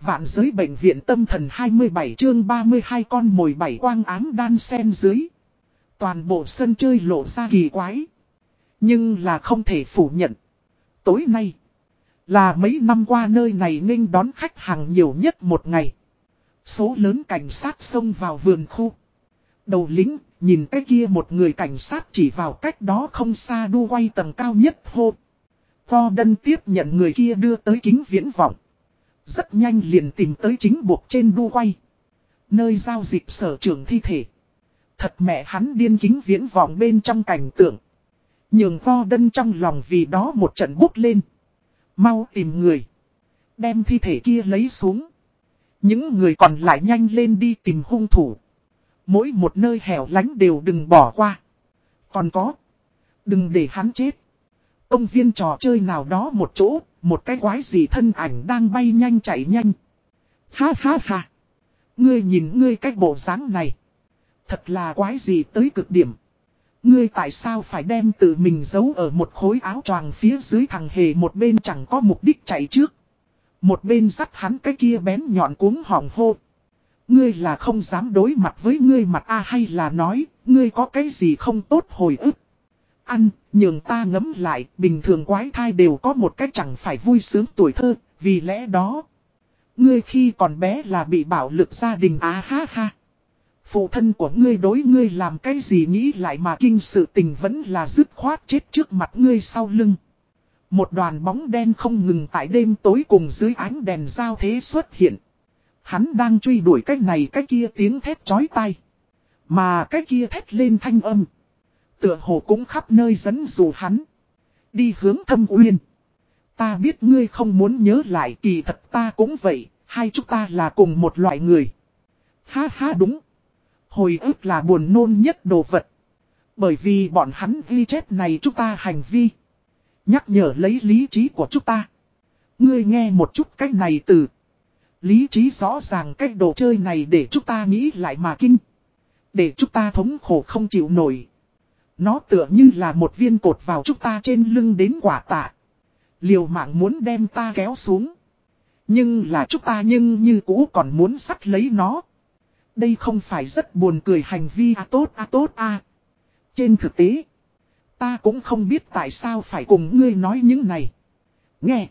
Vạn giới bệnh viện tâm thần 27 chương 32 con mồi bảy quang ám đan sen dưới. Toàn bộ sân chơi lộ ra kỳ quái. Nhưng là không thể phủ nhận. Tối nay. Là mấy năm qua nơi này nghênh đón khách hàng nhiều nhất một ngày. Số lớn cảnh sát xông vào vườn khu. Đầu lính, nhìn cái kia một người cảnh sát chỉ vào cách đó không xa đu quay tầng cao nhất hô. Tho đân tiếp nhận người kia đưa tới kính viễn vọng. Rất nhanh liền tìm tới chính buộc trên đu quay. Nơi giao dịch sở trưởng thi thể. Thật mẹ hắn điên kính viễn vọng bên trong cảnh tượng. Nhường vo đân trong lòng vì đó một trận bút lên. Mau tìm người. Đem thi thể kia lấy xuống. Những người còn lại nhanh lên đi tìm hung thủ. Mỗi một nơi hẻo lánh đều đừng bỏ qua. Còn có. Đừng để hắn chết. Công viên trò chơi nào đó một chỗ, một cái quái gì thân ảnh đang bay nhanh chạy nhanh. Ha ha ha. Ngươi nhìn ngươi cái bộ dáng này. Thật là quái gì tới cực điểm. Ngươi tại sao phải đem tự mình giấu ở một khối áo choàng phía dưới thằng hề một bên chẳng có mục đích chạy trước. Một bên dắt hắn cái kia bén nhọn cuống họng hô. Ngươi là không dám đối mặt với ngươi mặt A hay là nói, ngươi có cái gì không tốt hồi ức. Ăn, nhường ta ngấm lại, bình thường quái thai đều có một cách chẳng phải vui sướng tuổi thơ, vì lẽ đó. Ngươi khi còn bé là bị bạo lực gia đình á ha ha. Phụ thân của ngươi đối ngươi làm cái gì nghĩ lại mà kinh sự tình vẫn là dứt khoát chết trước mặt ngươi sau lưng. Một đoàn bóng đen không ngừng tại đêm tối cùng dưới ánh đèn giao thế xuất hiện. Hắn đang truy đuổi cái này cái kia tiếng thét chói tai. Mà cái kia thét lên thanh âm. Tựa hồ cũng khắp nơi dẫn dù hắn. Đi hướng thâm uyên. Ta biết ngươi không muốn nhớ lại kỳ thật ta cũng vậy, hai chúng ta là cùng một loại người. Ha ha đúng. Hồi ức là buồn nôn nhất đồ vật. Bởi vì bọn hắn ghi chép này chúng ta hành vi. Nhắc nhở lấy lý trí của chúng ta. Ngươi nghe một chút cách này từ. Lý trí rõ ràng cách đồ chơi này để chúng ta nghĩ lại mà kinh. Để chúng ta thống khổ không chịu nổi. Nó tựa như là một viên cột vào chúng ta trên lưng đến quả tạ. Liều mạng muốn đem ta kéo xuống. Nhưng là chúng ta nhưng như cũ còn muốn sắt lấy nó. Đây không phải rất buồn cười hành vi à tốt à tốt à. Trên thực tế, ta cũng không biết tại sao phải cùng ngươi nói những này. Nghe,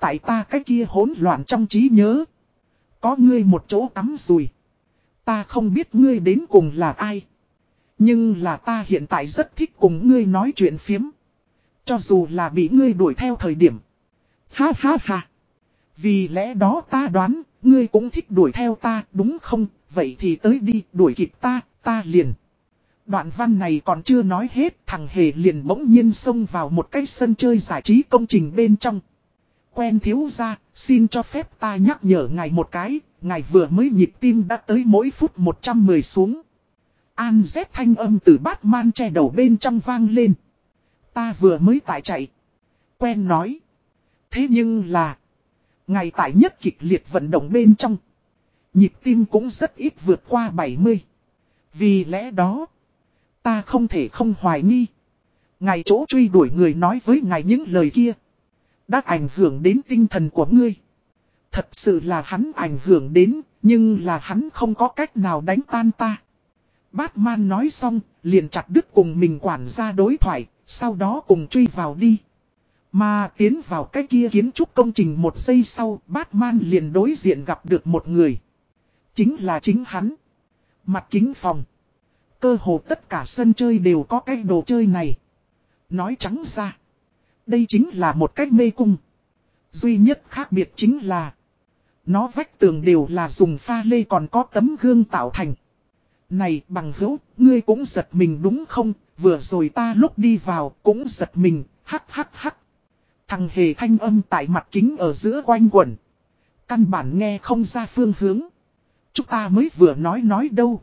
tại ta cái kia hỗn loạn trong trí nhớ. Có ngươi một chỗ cắm rùi. Ta không biết ngươi đến cùng là ai. Nhưng là ta hiện tại rất thích cùng ngươi nói chuyện phiếm. Cho dù là bị ngươi đuổi theo thời điểm. Ha ha ha. Vì lẽ đó ta đoán, ngươi cũng thích đuổi theo ta, đúng không? Vậy thì tới đi, đuổi kịp ta, ta liền. Đoạn văn này còn chưa nói hết, thằng Hề liền bỗng nhiên xông vào một cái sân chơi giải trí công trình bên trong. Quen thiếu ra, xin cho phép ta nhắc nhở ngài một cái, ngài vừa mới nhịp tim đã tới mỗi phút 110 xuống. An Z thanh âm từ bát man che đầu bên trong vang lên. Ta vừa mới tại chạy. Quen nói. Thế nhưng là. Ngày tại nhất kịch liệt vận động bên trong. Nhịp tim cũng rất ít vượt qua 70. Vì lẽ đó. Ta không thể không hoài nghi. Ngài chỗ truy đuổi người nói với ngài những lời kia. Đã ảnh hưởng đến tinh thần của ngươi. Thật sự là hắn ảnh hưởng đến, nhưng là hắn không có cách nào đánh tan ta. Batman nói xong, liền chặt đứt cùng mình quản gia đối thoại, sau đó cùng truy vào đi. Mà tiến vào cái kia kiến trúc công trình một giây sau, Batman liền đối diện gặp được một người. Chính là chính hắn. Mặt kính phòng. Cơ hồ tất cả sân chơi đều có cái đồ chơi này. Nói trắng ra. Đây chính là một cách mê cung. Duy nhất khác biệt chính là. Nó vách tường đều là dùng pha lê còn có tấm gương tạo thành. Này bằng hữu, ngươi cũng giật mình đúng không? Vừa rồi ta lúc đi vào cũng giật mình, hắc hắc hắc. Thằng hề thanh âm tại mặt kính ở giữa quanh quẩn. Căn bản nghe không ra phương hướng. Chúng ta mới vừa nói nói đâu.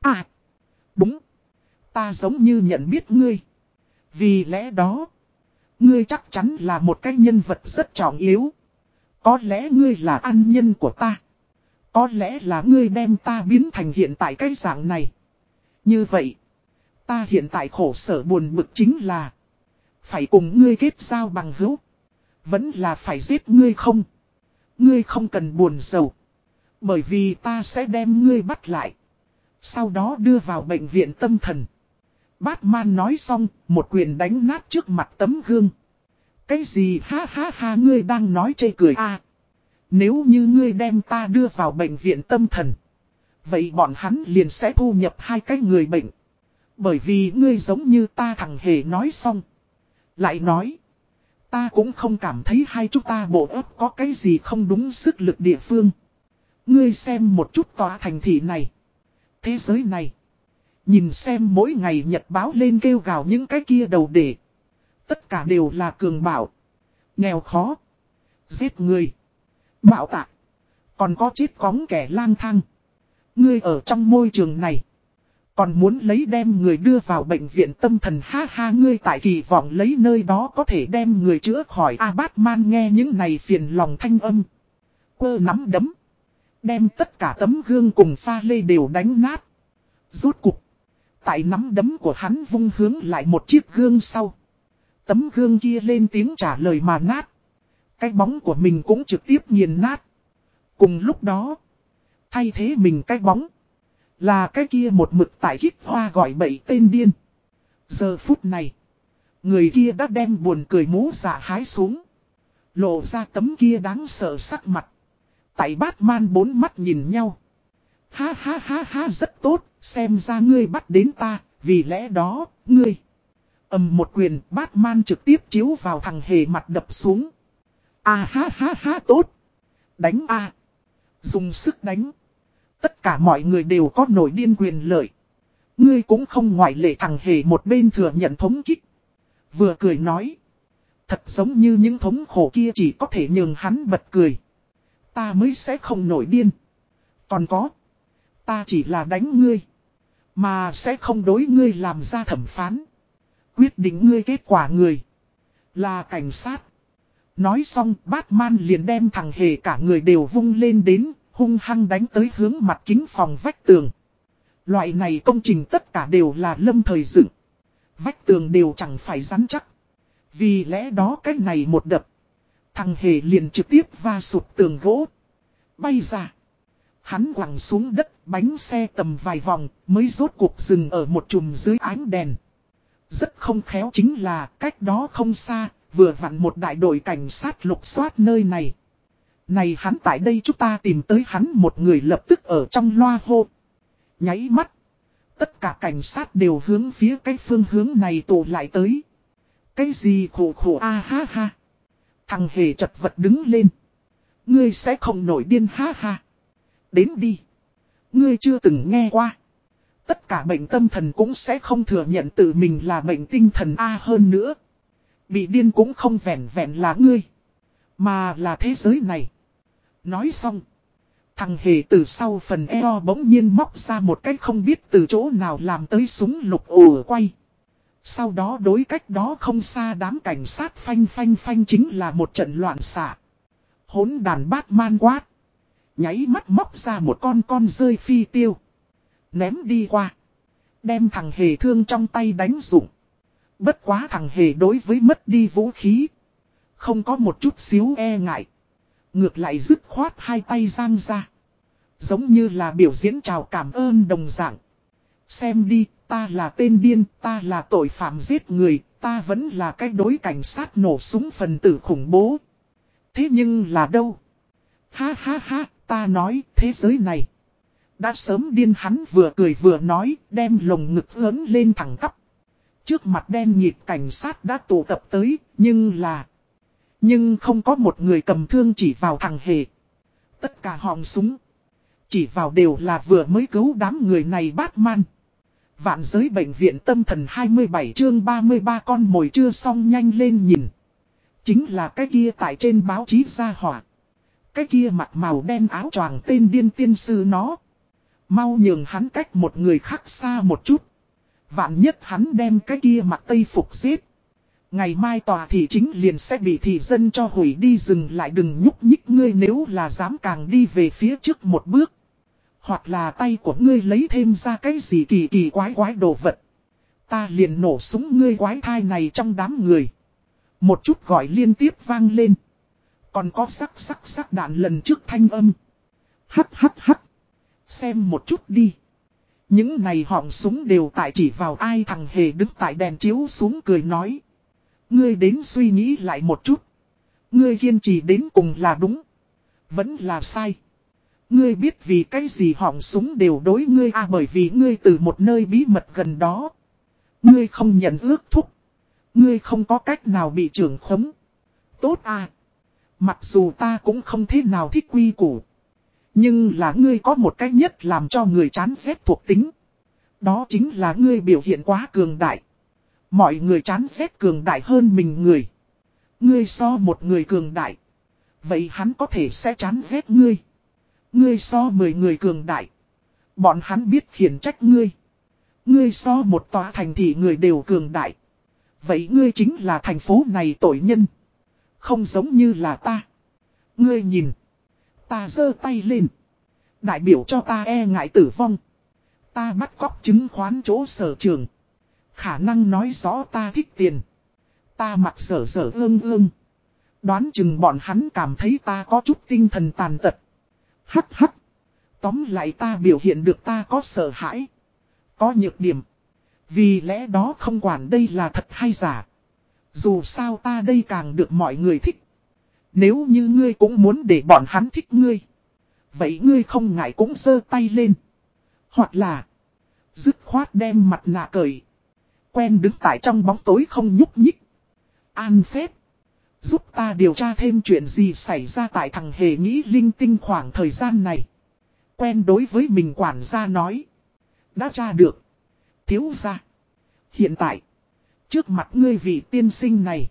À, đúng. Ta giống như nhận biết ngươi. Vì lẽ đó, ngươi chắc chắn là một cái nhân vật rất trọng yếu. Có lẽ ngươi là an nhân của ta. Có lẽ là ngươi đem ta biến thành hiện tại cái dạng này. Như vậy, ta hiện tại khổ sở buồn bực chính là phải cùng ngươi kết giao bằng hữu. Vẫn là phải giết ngươi không? Ngươi không cần buồn sầu. Bởi vì ta sẽ đem ngươi bắt lại. Sau đó đưa vào bệnh viện tâm thần. Batman nói xong, một quyền đánh nát trước mặt tấm gương. Cái gì ha ha ha ngươi đang nói chê cười à. Nếu như ngươi đem ta đưa vào bệnh viện tâm thần. Vậy bọn hắn liền sẽ thu nhập hai cái người bệnh. Bởi vì ngươi giống như ta thằng hề nói xong. Lại nói. Ta cũng không cảm thấy hai chúng ta bộ ấp có cái gì không đúng sức lực địa phương. Ngươi xem một chút tòa thành thị này. Thế giới này. Nhìn xem mỗi ngày nhật báo lên kêu gào những cái kia đầu để. Tất cả đều là cường bảo. Nghèo khó. Giết người. Bạo tạc. Còn có chết cóng kẻ lang thang. Ngươi ở trong môi trường này. Còn muốn lấy đem người đưa vào bệnh viện tâm thần ha ha ngươi tại kỳ vọng lấy nơi đó có thể đem người chữa khỏi A Batman nghe những này phiền lòng thanh âm. Quơ nắm đấm. Đem tất cả tấm gương cùng pha lê đều đánh nát. Rốt cục. Tại nắm đấm của hắn vung hướng lại một chiếc gương sau. Tấm gương kia lên tiếng trả lời mà nát. Cái bóng của mình cũng trực tiếp nghiền nát. Cùng lúc đó. Thay thế mình cái bóng. Là cái kia một mực tại khít hoa gọi bậy tên điên. Giờ phút này. Người kia đã đem buồn cười mũ giả hái xuống. Lộ ra tấm kia đáng sợ sắc mặt. Tại Batman bốn mắt nhìn nhau. Ha ha ha ha rất tốt, xem ra ngươi bắt đến ta, vì lẽ đó, ngươi. ầm một quyền, Batman trực tiếp chiếu vào thằng hề mặt đập xuống. À ha ha ha, tốt. Đánh a Dùng sức đánh. Tất cả mọi người đều có nổi điên quyền lợi. Ngươi cũng không ngoại lệ thằng hề một bên thừa nhận thống kích. Vừa cười nói. Thật giống như những thống khổ kia chỉ có thể nhường hắn bật cười. Ta mới sẽ không nổi điên. Còn có. Ta chỉ là đánh ngươi. Mà sẽ không đối ngươi làm ra thẩm phán. Quyết định ngươi kết quả người. Là cảnh sát. Nói xong Batman liền đem thằng hề cả người đều vung lên đến hung hăng đánh tới hướng mặt kính phòng vách tường. Loại này công trình tất cả đều là lâm thời dựng. Vách tường đều chẳng phải rắn chắc. Vì lẽ đó cái này một đập. Thằng hề liền trực tiếp va sụp tường gỗ. Bay ra. Hắn quẳng xuống đất bánh xe tầm vài vòng mới rốt cuộc dừng ở một chùm dưới ánh đèn. Rất không khéo chính là cách đó không xa, vừa vặn một đại đội cảnh sát lục soát nơi này. Này hắn tại đây chúng ta tìm tới hắn một người lập tức ở trong loa hô. Nháy mắt. Tất cả cảnh sát đều hướng phía cái phương hướng này tụ lại tới. Cái gì khổ khổ a ha ha. Thằng hề chật vật đứng lên. Ngươi sẽ không nổi điên ha ha. Đến đi. Ngươi chưa từng nghe qua. Tất cả bệnh tâm thần cũng sẽ không thừa nhận tự mình là bệnh tinh thần A hơn nữa. Bị điên cũng không vẹn vẹn là ngươi. Mà là thế giới này. Nói xong. Thằng hề từ sau phần eo bỗng nhiên móc ra một cách không biết từ chỗ nào làm tới súng lục ồ quay. Sau đó đối cách đó không xa đám cảnh sát phanh phanh phanh chính là một trận loạn xạ. Hốn đàn bát man quát. Nháy mắt móc ra một con con rơi phi tiêu. Ném đi qua. Đem thằng hề thương trong tay đánh rụng. Bất quá thằng hề đối với mất đi vũ khí. Không có một chút xíu e ngại. Ngược lại dứt khoát hai tay giang ra. Giống như là biểu diễn chào cảm ơn đồng dạng. Xem đi, ta là tên điên, ta là tội phạm giết người, ta vẫn là cái đối cảnh sát nổ súng phần tử khủng bố. Thế nhưng là đâu? Ha ha ha, ta nói thế giới này. Đã sớm điên hắn vừa cười vừa nói, đem lồng ngực ớn lên thẳng tắp. Trước mặt đen nhịp cảnh sát đã tụ tập tới, nhưng là... Nhưng không có một người cầm thương chỉ vào thằng hề. Tất cả họng súng. Chỉ vào đều là vừa mới cứu đám người này Batman. Vạn giới bệnh viện tâm thần 27 chương 33 con mồi chưa xong nhanh lên nhìn. Chính là cái kia tại trên báo chí ra hỏa. Cái kia mặt màu đen áo choàng tên điên tiên sư nó. Mau nhường hắn cách một người khác xa một chút. Vạn nhất hắn đem cái kia mặt tây phục giết. Ngày mai tòa thị chính liền sẽ bị thị dân cho hủy đi, dừng lại đừng nhúc nhích, ngươi nếu là dám càng đi về phía trước một bước. Hoặc là tay của ngươi lấy thêm ra cái gì kỳ kỳ quái quái đồ vật. Ta liền nổ súng ngươi quái thai này trong đám người. Một chút gọi liên tiếp vang lên. Còn có sắc sắc sắc đạn lần trước thanh âm. Hắt hắt hắt. Xem một chút đi. Những này họng súng đều tại chỉ vào ai thằng hề đứng tại đèn chiếu xuống cười nói. Ngươi đến suy nghĩ lại một chút. Ngươi kiên trì đến cùng là đúng. Vẫn là sai. Ngươi biết vì cái gì họng súng đều đối ngươi à bởi vì ngươi từ một nơi bí mật gần đó. Ngươi không nhận ước thúc. Ngươi không có cách nào bị trưởng khống. Tốt à. Mặc dù ta cũng không thế nào thích quy củ. Nhưng là ngươi có một cách nhất làm cho người chán ghét thuộc tính. Đó chính là ngươi biểu hiện quá cường đại. Mọi người chán ghét cường đại hơn mình người. Ngươi so một người cường đại. Vậy hắn có thể sẽ chán ghét ngươi. Ngươi so mười người cường đại. Bọn hắn biết khiển trách ngươi. Ngươi so một tòa thành thị người đều cường đại. Vậy ngươi chính là thành phố này tội nhân. Không giống như là ta. Ngươi nhìn. Ta giơ tay lên. Đại biểu cho ta e ngại tử vong. Ta bắt cóc chứng khoán chỗ sở trường. Khả năng nói rõ ta thích tiền. Ta mặc sở sở ương ương. Đoán chừng bọn hắn cảm thấy ta có chút tinh thần tàn tật. Hắc hắc. Tóm lại ta biểu hiện được ta có sợ hãi. Có nhược điểm. Vì lẽ đó không quản đây là thật hay giả. Dù sao ta đây càng được mọi người thích. Nếu như ngươi cũng muốn để bọn hắn thích ngươi. Vậy ngươi không ngại cũng giơ tay lên. Hoặc là. Dứt khoát đem mặt nạ cởi. Quen đứng tại trong bóng tối không nhúc nhích. An phép. Giúp ta điều tra thêm chuyện gì xảy ra tại thằng hề nghĩ linh tinh khoảng thời gian này. Quen đối với mình quản gia nói. Đã tra được. Thiếu ra. Hiện tại. Trước mặt ngươi vị tiên sinh này.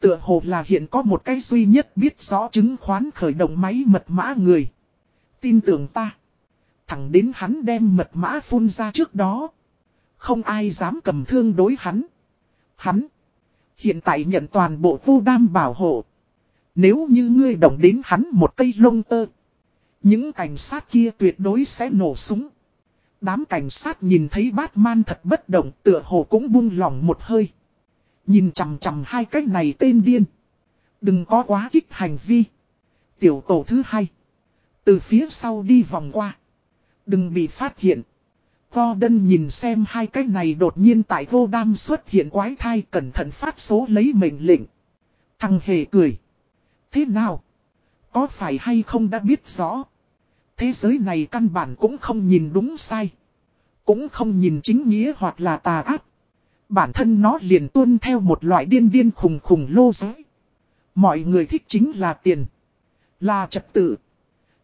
Tựa hồ là hiện có một cái duy nhất biết rõ chứng khoán khởi động máy mật mã người. Tin tưởng ta. Thẳng đến hắn đem mật mã phun ra trước đó. Không ai dám cầm thương đối hắn. Hắn. Hiện tại nhận toàn bộ vô đam bảo hộ. Nếu như ngươi động đến hắn một cây lông tơ. Những cảnh sát kia tuyệt đối sẽ nổ súng. Đám cảnh sát nhìn thấy Batman thật bất động tựa hồ cũng buông lòng một hơi. Nhìn chằm chằm hai cái này tên điên. Đừng có quá kích hành vi. Tiểu tổ thứ hai. Từ phía sau đi vòng qua. Đừng bị phát hiện. Gordon nhìn xem hai cái này đột nhiên tại vô đam xuất hiện quái thai cẩn thận phát số lấy mệnh lệnh. Thằng hề cười. Thế nào? Có phải hay không đã biết rõ? Thế giới này căn bản cũng không nhìn đúng sai. Cũng không nhìn chính nghĩa hoặc là tà ác. Bản thân nó liền tuân theo một loại điên điên khùng khùng lô giới. Mọi người thích chính là tiền. Là trật tự.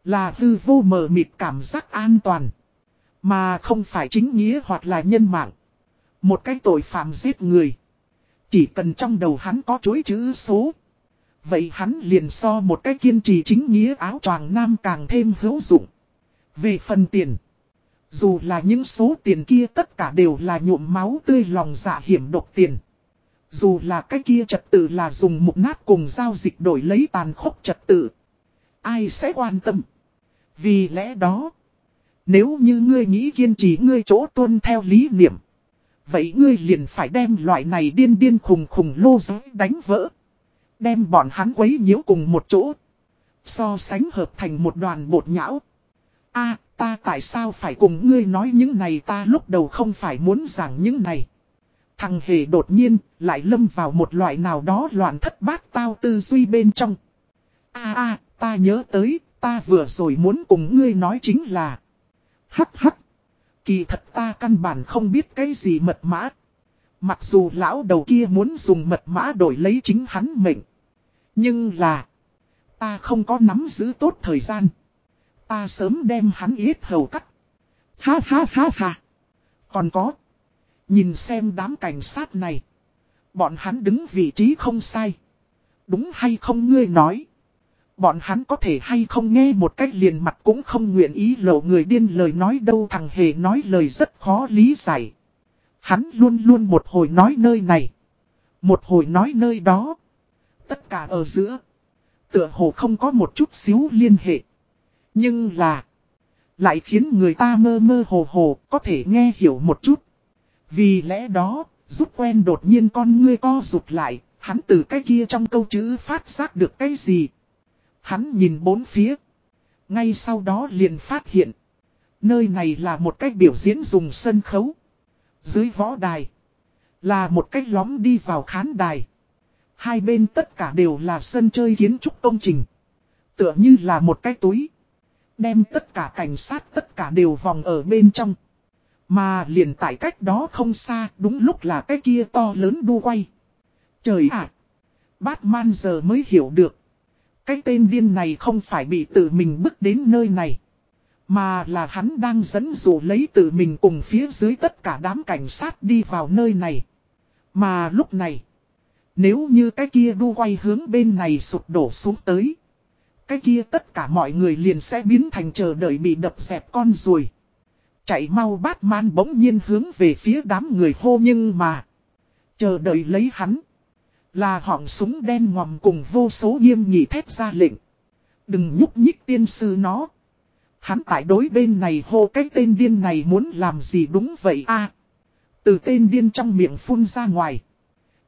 Là hư vô mờ mịt cảm giác an toàn. Mà không phải chính nghĩa hoặc là nhân mạng. Một cái tội phạm giết người. Chỉ cần trong đầu hắn có chối chữ số. Vậy hắn liền so một cái kiên trì chính nghĩa áo choàng nam càng thêm hữu dụng. Về phần tiền. Dù là những số tiền kia tất cả đều là nhuộm máu tươi lòng dạ hiểm độc tiền. Dù là cái kia trật tự là dùng mục nát cùng giao dịch đổi lấy tàn khốc trật tự. Ai sẽ quan tâm? Vì lẽ đó. Nếu như ngươi nghĩ kiên trì ngươi chỗ tuân theo lý niệm. Vậy ngươi liền phải đem loại này điên điên khùng khùng lô giới đánh vỡ. Đem bọn hắn quấy nhiễu cùng một chỗ. So sánh hợp thành một đoàn bột nhão a ta tại sao phải cùng ngươi nói những này ta lúc đầu không phải muốn giảng những này. Thằng hề đột nhiên lại lâm vào một loại nào đó loạn thất bát tao tư duy bên trong. a a ta nhớ tới, ta vừa rồi muốn cùng ngươi nói chính là. Hắc hắc. Kỳ thật ta căn bản không biết cái gì mật mã. Mặc dù lão đầu kia muốn dùng mật mã đổi lấy chính hắn mệnh. Nhưng là. Ta không có nắm giữ tốt thời gian. Ta sớm đem hắn yết hầu cắt. Ha ha ha ha. Còn có. Nhìn xem đám cảnh sát này. Bọn hắn đứng vị trí không sai. Đúng hay không ngươi nói. Bọn hắn có thể hay không nghe một cách liền mặt cũng không nguyện ý lộ người điên lời nói đâu, thằng hề nói lời rất khó lý giải. Hắn luôn luôn một hồi nói nơi này. Một hồi nói nơi đó. Tất cả ở giữa. Tựa hồ không có một chút xíu liên hệ. Nhưng là. Lại khiến người ta mơ mơ hồ hồ có thể nghe hiểu một chút. Vì lẽ đó, giúp quen đột nhiên con ngươi co rụt lại. Hắn từ cái kia trong câu chữ phát giác được cái gì. Hắn nhìn bốn phía. Ngay sau đó liền phát hiện. Nơi này là một cách biểu diễn dùng sân khấu. Dưới võ đài. Là một cách lóm đi vào khán đài. Hai bên tất cả đều là sân chơi kiến trúc công trình. Tựa như là một cái túi. Đem tất cả cảnh sát tất cả đều vòng ở bên trong. Mà liền tại cách đó không xa đúng lúc là cái kia to lớn đu quay. Trời ạ! Batman giờ mới hiểu được. Cái tên điên này không phải bị tự mình bước đến nơi này. Mà là hắn đang dẫn dụ lấy tự mình cùng phía dưới tất cả đám cảnh sát đi vào nơi này. Mà lúc này, nếu như cái kia đu quay hướng bên này sụp đổ xuống tới. Cái kia tất cả mọi người liền sẽ biến thành chờ đợi bị đập dẹp con ruồi. Chạy mau Batman bỗng nhiên hướng về phía đám người hô nhưng mà. Chờ đợi lấy hắn. Là họng súng đen ngòm cùng vô số nghiêm nghị thép ra lệnh. Đừng nhúc nhích tiên sư nó. Hắn tại đối bên này hô cái tên điên này muốn làm gì đúng vậy a Từ tên điên trong miệng phun ra ngoài.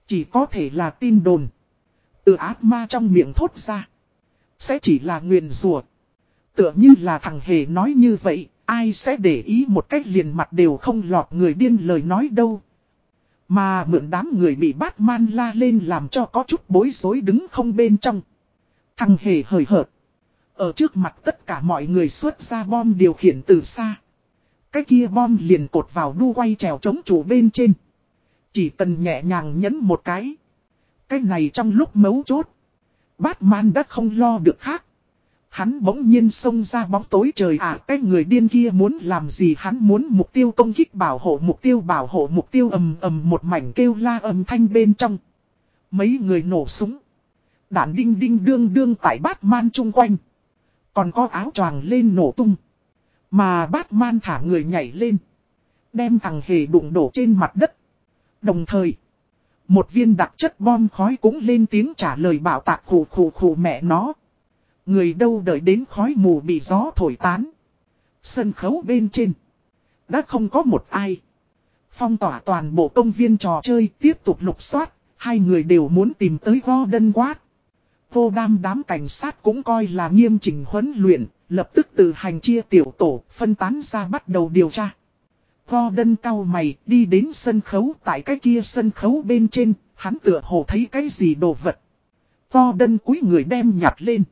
Chỉ có thể là tin đồn. Từ ác ma trong miệng thốt ra. Sẽ chỉ là nguyền rùa. Tựa như là thằng hề nói như vậy, ai sẽ để ý một cách liền mặt đều không lọt người điên lời nói đâu. Mà mượn đám người bị Batman la lên làm cho có chút bối rối đứng không bên trong. Thằng hề hời hợt. Ở trước mặt tất cả mọi người xuất ra bom điều khiển từ xa. Cái kia bom liền cột vào đu quay trèo chống chủ bên trên. Chỉ cần nhẹ nhàng nhấn một cái. Cái này trong lúc mấu chốt. Batman đã không lo được khác. Hắn bỗng nhiên xông ra bóng tối trời à cái người điên kia muốn làm gì hắn muốn mục tiêu công kích bảo hộ mục tiêu, bảo hộ mục tiêu ầm ầm một mảnh kêu la âm thanh bên trong. Mấy người nổ súng. Đạn đinh đinh đương đương tại Batman chung quanh. Còn có áo choàng lên nổ tung. Mà Batman thả người nhảy lên. Đem thằng hề đụng đổ trên mặt đất. Đồng thời. Một viên đặc chất bom khói cũng lên tiếng trả lời bảo tạc khủ khủ khủ mẹ nó. Người đâu đợi đến khói mù bị gió thổi tán. Sân khấu bên trên. Đã không có một ai. Phong tỏa toàn bộ công viên trò chơi tiếp tục lục soát. Hai người đều muốn tìm tới Gordon Watt. Vô đam đám cảnh sát cũng coi là nghiêm chỉnh huấn luyện. Lập tức từ hành chia tiểu tổ, phân tán ra bắt đầu điều tra. Gordon cao mày đi đến sân khấu tại cái kia sân khấu bên trên. Hắn tựa hồ thấy cái gì đồ vật. Gordon cúi người đem nhặt lên.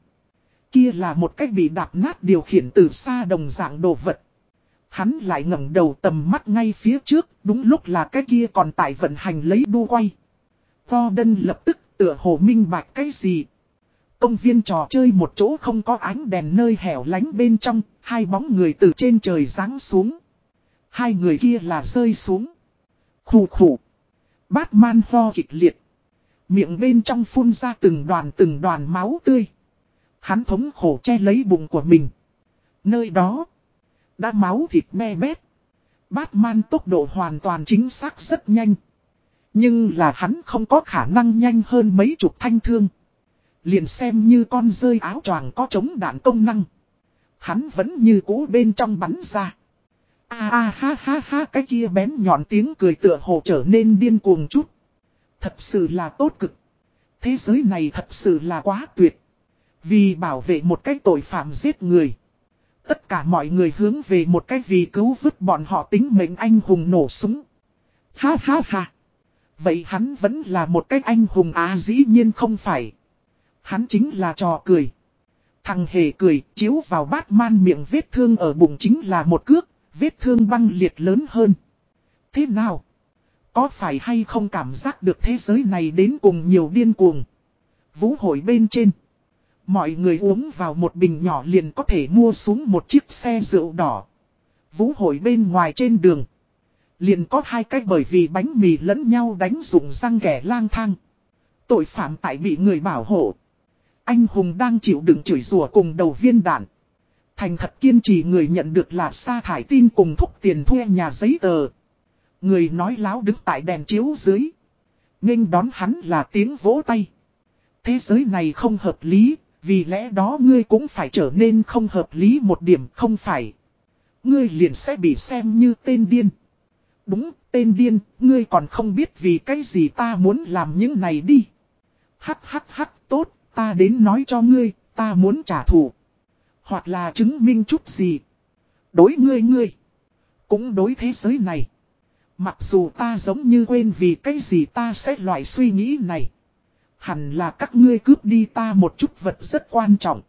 Kia là một cách bị đạp nát điều khiển từ xa đồng dạng đồ vật. Hắn lại ngẩng đầu tầm mắt ngay phía trước, đúng lúc là cái kia còn tại vận hành lấy đu quay. Gordon lập tức tựa hồ minh bạch cái gì. Công viên trò chơi một chỗ không có ánh đèn nơi hẻo lánh bên trong, hai bóng người từ trên trời giáng xuống. Hai người kia là rơi xuống. Khủ khủ. Batman ho kịch liệt. Miệng bên trong phun ra từng đoàn từng đoàn máu tươi. Hắn thống khổ che lấy bụng của mình. Nơi đó. Đã máu thịt me bét. Batman tốc độ hoàn toàn chính xác rất nhanh. Nhưng là hắn không có khả năng nhanh hơn mấy chục thanh thương. Liền xem như con rơi áo choàng có chống đạn công năng. Hắn vẫn như cũ bên trong bắn ra. A à, ha ha ha cái kia bén nhọn tiếng cười tựa hồ trở nên điên cuồng chút. Thật sự là tốt cực. Thế giới này thật sự là quá tuyệt. Vì bảo vệ một cái tội phạm giết người. Tất cả mọi người hướng về một cái vì cứu vứt bọn họ tính mệnh anh hùng nổ súng. Ha ha ha. Vậy hắn vẫn là một cái anh hùng à dĩ nhiên không phải. Hắn chính là trò cười. Thằng hề cười chiếu vào bát man miệng vết thương ở bụng chính là một cước, vết thương băng liệt lớn hơn. Thế nào? Có phải hay không cảm giác được thế giới này đến cùng nhiều điên cuồng? Vũ hội bên trên. Mọi người uống vào một bình nhỏ liền có thể mua xuống một chiếc xe rượu đỏ. Vũ hội bên ngoài trên đường. Liền có hai cách bởi vì bánh mì lẫn nhau đánh dụng răng kẻ lang thang. Tội phạm tại bị người bảo hộ. Anh Hùng đang chịu đựng chửi rủa cùng đầu viên đạn. Thành thật kiên trì người nhận được là sa thải tin cùng thúc tiền thuê nhà giấy tờ. Người nói láo đứng tại đèn chiếu dưới. nghênh đón hắn là tiếng vỗ tay. Thế giới này không hợp lý, vì lẽ đó ngươi cũng phải trở nên không hợp lý một điểm không phải. Ngươi liền sẽ bị xem như tên điên. Đúng, tên điên, ngươi còn không biết vì cái gì ta muốn làm những này đi. Hắc hắc hắc, tốt, ta đến nói cho ngươi, Ta muốn trả thù. Hoặc là chứng minh chút gì. Đối ngươi ngươi. Cũng đối thế giới này. Mặc dù ta giống như quên vì cái gì ta sẽ loại suy nghĩ này. Hẳn là các ngươi cướp đi ta một chút vật rất quan trọng.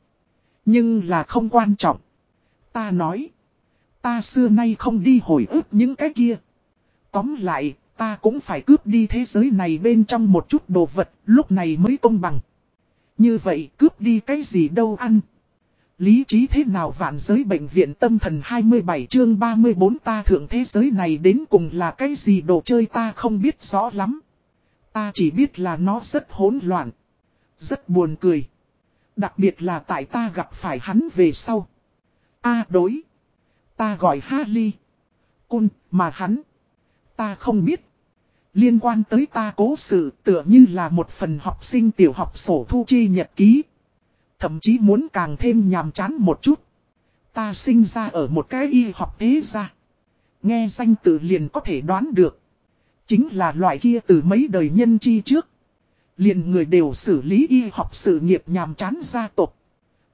Nhưng là không quan trọng. Ta nói. Ta xưa nay không đi hồi ức những cái kia. Tóm lại, ta cũng phải cướp đi thế giới này bên trong một chút đồ vật, lúc này mới công bằng. Như vậy cướp đi cái gì đâu ăn. Lý trí thế nào vạn giới bệnh viện tâm thần 27 chương 34 ta thượng thế giới này đến cùng là cái gì đồ chơi ta không biết rõ lắm. Ta chỉ biết là nó rất hỗn loạn. Rất buồn cười. Đặc biệt là tại ta gặp phải hắn về sau. A đối. Ta gọi Harley. Cun, mà hắn. Ta không biết. Liên quan tới ta cố sự tựa như là một phần học sinh tiểu học sổ thu chi nhật ký. Thậm chí muốn càng thêm nhàm chán một chút. Ta sinh ra ở một cái y học thế gia. Nghe danh tự liền có thể đoán được. Chính là loại kia từ mấy đời nhân chi trước. Liền người đều xử lý y học sự nghiệp nhàm chán gia tộc.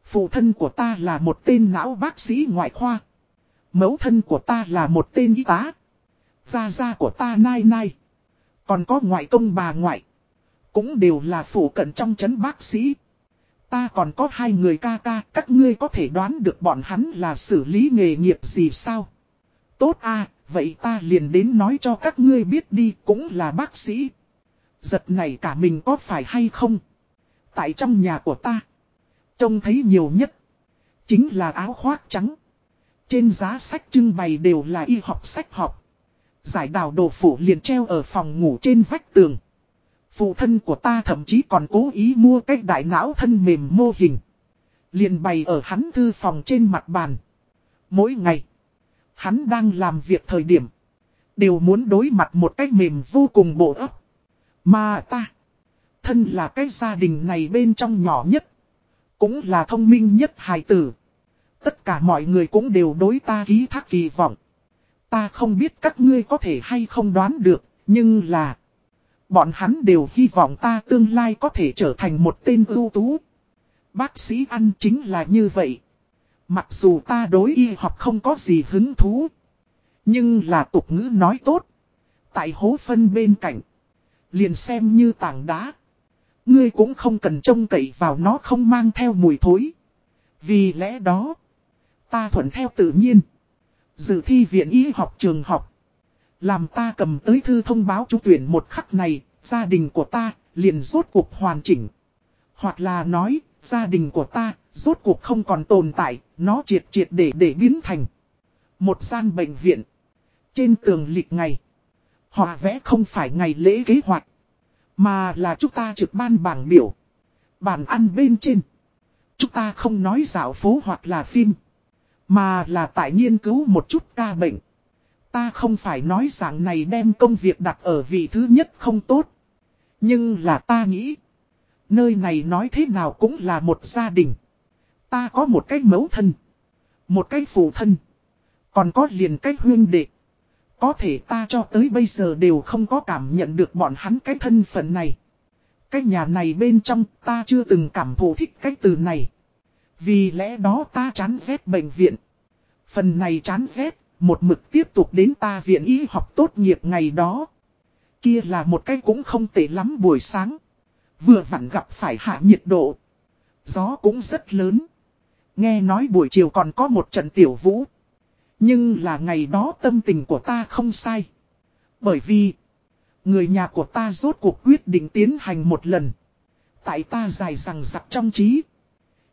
Phụ thân của ta là một tên não bác sĩ ngoại khoa. Mẫu thân của ta là một tên y tá. Gia gia của ta nai nai. Còn có ngoại công bà ngoại. Cũng đều là phụ cận trong chấn bác sĩ. Ta còn có hai người ca ca, các ngươi có thể đoán được bọn hắn là xử lý nghề nghiệp gì sao? Tốt à, vậy ta liền đến nói cho các ngươi biết đi, cũng là bác sĩ. Giật này cả mình có phải hay không? Tại trong nhà của ta, trông thấy nhiều nhất, chính là áo khoác trắng. Trên giá sách trưng bày đều là y học sách học. Giải đào đồ phủ liền treo ở phòng ngủ trên vách tường. Phụ thân của ta thậm chí còn cố ý mua cái đại não thân mềm mô hình. Liền bày ở hắn thư phòng trên mặt bàn. Mỗi ngày, hắn đang làm việc thời điểm. Đều muốn đối mặt một cách mềm vô cùng bộ ấp. Mà ta, thân là cái gia đình này bên trong nhỏ nhất. Cũng là thông minh nhất hài tử. Tất cả mọi người cũng đều đối ta ký thác kỳ vọng. Ta không biết các ngươi có thể hay không đoán được, nhưng là... Bọn hắn đều hy vọng ta tương lai có thể trở thành một tên ưu tú. Bác sĩ ăn chính là như vậy. Mặc dù ta đối y học không có gì hứng thú. Nhưng là tục ngữ nói tốt. Tại hố phân bên cạnh. Liền xem như tảng đá. Ngươi cũng không cần trông cậy vào nó không mang theo mùi thối. Vì lẽ đó. Ta thuận theo tự nhiên. Dự thi viện y học trường học. Làm ta cầm tới thư thông báo trúng tuyển một khắc này, gia đình của ta, liền rốt cuộc hoàn chỉnh. Hoặc là nói, gia đình của ta, rốt cuộc không còn tồn tại, nó triệt triệt để để biến thành. Một gian bệnh viện. Trên tường lịch ngày. Họ vẽ không phải ngày lễ kế hoạch. Mà là chúng ta trực ban bảng biểu. Bàn ăn bên trên. Chúng ta không nói dạo phố hoặc là phim. Mà là tại nghiên cứu một chút ca bệnh. Ta không phải nói rằng này đem công việc đặt ở vị thứ nhất không tốt. Nhưng là ta nghĩ. Nơi này nói thế nào cũng là một gia đình. Ta có một cái mẫu thân. Một cái phụ thân. Còn có liền cái huyên đệ. Có thể ta cho tới bây giờ đều không có cảm nhận được bọn hắn cái thân phận này. Cái nhà này bên trong ta chưa từng cảm thụ thích cái từ này. Vì lẽ đó ta chán ghét bệnh viện. Phần này chán ghét, một mực tiếp tục đến ta viện y học tốt nghiệp ngày đó. Kia là một cái cũng không tệ lắm buổi sáng. Vừa vặn gặp phải hạ nhiệt độ. Gió cũng rất lớn. Nghe nói buổi chiều còn có một trận tiểu vũ. Nhưng là ngày đó tâm tình của ta không sai. Bởi vì, người nhà của ta rốt cuộc quyết định tiến hành một lần. Tại ta dài rằng giặc trong trí.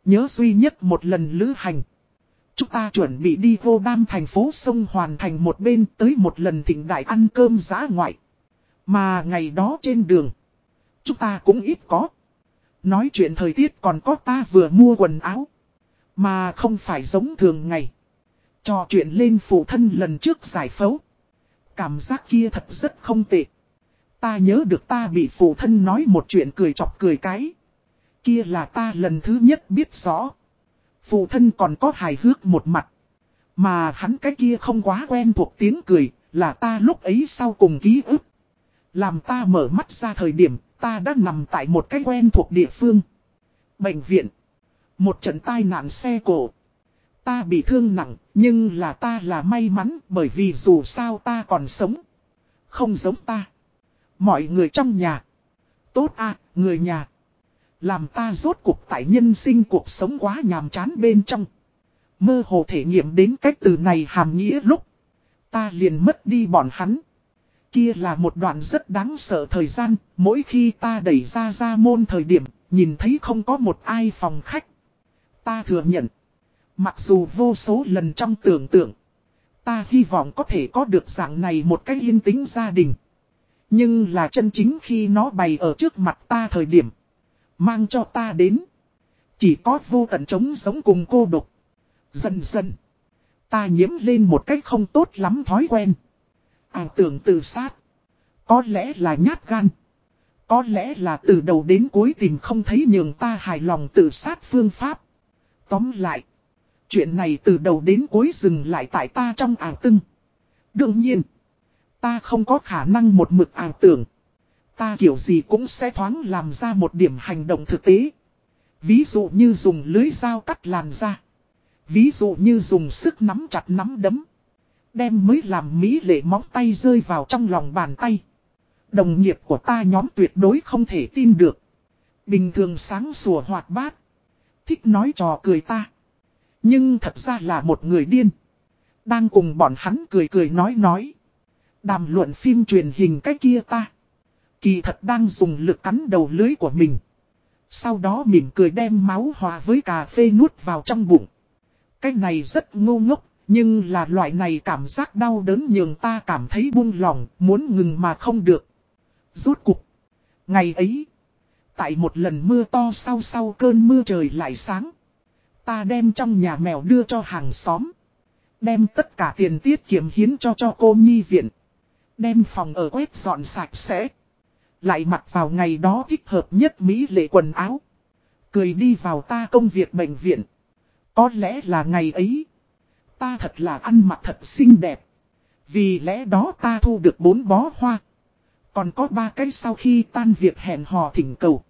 Nhớ duy nhất một lần lữ hành. Chúng ta chuẩn bị đi vô đam thành phố sông hoàn thành một bên tới một lần thịnh đại ăn cơm giá ngoại. Mà ngày đó trên đường, chúng ta cũng ít có. Nói chuyện thời tiết còn có ta vừa mua quần áo. Mà không phải giống thường ngày. Trò chuyện lên phụ thân lần trước giải phẫu. Cảm giác kia thật rất không tệ. Ta nhớ được ta bị phụ thân nói một chuyện cười chọc cười cái. Kia là ta lần thứ nhất biết rõ. Phụ thân còn có hài hước một mặt. Mà hắn cái kia không quá quen thuộc tiếng cười, là ta lúc ấy sau cùng ký ức. Làm ta mở mắt ra thời điểm, ta đã nằm tại một cái quen thuộc địa phương. Bệnh viện. Một trận tai nạn xe cổ. Ta bị thương nặng, nhưng là ta là may mắn bởi vì dù sao ta còn sống. Không giống ta. Mọi người trong nhà. Tốt à, người nhà. Làm ta rốt cuộc tại nhân sinh cuộc sống quá nhàm chán bên trong. Mơ hồ thể nghiệm đến cách từ này hàm nghĩa lúc. Ta liền mất đi bọn hắn. Kia là một đoạn rất đáng sợ thời gian, mỗi khi ta đẩy ra ra môn thời điểm, nhìn thấy không có một ai phòng khách. Ta thừa nhận. Mặc dù vô số lần trong tưởng tượng, ta hy vọng có thể có được dạng này một cách yên tĩnh gia đình. Nhưng là chân chính khi nó bày ở trước mặt ta thời điểm, mang cho ta đến. Chỉ có vô tận trống sống cùng cô độc. Dần dần, ta nhiễm lên một cách không tốt lắm thói quen. Ảo tưởng tự sát. Có lẽ là nhát gan. Có lẽ là từ đầu đến cuối tìm không thấy nhường ta hài lòng tự sát phương pháp. Tóm lại. Chuyện này từ đầu đến cuối dừng lại tại ta trong ảo tưng. Đương nhiên. Ta không có khả năng một mực ảo tưởng. Ta kiểu gì cũng sẽ thoáng làm ra một điểm hành động thực tế. Ví dụ như dùng lưới dao cắt làn da. Ví dụ như dùng sức nắm chặt nắm đấm. Đem mới làm mỹ lệ móng tay rơi vào trong lòng bàn tay. Đồng nghiệp của ta nhóm tuyệt đối không thể tin được. Bình thường sáng sủa hoạt bát. Thích nói trò cười ta. Nhưng thật ra là một người điên. Đang cùng bọn hắn cười cười nói nói. Đàm luận phim truyền hình cái kia ta. Kỳ thật đang dùng lực cắn đầu lưới của mình. Sau đó mỉm cười đem máu hòa với cà phê nuốt vào trong bụng. Cái này rất ngu ngốc, nhưng là loại này cảm giác đau đớn nhường ta cảm thấy buông lòng, muốn ngừng mà không được. Rốt cục. Ngày ấy, tại một lần mưa to sau sau cơn mưa trời lại sáng. Ta đem trong nhà mèo đưa cho hàng xóm. Đem tất cả tiền tiết kiệm hiến cho cho cô nhi viện. Đem phòng ở quét dọn sạch sẽ. Lại mặc vào ngày đó thích hợp nhất Mỹ lệ quần áo. Cười đi vào ta công việc bệnh viện. Có lẽ là ngày ấy. Ta thật là ăn mặc thật xinh đẹp. Vì lẽ đó ta thu được bốn bó hoa. Còn có ba cái sau khi tan việc hẹn hò thỉnh cầu.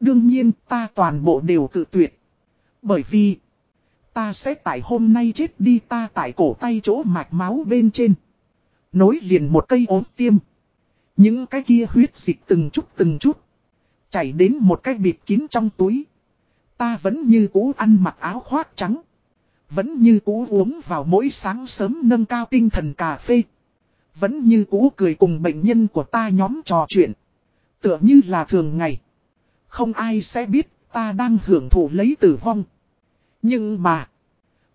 Đương nhiên, ta toàn bộ đều cự tuyệt. Bởi vì, ta sẽ tại hôm nay chết đi ta tại cổ tay chỗ mạch máu bên trên. Nối liền một cây ốm tiêm. Những cái kia huyết dịch từng chút từng chút. Chảy đến một cái bịt kín trong túi. Ta vẫn như cũ ăn mặc áo khoác trắng. Vẫn như cũ uống vào mỗi sáng sớm nâng cao tinh thần cà phê. Vẫn như cũ cười cùng bệnh nhân của ta nhóm trò chuyện. Tựa như là thường ngày. Không ai sẽ biết ta đang hưởng thụ lấy tử vong. Nhưng mà.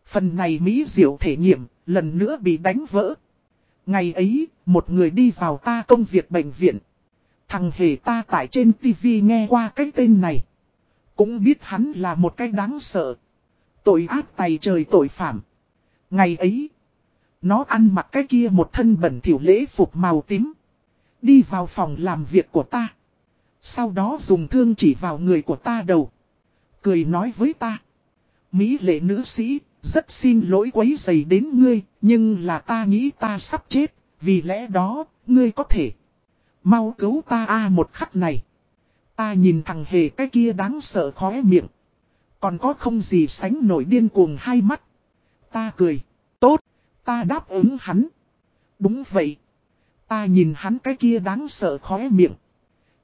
Phần này mỹ diệu thể nghiệm lần nữa bị đánh vỡ. Ngày ấy, một người đi vào ta công việc bệnh viện. Thằng hề ta tại trên tivi nghe qua cái tên này. Cũng biết hắn là một cái đáng sợ. Tội ác tay trời tội phạm. Ngày ấy, nó ăn mặc cái kia một thân bẩn thiểu lễ phục màu tím. Đi vào phòng làm việc của ta. Sau đó dùng thương chỉ vào người của ta đầu. Cười nói với ta. Mỹ lệ nữ sĩ, rất xin lỗi quấy dày đến ngươi, nhưng là ta nghĩ ta sắp chết, vì lẽ đó, ngươi có thể. Mau cứu ta a một khắc này. Ta nhìn thằng hề cái kia đáng sợ khóe miệng. Còn có không gì sánh nổi điên cuồng hai mắt. Ta cười. Tốt. Ta đáp ứng hắn. Đúng vậy. Ta nhìn hắn cái kia đáng sợ khóe miệng.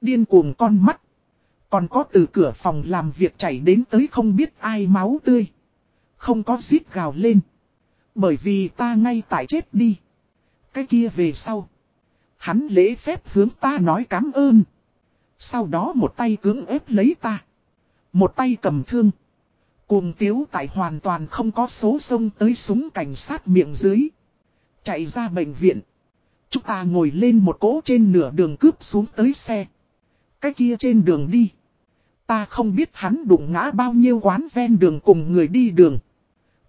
Điên cuồng con mắt. Còn có từ cửa phòng làm việc chảy đến tới không biết ai máu tươi. Không có giết gào lên. Bởi vì ta ngay tại chết đi. Cái kia về sau. Hắn lễ phép hướng ta nói cảm ơn. Sau đó một tay cưỡng ép lấy ta. Một tay cầm thương. Cuồng tiếu tại hoàn toàn không có số sông tới súng cảnh sát miệng dưới. Chạy ra bệnh viện. Chúng ta ngồi lên một cỗ trên nửa đường cướp xuống tới xe. Cái kia trên đường đi. Ta không biết hắn đụng ngã bao nhiêu quán ven đường cùng người đi đường.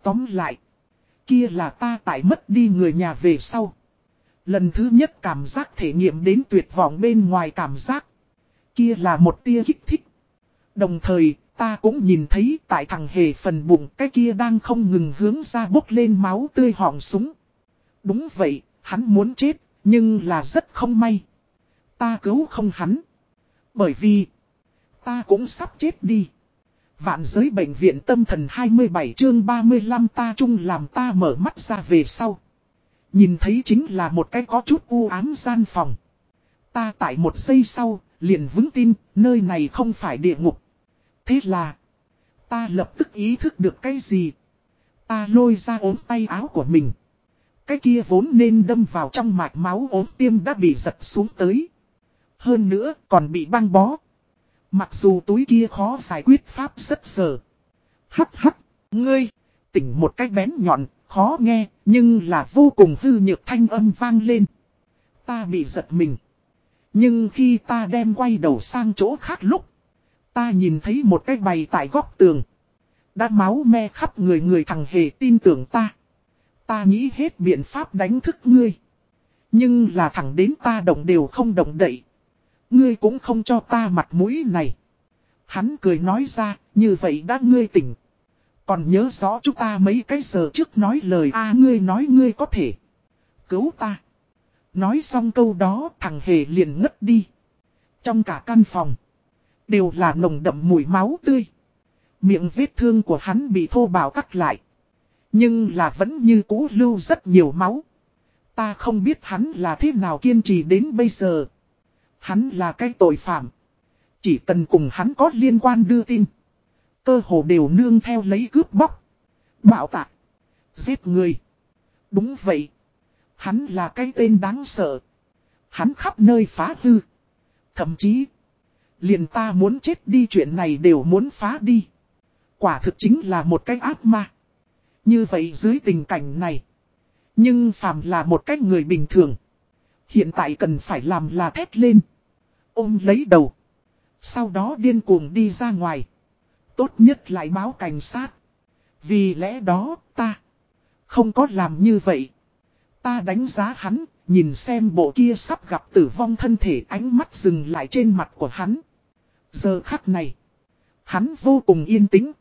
Tóm lại. Kia là ta tại mất đi người nhà về sau. Lần thứ nhất cảm giác thể nghiệm đến tuyệt vọng bên ngoài cảm giác. Kia là một tia kích thích. Đồng thời, ta cũng nhìn thấy tại thằng hề phần bụng cái kia đang không ngừng hướng ra bốc lên máu tươi họng súng. Đúng vậy, hắn muốn chết, nhưng là rất không may. Ta cứu không hắn. Bởi vì, ta cũng sắp chết đi. Vạn giới bệnh viện tâm thần 27 chương 35 ta chung làm ta mở mắt ra về sau. Nhìn thấy chính là một cái có chút u ám gian phòng. Ta tại một giây sau, liền vững tin, nơi này không phải địa ngục. Thế là, ta lập tức ý thức được cái gì. Ta lôi ra ốm tay áo của mình. Cái kia vốn nên đâm vào trong mạch máu ốm tiêm đã bị giật xuống tới. Hơn nữa còn bị băng bó. Mặc dù túi kia khó giải quyết pháp rất sợ. Hắc hắc, ngươi, tỉnh một cách bén nhọn, khó nghe, nhưng là vô cùng hư nhược thanh âm vang lên. Ta bị giật mình. Nhưng khi ta đem quay đầu sang chỗ khác lúc, ta nhìn thấy một cái bày tại góc tường. Đã máu me khắp người người thằng hề tin tưởng ta. Ta nghĩ hết biện pháp đánh thức ngươi. Nhưng là thẳng đến ta động đều không động đậy. Ngươi cũng không cho ta mặt mũi này. Hắn cười nói ra, như vậy đã ngươi tỉnh. Còn nhớ rõ chúng ta mấy cái giờ trước nói lời a ngươi nói ngươi có thể. Cứu ta. Nói xong câu đó thằng hề liền ngất đi. Trong cả căn phòng. Đều là nồng đậm mùi máu tươi. Miệng vết thương của hắn bị thô bào cắt lại. Nhưng là vẫn như cũ lưu rất nhiều máu. Ta không biết hắn là thế nào kiên trì đến bây giờ. Hắn là cái tội phạm. Chỉ cần cùng hắn có liên quan đưa tin. Cơ hồ đều nương theo lấy cướp bóc. Bạo tạc. Giết người. Đúng vậy. Hắn là cái tên đáng sợ. Hắn khắp nơi phá hư. Thậm chí. Liền ta muốn chết đi chuyện này đều muốn phá đi. Quả thực chính là một cái ác ma. Như vậy dưới tình cảnh này. Nhưng Phạm là một cái người bình thường. Hiện tại cần phải làm là thét lên. Ôm lấy đầu. Sau đó điên cuồng đi ra ngoài. Tốt nhất lại báo cảnh sát. Vì lẽ đó ta không có làm như vậy. Ta đánh giá hắn, nhìn xem bộ kia sắp gặp tử vong thân thể ánh mắt dừng lại trên mặt của hắn. Giờ khắc này, hắn vô cùng yên tĩnh.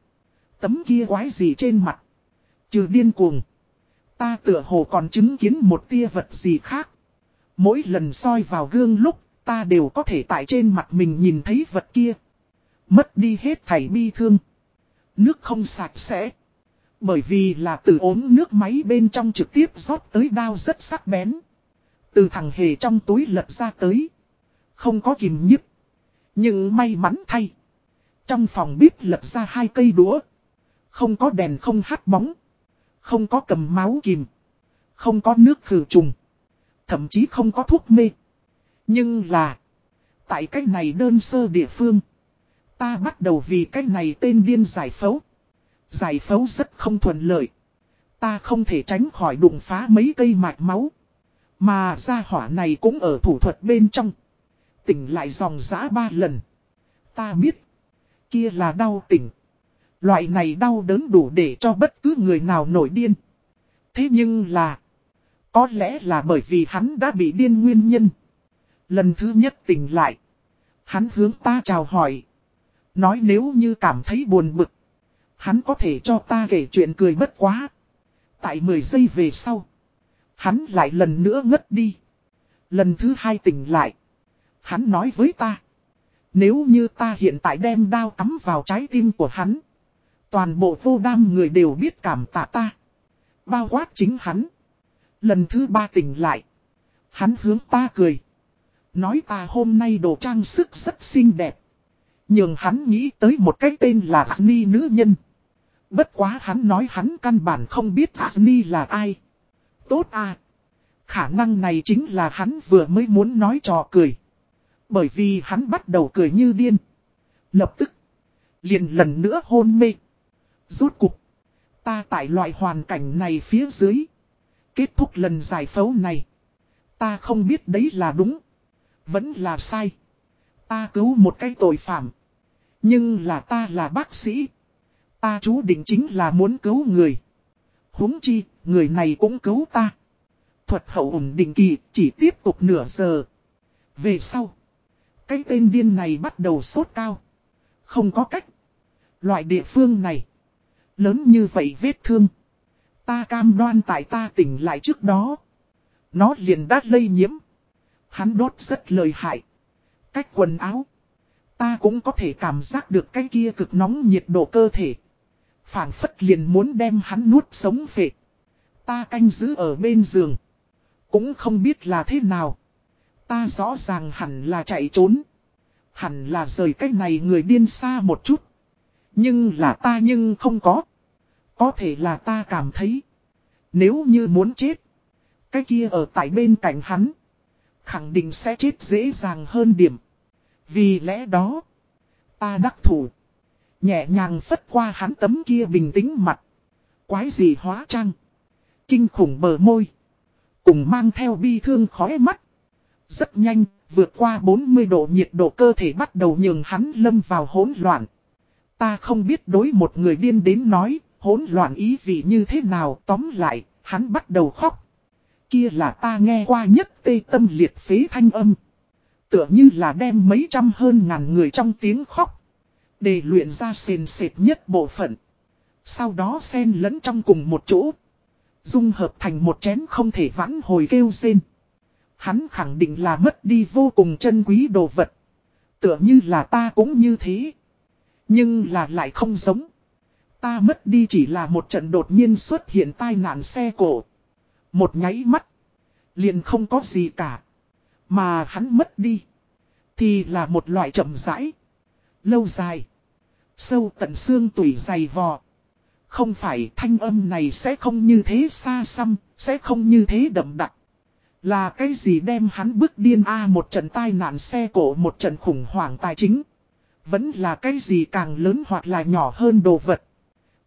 Tấm kia quái gì trên mặt. Trừ điên cuồng. Ta tựa hồ còn chứng kiến một tia vật gì khác. Mỗi lần soi vào gương lúc, ta đều có thể tại trên mặt mình nhìn thấy vật kia. Mất đi hết thảy bi thương. Nước không sạch sẽ. Bởi vì là từ ốm nước máy bên trong trực tiếp rót tới đao rất sắc bén. Từ thằng hề trong túi lật ra tới. Không có kìm nhíp, Nhưng may mắn thay. Trong phòng bếp lật ra hai cây đũa. Không có đèn không hát bóng. Không có cầm máu kìm. Không có nước khử trùng. Thậm chí không có thuốc mê. Nhưng là. Tại cách này đơn sơ địa phương. Ta bắt đầu vì cách này tên điên giải phẫu. Giải phẫu rất không thuận lợi. Ta không thể tránh khỏi đụng phá mấy cây mạch máu. Mà gia hỏa này cũng ở thủ thuật bên trong. Tỉnh lại dòng giã ba lần. Ta biết. Kia là đau tỉnh. Loại này đau đớn đủ để cho bất cứ người nào nổi điên. Thế nhưng là. Có lẽ là bởi vì hắn đã bị điên nguyên nhân. Lần thứ nhất tỉnh lại. Hắn hướng ta chào hỏi. Nói nếu như cảm thấy buồn bực. Hắn có thể cho ta kể chuyện cười bất quá. Tại 10 giây về sau. Hắn lại lần nữa ngất đi. Lần thứ hai tỉnh lại. Hắn nói với ta. Nếu như ta hiện tại đem đao cắm vào trái tim của hắn. Toàn bộ vô đam người đều biết cảm tạ ta. Bao quát chính hắn. Lần thứ ba tỉnh lại. Hắn hướng ta cười. Nói ta hôm nay đồ trang sức rất xinh đẹp. Nhưng hắn nghĩ tới một cái tên là Asni nữ nhân. Bất quá hắn nói hắn căn bản không biết Asni là ai. Tốt à. Khả năng này chính là hắn vừa mới muốn nói trò cười. Bởi vì hắn bắt đầu cười như điên. Lập tức. Liền lần nữa hôn mê. Rốt cục. Ta tại loại hoàn cảnh này phía dưới. Kết thúc lần giải phẫu này. Ta không biết đấy là đúng. Vẫn là sai. Ta cứu một cái tội phạm. Nhưng là ta là bác sĩ. Ta chú định chính là muốn cứu người. huống chi, người này cũng cứu ta. Thuật hậu ủng định kỳ, chỉ tiếp tục nửa giờ. Về sau, cái tên điên này bắt đầu sốt cao. Không có cách. Loại địa phương này, lớn như vậy vết thương. Ta cam đoan tại ta tỉnh lại trước đó. Nó liền đát lây nhiễm. Hắn đốt rất lời hại. Cách quần áo. Ta cũng có thể cảm giác được cái kia cực nóng nhiệt độ cơ thể. phảng phất liền muốn đem hắn nuốt sống phệ. Ta canh giữ ở bên giường. Cũng không biết là thế nào. Ta rõ ràng hẳn là chạy trốn. Hẳn là rời cái này người điên xa một chút. Nhưng là ta nhưng không có. Có thể là ta cảm thấy. Nếu như muốn chết. Cái kia ở tại bên cạnh hắn. Khẳng định sẽ chết dễ dàng hơn điểm. Vì lẽ đó. Ta đắc thủ. Nhẹ nhàng phất qua hắn tấm kia bình tĩnh mặt. Quái gì hóa trăng. Kinh khủng bờ môi. Cùng mang theo bi thương khóe mắt. Rất nhanh, vượt qua 40 độ nhiệt độ cơ thể bắt đầu nhường hắn lâm vào hỗn loạn. Ta không biết đối một người điên đến nói, hỗn loạn ý vị như thế nào tóm lại, hắn bắt đầu khóc. Kia là ta nghe qua nhất tê tâm liệt phế thanh âm. Tựa như là đem mấy trăm hơn ngàn người trong tiếng khóc. Để luyện ra sền sệt nhất bộ phận. Sau đó xen lẫn trong cùng một chỗ. Dung hợp thành một chén không thể vãn hồi kêu rên. Hắn khẳng định là mất đi vô cùng chân quý đồ vật. Tựa như là ta cũng như thế. Nhưng là lại không giống. Ta mất đi chỉ là một trận đột nhiên xuất hiện tai nạn xe cổ. Một nháy mắt. Liền không có gì cả. Mà hắn mất đi. Thì là một loại chậm rãi. Lâu dài. Sâu tận xương tủy dày vò. Không phải thanh âm này sẽ không như thế xa xăm, sẽ không như thế đậm đặc. Là cái gì đem hắn bước điên a một trận tai nạn xe cổ một trận khủng hoảng tài chính. Vẫn là cái gì càng lớn hoặc là nhỏ hơn đồ vật.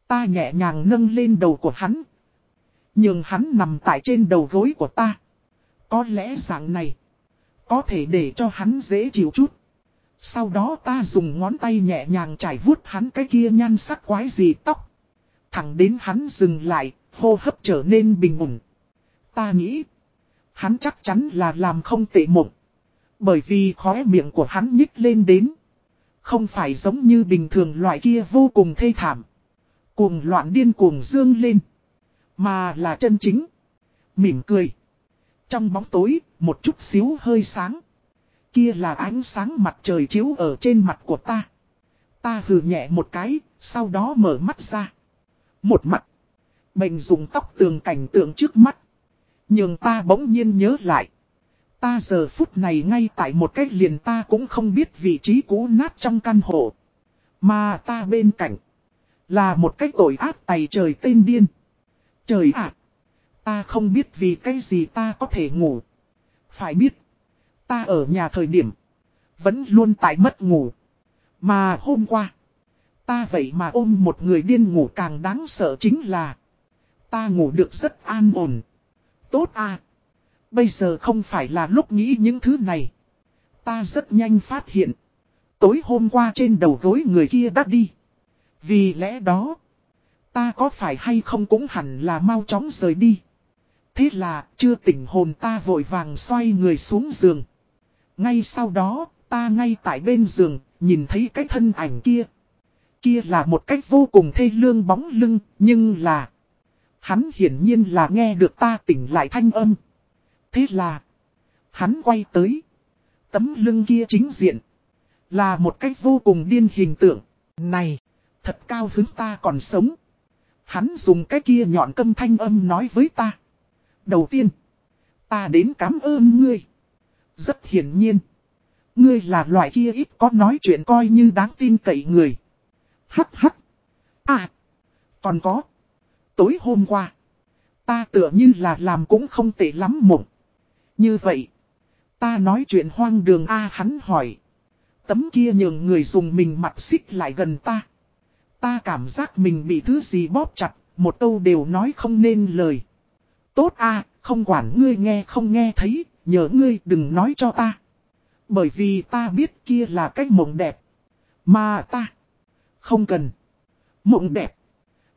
Ta nhẹ nhàng nâng lên đầu của hắn. Nhưng hắn nằm tại trên đầu gối của ta. Có lẽ dạng này. Có thể để cho hắn dễ chịu chút. Sau đó ta dùng ngón tay nhẹ nhàng trải vuốt hắn cái kia nhan sắc quái gì tóc. Thẳng đến hắn dừng lại, hô hấp trở nên bình ổn. Ta nghĩ, hắn chắc chắn là làm không tệ mộng. Bởi vì khóe miệng của hắn nhích lên đến. Không phải giống như bình thường loại kia vô cùng thê thảm. Cuồng loạn điên cuồng dương lên. Mà là chân chính. Mỉm cười. Trong bóng tối, một chút xíu hơi sáng. Kia là ánh sáng mặt trời chiếu ở trên mặt của ta. Ta hừ nhẹ một cái, sau đó mở mắt ra. Một mặt. Mình dùng tóc tường cảnh tượng trước mắt. Nhưng ta bỗng nhiên nhớ lại. Ta giờ phút này ngay tại một cách liền ta cũng không biết vị trí cũ nát trong căn hộ. Mà ta bên cạnh. Là một cách tội ác tày trời tên điên. Trời ạ! ta không biết vì cái gì ta có thể ngủ. Phải biết. Ta ở nhà thời điểm. Vẫn luôn tại mất ngủ. Mà hôm qua. Ta vậy mà ôm một người điên ngủ càng đáng sợ chính là. Ta ngủ được rất an ổn. Tốt à. Bây giờ không phải là lúc nghĩ những thứ này. Ta rất nhanh phát hiện. Tối hôm qua trên đầu gối người kia đã đi. Vì lẽ đó. Ta có phải hay không cũng hẳn là mau chóng rời đi. Thế là chưa tỉnh hồn ta vội vàng xoay người xuống giường. Ngay sau đó, ta ngay tại bên giường, nhìn thấy cái thân ảnh kia. Kia là một cách vô cùng thê lương bóng lưng, nhưng là... Hắn hiển nhiên là nghe được ta tỉnh lại thanh âm. Thế là... Hắn quay tới. Tấm lưng kia chính diện. Là một cách vô cùng điên hình tượng. Này, thật cao hứng ta còn sống. Hắn dùng cái kia nhọn câm thanh âm nói với ta. Đầu tiên, ta đến cảm ơn ngươi. Rất hiển nhiên. Ngươi là loại kia ít có nói chuyện coi như đáng tin cậy người. Hắc hắc. À. Còn có. Tối hôm qua. Ta tựa như là làm cũng không tệ lắm mộng. Như vậy. Ta nói chuyện hoang đường A hắn hỏi. Tấm kia nhường người dùng mình mặt xích lại gần ta. Ta cảm giác mình bị thứ gì bóp chặt, một câu đều nói không nên lời. Tốt a không quản ngươi nghe không nghe thấy, nhớ ngươi đừng nói cho ta. Bởi vì ta biết kia là cách mộng đẹp. Mà ta không cần. Mộng đẹp.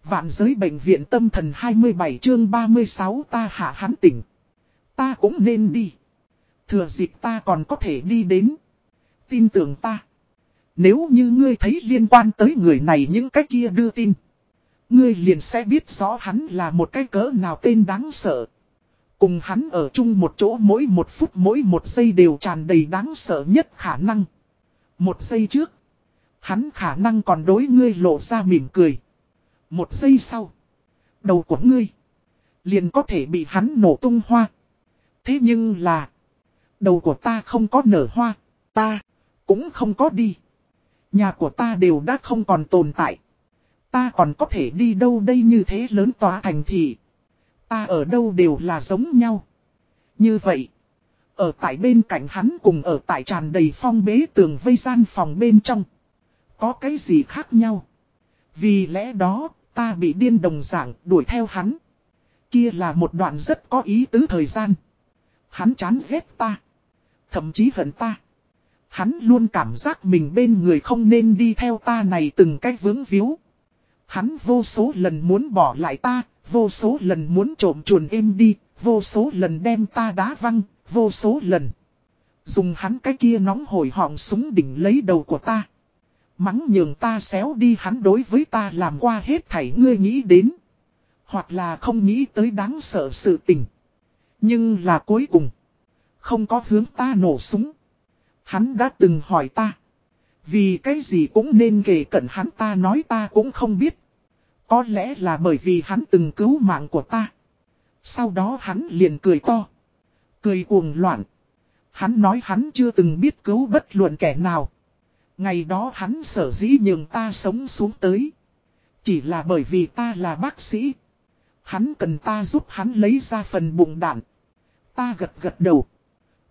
Vạn giới bệnh viện tâm thần 27 chương 36 ta hạ hắn tỉnh. Ta cũng nên đi. Thừa dịp ta còn có thể đi đến. Tin tưởng ta. Nếu như ngươi thấy liên quan tới người này những cái kia đưa tin. Ngươi liền sẽ biết rõ hắn là một cái cỡ nào tên đáng sợ. Cùng hắn ở chung một chỗ mỗi một phút mỗi một giây đều tràn đầy đáng sợ nhất khả năng. Một giây trước, hắn khả năng còn đối ngươi lộ ra mỉm cười. Một giây sau, đầu của ngươi liền có thể bị hắn nổ tung hoa. Thế nhưng là, đầu của ta không có nở hoa, ta cũng không có đi. Nhà của ta đều đã không còn tồn tại. Ta còn có thể đi đâu đây như thế lớn tòa thành thị. Ta ở đâu đều là giống nhau. Như vậy, ở tại bên cạnh hắn cùng ở tại tràn đầy phong bế tường vây gian phòng bên trong. Có cái gì khác nhau? Vì lẽ đó, ta bị điên đồng dạng đuổi theo hắn. Kia là một đoạn rất có ý tứ thời gian. Hắn chán ghét ta. Thậm chí hận ta. Hắn luôn cảm giác mình bên người không nên đi theo ta này từng cách vướng víu. Hắn vô số lần muốn bỏ lại ta, vô số lần muốn trộm chuồn êm đi, vô số lần đem ta đá văng, vô số lần. Dùng hắn cái kia nóng hổi họng súng đỉnh lấy đầu của ta. Mắng nhường ta xéo đi hắn đối với ta làm qua hết thảy ngươi nghĩ đến. Hoặc là không nghĩ tới đáng sợ sự tình. Nhưng là cuối cùng. Không có hướng ta nổ súng. Hắn đã từng hỏi ta. Vì cái gì cũng nên kể cận hắn ta nói ta cũng không biết. Có lẽ là bởi vì hắn từng cứu mạng của ta. Sau đó hắn liền cười to. Cười cuồng loạn. Hắn nói hắn chưa từng biết cứu bất luận kẻ nào. Ngày đó hắn sở dĩ nhường ta sống xuống tới. Chỉ là bởi vì ta là bác sĩ. Hắn cần ta giúp hắn lấy ra phần bụng đạn. Ta gật gật đầu.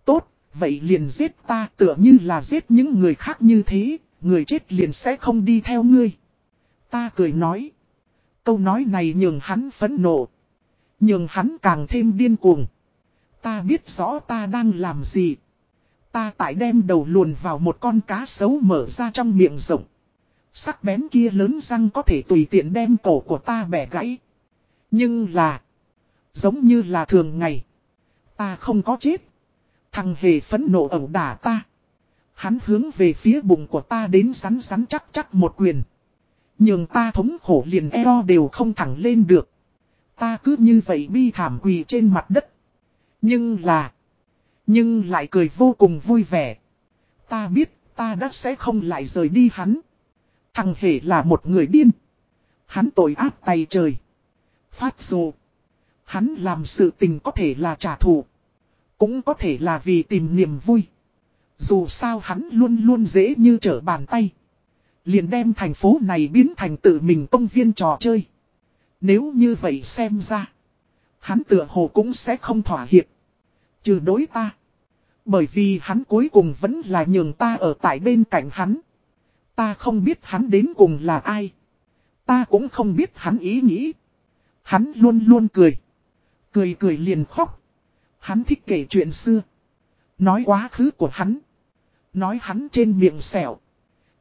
Tốt, vậy liền giết ta tựa như là giết những người khác như thế, người chết liền sẽ không đi theo ngươi. Ta cười nói. Câu nói này nhường hắn phẫn nộ. Nhường hắn càng thêm điên cuồng. Ta biết rõ ta đang làm gì. Ta tại đem đầu luồn vào một con cá sấu mở ra trong miệng rộng. Sắc bén kia lớn răng có thể tùy tiện đem cổ của ta bẻ gãy. Nhưng là. Giống như là thường ngày. Ta không có chết. Thằng hề phấn nộ ẩu đả ta. Hắn hướng về phía bụng của ta đến rắn rắn chắc chắc một quyền. Nhưng ta thống khổ liền eo đều không thẳng lên được. Ta cứ như vậy bi thảm quỳ trên mặt đất. Nhưng là. Nhưng lại cười vô cùng vui vẻ. Ta biết ta đã sẽ không lại rời đi hắn. Thằng hề là một người điên. Hắn tội ác tay trời. Phát dù. Hắn làm sự tình có thể là trả thù. Cũng có thể là vì tìm niềm vui. Dù sao hắn luôn luôn dễ như trở bàn tay. Liền đem thành phố này biến thành tự mình công viên trò chơi. Nếu như vậy xem ra. Hắn tựa hồ cũng sẽ không thỏa hiệp. Trừ đối ta. Bởi vì hắn cuối cùng vẫn là nhường ta ở tại bên cạnh hắn. Ta không biết hắn đến cùng là ai. Ta cũng không biết hắn ý nghĩ. Hắn luôn luôn cười. Cười cười liền khóc. Hắn thích kể chuyện xưa. Nói quá khứ của hắn. Nói hắn trên miệng sẹo.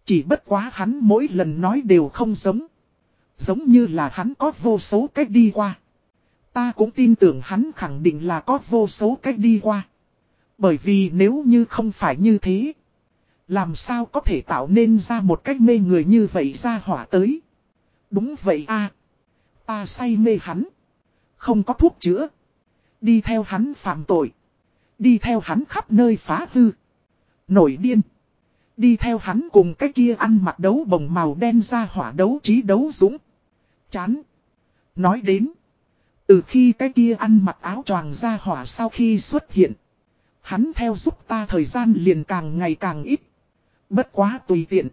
Chỉ bất quá hắn mỗi lần nói đều không giống. Giống như là hắn có vô số cách đi qua. Ta cũng tin tưởng hắn khẳng định là có vô số cách đi qua. Bởi vì nếu như không phải như thế. Làm sao có thể tạo nên ra một cách mê người như vậy ra hỏa tới. Đúng vậy a Ta say mê hắn. Không có thuốc chữa. Đi theo hắn phạm tội. Đi theo hắn khắp nơi phá hư. Nổi điên. Đi theo hắn cùng cái kia ăn mặc đấu bồng màu đen ra hỏa đấu trí đấu dũng. Chán. Nói đến. Từ khi cái kia ăn mặc áo choàng ra hỏa sau khi xuất hiện. Hắn theo giúp ta thời gian liền càng ngày càng ít. Bất quá tùy tiện.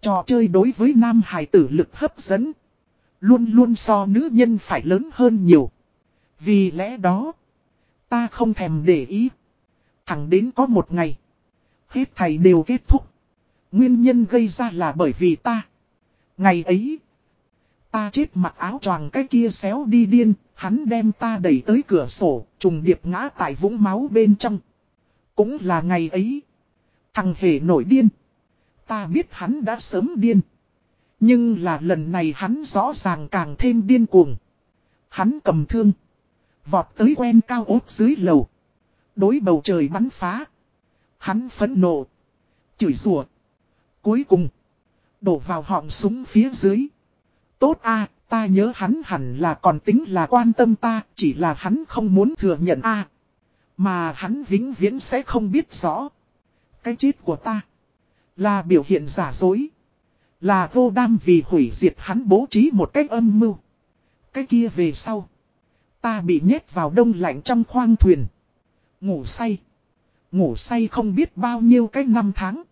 Trò chơi đối với nam hải tử lực hấp dẫn. Luôn luôn so nữ nhân phải lớn hơn nhiều. Vì lẽ đó. Ta không thèm để ý. Thẳng đến có một ngày. Hết thầy đều kết thúc. Nguyên nhân gây ra là bởi vì ta. Ngày ấy. Ta chết mặc áo choàng cái kia xéo đi điên. Hắn đem ta đẩy tới cửa sổ. Trùng điệp ngã tại vũng máu bên trong. Cũng là ngày ấy. Thằng hề nổi điên. Ta biết hắn đã sớm điên. Nhưng là lần này hắn rõ ràng càng thêm điên cuồng. Hắn cầm thương. Vọt tới quen cao ốt dưới lầu. Đối bầu trời bắn phá. Hắn phẫn nộ. Chửi rủa Cuối cùng. Đổ vào họng súng phía dưới. Tốt a, ta nhớ hắn hẳn là còn tính là quan tâm ta. Chỉ là hắn không muốn thừa nhận a Mà hắn vĩnh viễn sẽ không biết rõ. Cái chết của ta. Là biểu hiện giả dối. Là vô đam vì hủy diệt hắn bố trí một cách âm mưu. Cái kia về sau. Ta bị nhét vào đông lạnh trong khoang thuyền. Ngủ say. Ngủ say không biết bao nhiêu cái năm tháng.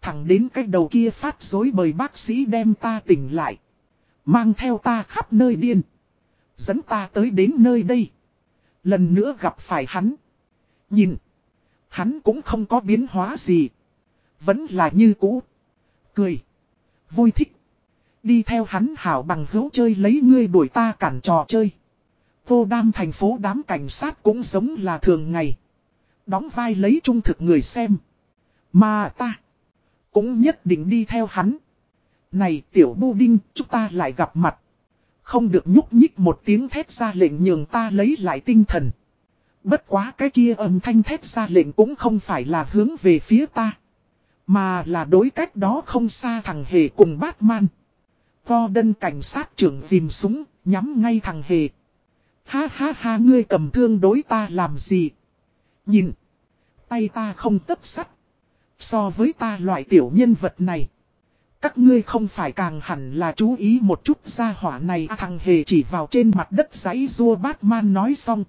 Thẳng đến cái đầu kia phát dối bởi bác sĩ đem ta tỉnh lại. Mang theo ta khắp nơi điên. Dẫn ta tới đến nơi đây. Lần nữa gặp phải hắn. Nhìn. Hắn cũng không có biến hóa gì. Vẫn là như cũ. Cười. Vui thích. Đi theo hắn hảo bằng hữu chơi lấy ngươi đuổi ta cản trò chơi. Vô đam thành phố đám cảnh sát cũng giống là thường ngày. Đóng vai lấy trung thực người xem. Mà ta. Cũng nhất định đi theo hắn. Này tiểu bu đinh chúng ta lại gặp mặt. Không được nhúc nhích một tiếng thét ra lệnh nhường ta lấy lại tinh thần. Bất quá cái kia âm thanh thét ra lệnh cũng không phải là hướng về phía ta. Mà là đối cách đó không xa thằng Hề cùng Batman. Gordon cảnh sát trưởng dìm súng, nhắm ngay thằng Hề. Ha ha ha ngươi cầm thương đối ta làm gì? Nhìn. Tay ta không tấp sắt. So với ta loại tiểu nhân vật này. Các ngươi không phải càng hẳn là chú ý một chút ra hỏa này à, thằng hề chỉ vào trên mặt đất giấy rua Batman nói xong.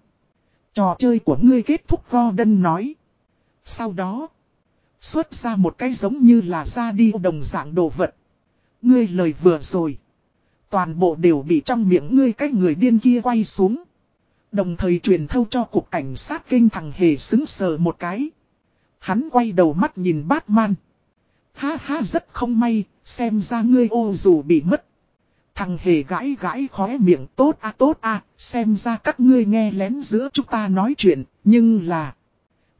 Trò chơi của ngươi kết thúc Gordon nói. Sau đó. Xuất ra một cái giống như là ra đi đồng dạng đồ vật. Ngươi lời vừa rồi. Toàn bộ đều bị trong miệng ngươi cái người điên kia quay xuống. Đồng thời truyền thâu cho cục cảnh sát kinh thằng hề xứng sờ một cái. Hắn quay đầu mắt nhìn Batman. Ha ha rất không may, xem ra ngươi ô dù bị mất. Thằng hề gãi gãi khóe miệng tốt a tốt a xem ra các ngươi nghe lén giữa chúng ta nói chuyện, nhưng là...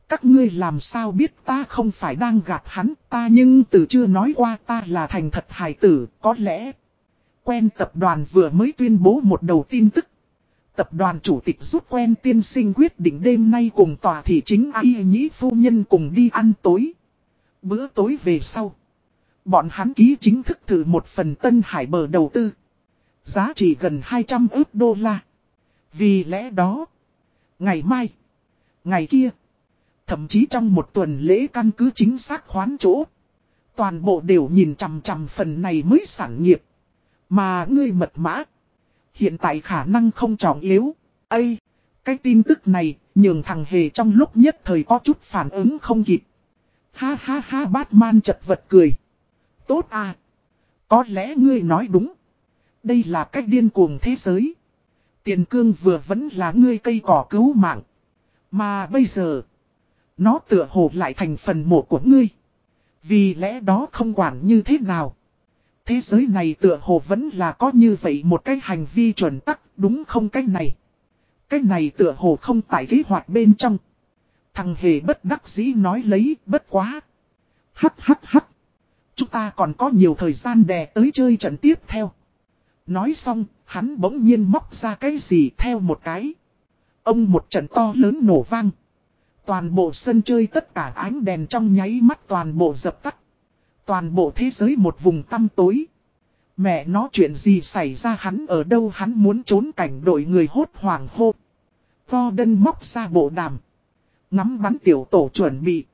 Các ngươi làm sao biết ta không phải đang gạt hắn ta nhưng từ chưa nói qua ta là thành thật hài tử, có lẽ. Quen tập đoàn vừa mới tuyên bố một đầu tin tức. Tập đoàn chủ tịch rút quen tiên sinh quyết định đêm nay cùng tòa thị chính ai nhĩ phu nhân cùng đi ăn tối. Bữa tối về sau. Bọn hắn ký chính thức thử một phần tân hải bờ đầu tư. Giá trị gần 200 ước đô la. Vì lẽ đó. Ngày mai. Ngày kia. Thậm chí trong một tuần lễ căn cứ chính xác khoán chỗ. Toàn bộ đều nhìn chằm chằm phần này mới sản nghiệp. Mà ngươi mật mã. Hiện tại khả năng không trọng yếu. Ây! Cái tin tức này, nhường thằng hề trong lúc nhất thời có chút phản ứng không kịp. Ha ha ha Batman chật vật cười. Tốt à! Có lẽ ngươi nói đúng. Đây là cách điên cuồng thế giới. Tiền cương vừa vẫn là ngươi cây cỏ cứu mạng. Mà bây giờ, nó tựa hồ lại thành phần mộ của ngươi. Vì lẽ đó không quản như thế nào. Thế giới này tựa hồ vẫn là có như vậy một cái hành vi chuẩn tắc, đúng không cái này. Cái này tựa hồ không tại kế hoạch bên trong. Thằng hề bất đắc dĩ nói lấy, bất quá. Hắt hắt hắt. Chúng ta còn có nhiều thời gian đè tới chơi trận tiếp theo. Nói xong, hắn bỗng nhiên móc ra cái gì theo một cái. Ông một trận to lớn nổ vang. Toàn bộ sân chơi tất cả ánh đèn trong nháy mắt toàn bộ dập tắt. Toàn bộ thế giới một vùng tăm tối. Mẹ nó chuyện gì xảy ra hắn ở đâu hắn muốn trốn cảnh đội người hốt hoảng hô. Vo đân móc ra bộ đàm. Ngắm bắn tiểu tổ chuẩn bị.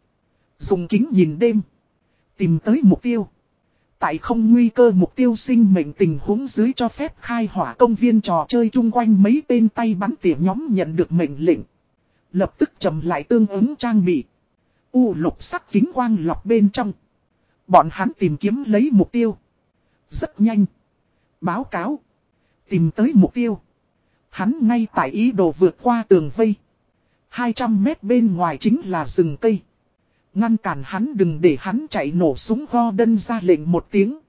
Dùng kính nhìn đêm. Tìm tới mục tiêu. Tại không nguy cơ mục tiêu sinh mệnh tình huống dưới cho phép khai hỏa công viên trò chơi chung quanh mấy tên tay bắn tỉa nhóm nhận được mệnh lệnh. Lập tức trầm lại tương ứng trang bị. U lục sắc kính quang lọc bên trong. Bọn hắn tìm kiếm lấy mục tiêu. Rất nhanh. Báo cáo. Tìm tới mục tiêu. Hắn ngay tại ý đồ vượt qua tường vây. 200 mét bên ngoài chính là rừng cây. Ngăn cản hắn đừng để hắn chạy nổ súng go đân ra lệnh một tiếng.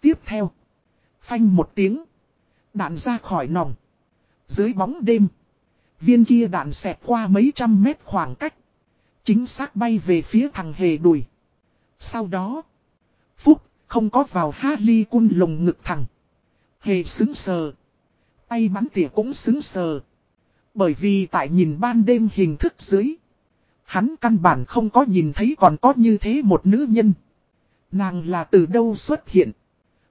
Tiếp theo. Phanh một tiếng. Đạn ra khỏi nòng. Dưới bóng đêm. Viên kia đạn xẹt qua mấy trăm mét khoảng cách. Chính xác bay về phía thằng hề đùi. Sau đó. Phúc không có vào Harley cun lồng ngực thẳng, Hề xứng sờ. Tay bắn tỉa cũng xứng sờ. Bởi vì tại nhìn ban đêm hình thức dưới. Hắn căn bản không có nhìn thấy còn có như thế một nữ nhân. Nàng là từ đâu xuất hiện.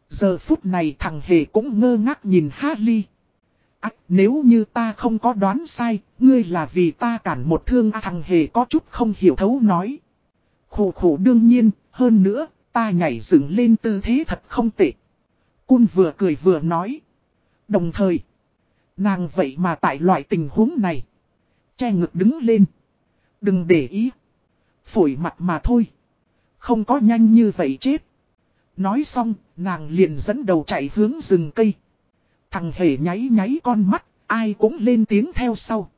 Giờ phút này thằng hề cũng ngơ ngác nhìn Harley. À, nếu như ta không có đoán sai, ngươi là vì ta cản một thương à, thằng hề có chút không hiểu thấu nói. Khổ khổ đương nhiên, hơn nữa, Ta nhảy dựng lên tư thế thật không tệ. Cun vừa cười vừa nói. Đồng thời, nàng vậy mà tại loại tình huống này. Che ngực đứng lên. Đừng để ý. Phổi mặt mà thôi. Không có nhanh như vậy chết. Nói xong, nàng liền dẫn đầu chạy hướng rừng cây. Thằng hề nháy nháy con mắt, ai cũng lên tiếng theo sau.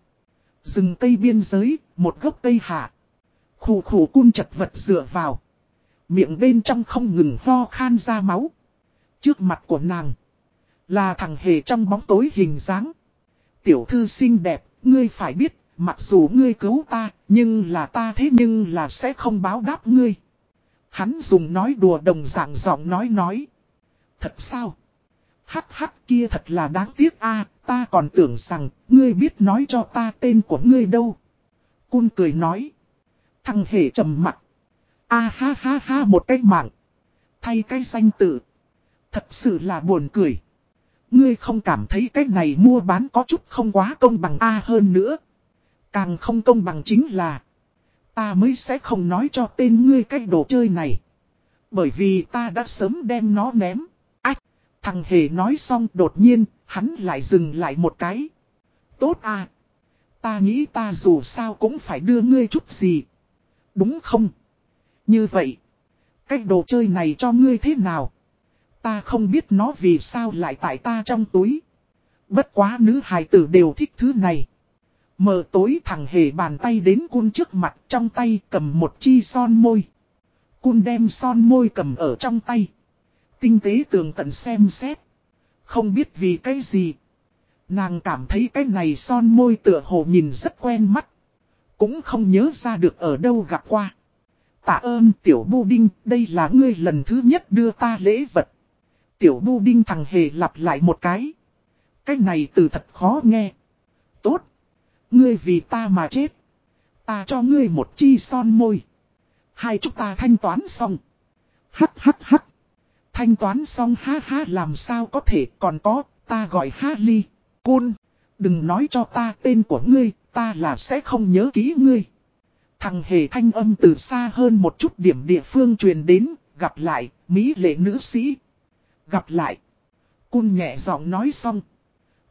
Rừng cây biên giới, một gốc cây hạ. Khủ khủ cun chật vật dựa vào. Miệng bên trong không ngừng ho khan ra máu. Trước mặt của nàng. Là thằng hề trong bóng tối hình dáng. Tiểu thư xinh đẹp, ngươi phải biết, mặc dù ngươi cứu ta, nhưng là ta thế nhưng là sẽ không báo đáp ngươi. Hắn dùng nói đùa đồng dạng giọng nói nói. Thật sao? Hắc hắc kia thật là đáng tiếc a ta còn tưởng rằng, ngươi biết nói cho ta tên của ngươi đâu. Cun cười nói. Thằng hề trầm mặt. A ha ha ha một cái mạng. Thay cái danh tự. Thật sự là buồn cười. Ngươi không cảm thấy cái này mua bán có chút không quá công bằng A hơn nữa. Càng không công bằng chính là. Ta mới sẽ không nói cho tên ngươi cái đồ chơi này. Bởi vì ta đã sớm đem nó ném. Ách! Thằng hề nói xong đột nhiên, hắn lại dừng lại một cái. Tốt à! Ta nghĩ ta dù sao cũng phải đưa ngươi chút gì. Đúng không? Như vậy, cách đồ chơi này cho ngươi thế nào? Ta không biết nó vì sao lại tại ta trong túi. Bất quá nữ hài tử đều thích thứ này. Mờ tối thằng hề bàn tay đến cun trước mặt trong tay cầm một chi son môi. Cun đem son môi cầm ở trong tay. Tinh tế tường tận xem xét. Không biết vì cái gì. Nàng cảm thấy cái này son môi tựa hồ nhìn rất quen mắt. Cũng không nhớ ra được ở đâu gặp qua. Tạ ơn tiểu bu đinh, đây là ngươi lần thứ nhất đưa ta lễ vật. Tiểu bu đinh thằng hề lặp lại một cái. Cái này từ thật khó nghe. Tốt. Ngươi vì ta mà chết. Ta cho ngươi một chi son môi. Hai chúng ta thanh toán xong. Hắt hắt hắt. Thanh toán xong ha ha làm sao có thể còn có, ta gọi ha ly. Cun. Đừng nói cho ta tên của ngươi, ta là sẽ không nhớ kỹ ngươi. Thằng hề thanh âm từ xa hơn một chút điểm địa phương truyền đến, gặp lại, Mỹ lệ nữ sĩ. Gặp lại. Cun nhẹ giọng nói xong.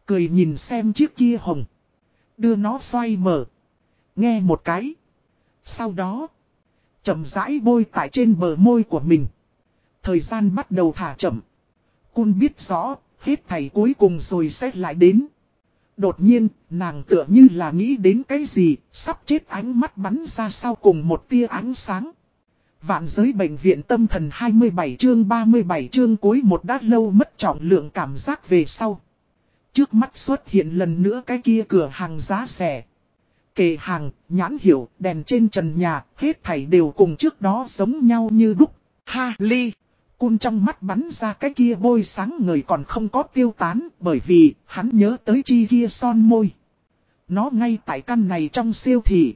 Cười nhìn xem chiếc kia hồng. Đưa nó xoay mở. Nghe một cái. Sau đó. chậm rãi bôi tại trên bờ môi của mình. Thời gian bắt đầu thả chậm. Cun biết rõ, hết thầy cuối cùng rồi sẽ lại đến. Đột nhiên, nàng tựa như là nghĩ đến cái gì, sắp chết ánh mắt bắn ra sau cùng một tia ánh sáng. Vạn giới bệnh viện tâm thần 27 chương 37 chương cuối một đã lâu mất trọng lượng cảm giác về sau. Trước mắt xuất hiện lần nữa cái kia cửa hàng giá rẻ. Kề hàng, nhãn hiệu, đèn trên trần nhà, hết thảy đều cùng trước đó giống nhau như đúc. Ha, ly! Cun trong mắt bắn ra cái kia bôi sáng người còn không có tiêu tán bởi vì hắn nhớ tới chi kia son môi. Nó ngay tại căn này trong siêu thị.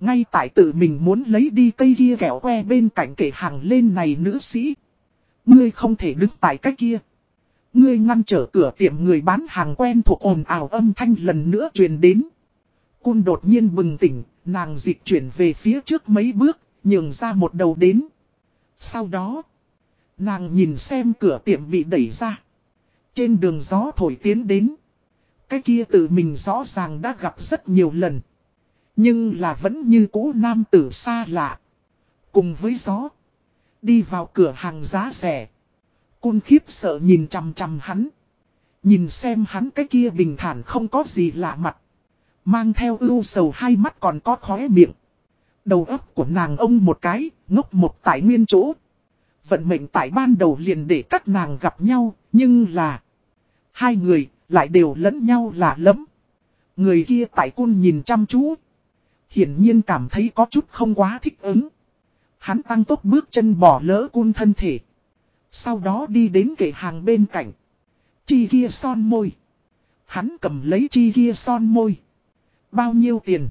Ngay tại tự mình muốn lấy đi cây kia kẹo que bên cạnh kể hàng lên này nữ sĩ. Ngươi không thể đứng tại cách kia. Ngươi ngăn trở cửa tiệm người bán hàng quen thuộc ồn ào âm thanh lần nữa truyền đến. Cun đột nhiên bừng tỉnh, nàng dịch chuyển về phía trước mấy bước, nhường ra một đầu đến. Sau đó, nàng nhìn xem cửa tiệm bị đẩy ra. Trên đường gió thổi tiến đến. Cái kia tự mình rõ ràng đã gặp rất nhiều lần. Nhưng là vẫn như cũ nam tử xa lạ. Cùng với gió. Đi vào cửa hàng giá rẻ. Cun khiếp sợ nhìn chằm chằm hắn. Nhìn xem hắn cái kia bình thản không có gì lạ mặt. Mang theo ưu sầu hai mắt còn có khóe miệng. Đầu óc của nàng ông một cái, ngốc một tại nguyên chỗ. Vận mệnh tại ban đầu liền để các nàng gặp nhau, nhưng là... Hai người, lại đều lẫn nhau lạ lắm. Người kia tại cun nhìn chăm chú. Hiển nhiên cảm thấy có chút không quá thích ứng. Hắn tăng tốc bước chân bỏ lỡ cun thân thể. Sau đó đi đến kệ hàng bên cạnh. Chi kia son môi. Hắn cầm lấy chi kia son môi. Bao nhiêu tiền?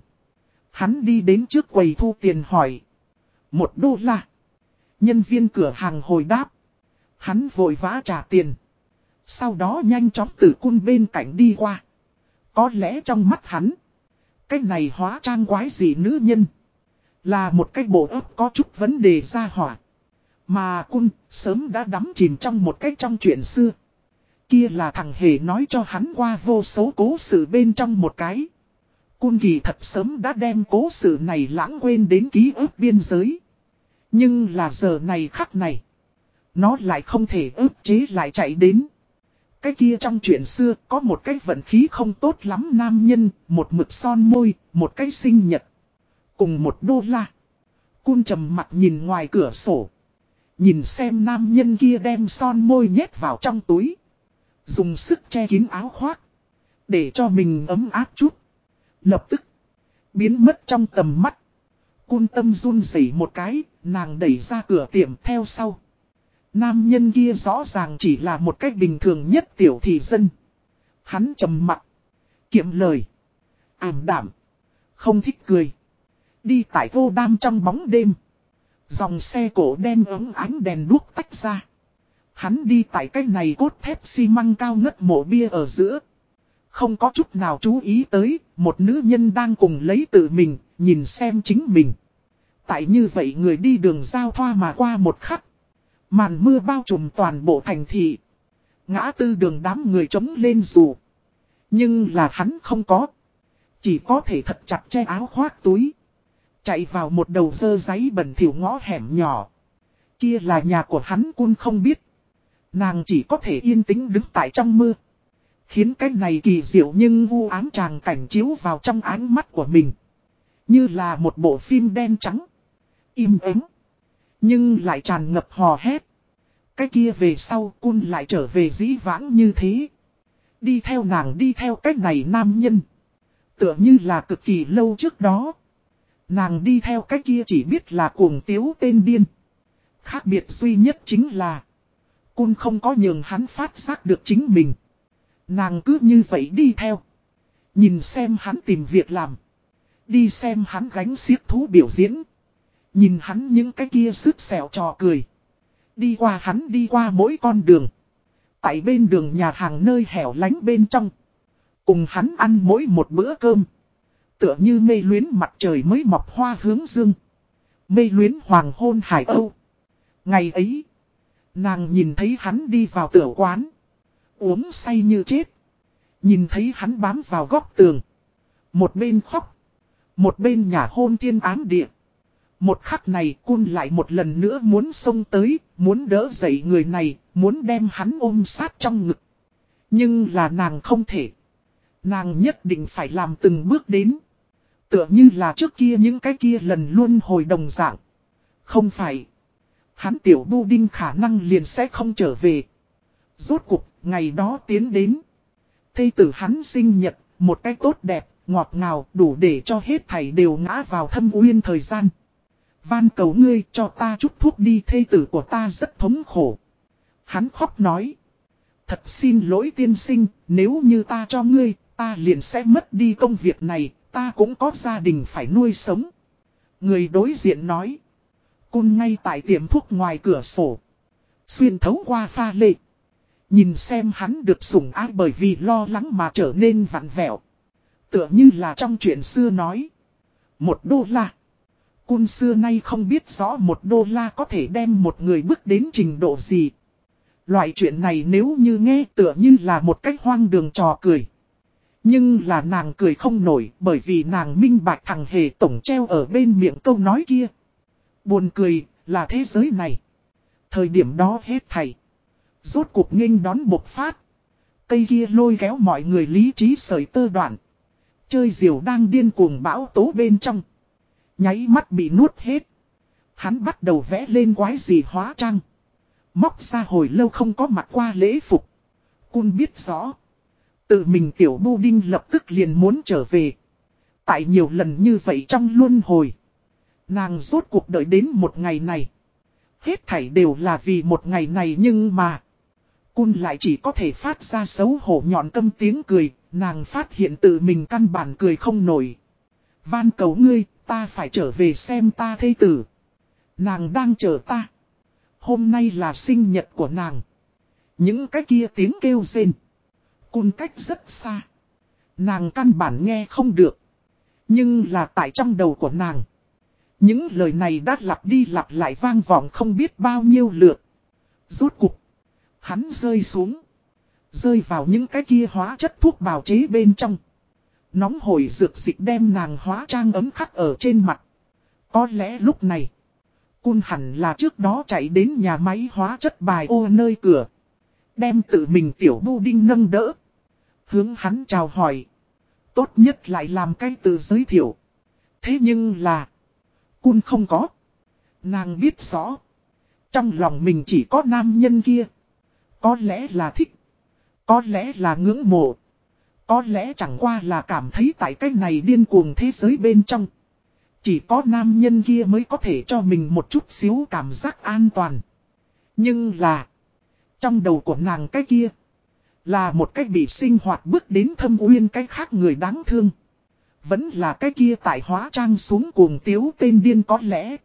Hắn đi đến trước quầy thu tiền hỏi. Một đô la. Nhân viên cửa hàng hồi đáp. Hắn vội vã trả tiền. Sau đó nhanh chóng từ cun bên cạnh đi qua. Có lẽ trong mắt hắn. Cái này hóa trang quái gì nữ nhân. Là một cái bộ ấp có chút vấn đề ra hỏa. Mà cun sớm đã đắm chìm trong một cách trong chuyện xưa. Kia là thằng hề nói cho hắn qua vô số cố sự bên trong một cái. Cun kỳ thật sớm đã đem cố sự này lãng quên đến ký ức biên giới. Nhưng là giờ này khắc này. Nó lại không thể ức chế lại chạy đến. Cái kia trong chuyện xưa có một cái vận khí không tốt lắm nam nhân, một mực son môi, một cái sinh nhật. Cùng một đô la. Cun trầm mặt nhìn ngoài cửa sổ. Nhìn xem nam nhân kia đem son môi nhét vào trong túi. Dùng sức che kín áo khoác. Để cho mình ấm áp chút. Lập tức. Biến mất trong tầm mắt. Cun tâm run rẩy một cái. Nàng đẩy ra cửa tiệm theo sau. Nam nhân kia rõ ràng chỉ là một cách bình thường nhất tiểu thị dân. Hắn trầm mặt. Kiệm lời. Ảm đảm. Không thích cười. Đi tại vô đam trong bóng đêm. Dòng xe cổ đen ấm ánh đèn đuốc tách ra. Hắn đi tại cái này cốt thép xi măng cao ngất mộ bia ở giữa. Không có chút nào chú ý tới, một nữ nhân đang cùng lấy tự mình, nhìn xem chính mình. Tại như vậy người đi đường giao thoa mà qua một khắc. Màn mưa bao trùm toàn bộ thành thị. Ngã tư đường đám người trống lên dù. Nhưng là hắn không có. Chỉ có thể thật chặt che áo khoác túi. Chạy vào một đầu dơ giấy bẩn thỉu ngõ hẻm nhỏ. Kia là nhà của hắn cun không biết. Nàng chỉ có thể yên tĩnh đứng tại trong mưa. Khiến cái này kỳ diệu nhưng vu ám tràng cảnh chiếu vào trong ánh mắt của mình. Như là một bộ phim đen trắng. Im ắng. Nhưng lại tràn ngập hò hét. Cái kia về sau cun lại trở về dĩ vãng như thế. Đi theo nàng đi theo cách này nam nhân. Tựa như là cực kỳ lâu trước đó. Nàng đi theo cách kia chỉ biết là cuồng tiếu tên điên. Khác biệt duy nhất chính là. Cun không có nhường hắn phát giác được chính mình. Nàng cứ như vậy đi theo. Nhìn xem hắn tìm việc làm. Đi xem hắn gánh xiếc thú biểu diễn. Nhìn hắn những cái kia sức xẻo trò cười. Đi qua hắn đi qua mỗi con đường. Tại bên đường nhà hàng nơi hẻo lánh bên trong. Cùng hắn ăn mỗi một bữa cơm. Tựa như mê luyến mặt trời mới mọc hoa hướng dương. Mê luyến hoàng hôn hải âu. Ngày ấy. Nàng nhìn thấy hắn đi vào tiểu quán. Uống say như chết. Nhìn thấy hắn bám vào góc tường. Một bên khóc. Một bên nhà hôn thiên ám địa. Một khắc này cun lại một lần nữa muốn xông tới, muốn đỡ dậy người này, muốn đem hắn ôm sát trong ngực. Nhưng là nàng không thể. Nàng nhất định phải làm từng bước đến. Tựa như là trước kia những cái kia lần luôn hồi đồng dạng. Không phải. Hắn tiểu bu đinh khả năng liền sẽ không trở về. Rốt cuộc, ngày đó tiến đến. Thây tử hắn sinh nhật, một cách tốt đẹp, ngọt ngào, đủ để cho hết thảy đều ngã vào thâm uyên thời gian. Van cầu ngươi cho ta chút thuốc đi thê tử của ta rất thống khổ. Hắn khóc nói. Thật xin lỗi tiên sinh, nếu như ta cho ngươi, ta liền sẽ mất đi công việc này, ta cũng có gia đình phải nuôi sống. Người đối diện nói. Cun ngay tại tiệm thuốc ngoài cửa sổ. Xuyên thấu qua pha lệ. Nhìn xem hắn được sủng ái bởi vì lo lắng mà trở nên vặn vẹo. Tựa như là trong chuyện xưa nói. Một đô la. Cun xưa nay không biết rõ một đô la có thể đem một người bước đến trình độ gì. Loại chuyện này nếu như nghe tựa như là một cách hoang đường trò cười. Nhưng là nàng cười không nổi bởi vì nàng minh bạch thằng hề tổng treo ở bên miệng câu nói kia. Buồn cười là thế giới này. Thời điểm đó hết thầy. Rốt cuộc nghênh đón bộc phát. Cây kia lôi kéo mọi người lý trí sợi tơ đoạn. Chơi diều đang điên cuồng bão tố bên trong. Nháy mắt bị nuốt hết. Hắn bắt đầu vẽ lên quái gì hóa trang. Móc ra hồi lâu không có mặt qua lễ phục. Cun biết rõ. Tự mình tiểu bu đinh lập tức liền muốn trở về. Tại nhiều lần như vậy trong luân hồi. Nàng rốt cuộc đợi đến một ngày này. Hết thảy đều là vì một ngày này nhưng mà. Cun lại chỉ có thể phát ra xấu hổ nhọn câm tiếng cười. Nàng phát hiện tự mình căn bản cười không nổi. Van cầu ngươi, ta phải trở về xem ta thây tử. Nàng đang chờ ta. Hôm nay là sinh nhật của nàng. Những cái kia tiếng kêu rên. Cun cách rất xa. Nàng căn bản nghe không được. Nhưng là tại trong đầu của nàng. Những lời này đã lặp đi lặp lại vang vọng không biết bao nhiêu lượt. Rốt cục. Hắn rơi xuống. Rơi vào những cái kia hóa chất thuốc bào chế bên trong. Nóng hồi dược dịch đem nàng hóa trang ấm khắc ở trên mặt. Có lẽ lúc này. Cun hẳn là trước đó chạy đến nhà máy hóa chất bài ô nơi cửa. Đem tự mình tiểu bu đinh nâng đỡ. Hướng hắn chào hỏi. Tốt nhất lại làm cái từ giới thiệu. Thế nhưng là. Cun không có. Nàng biết rõ. Trong lòng mình chỉ có nam nhân kia. Có lẽ là thích. Có lẽ là ngưỡng mộ. Có lẽ chẳng qua là cảm thấy tại cái này điên cuồng thế giới bên trong. Chỉ có nam nhân kia mới có thể cho mình một chút xíu cảm giác an toàn. Nhưng là. Trong đầu của nàng cái kia. Là một cách bị sinh hoạt bước đến thâm uyên cái khác người đáng thương. Vẫn là cái kia tại hóa trang xuống cuồng tiếu tên điên có lẽ.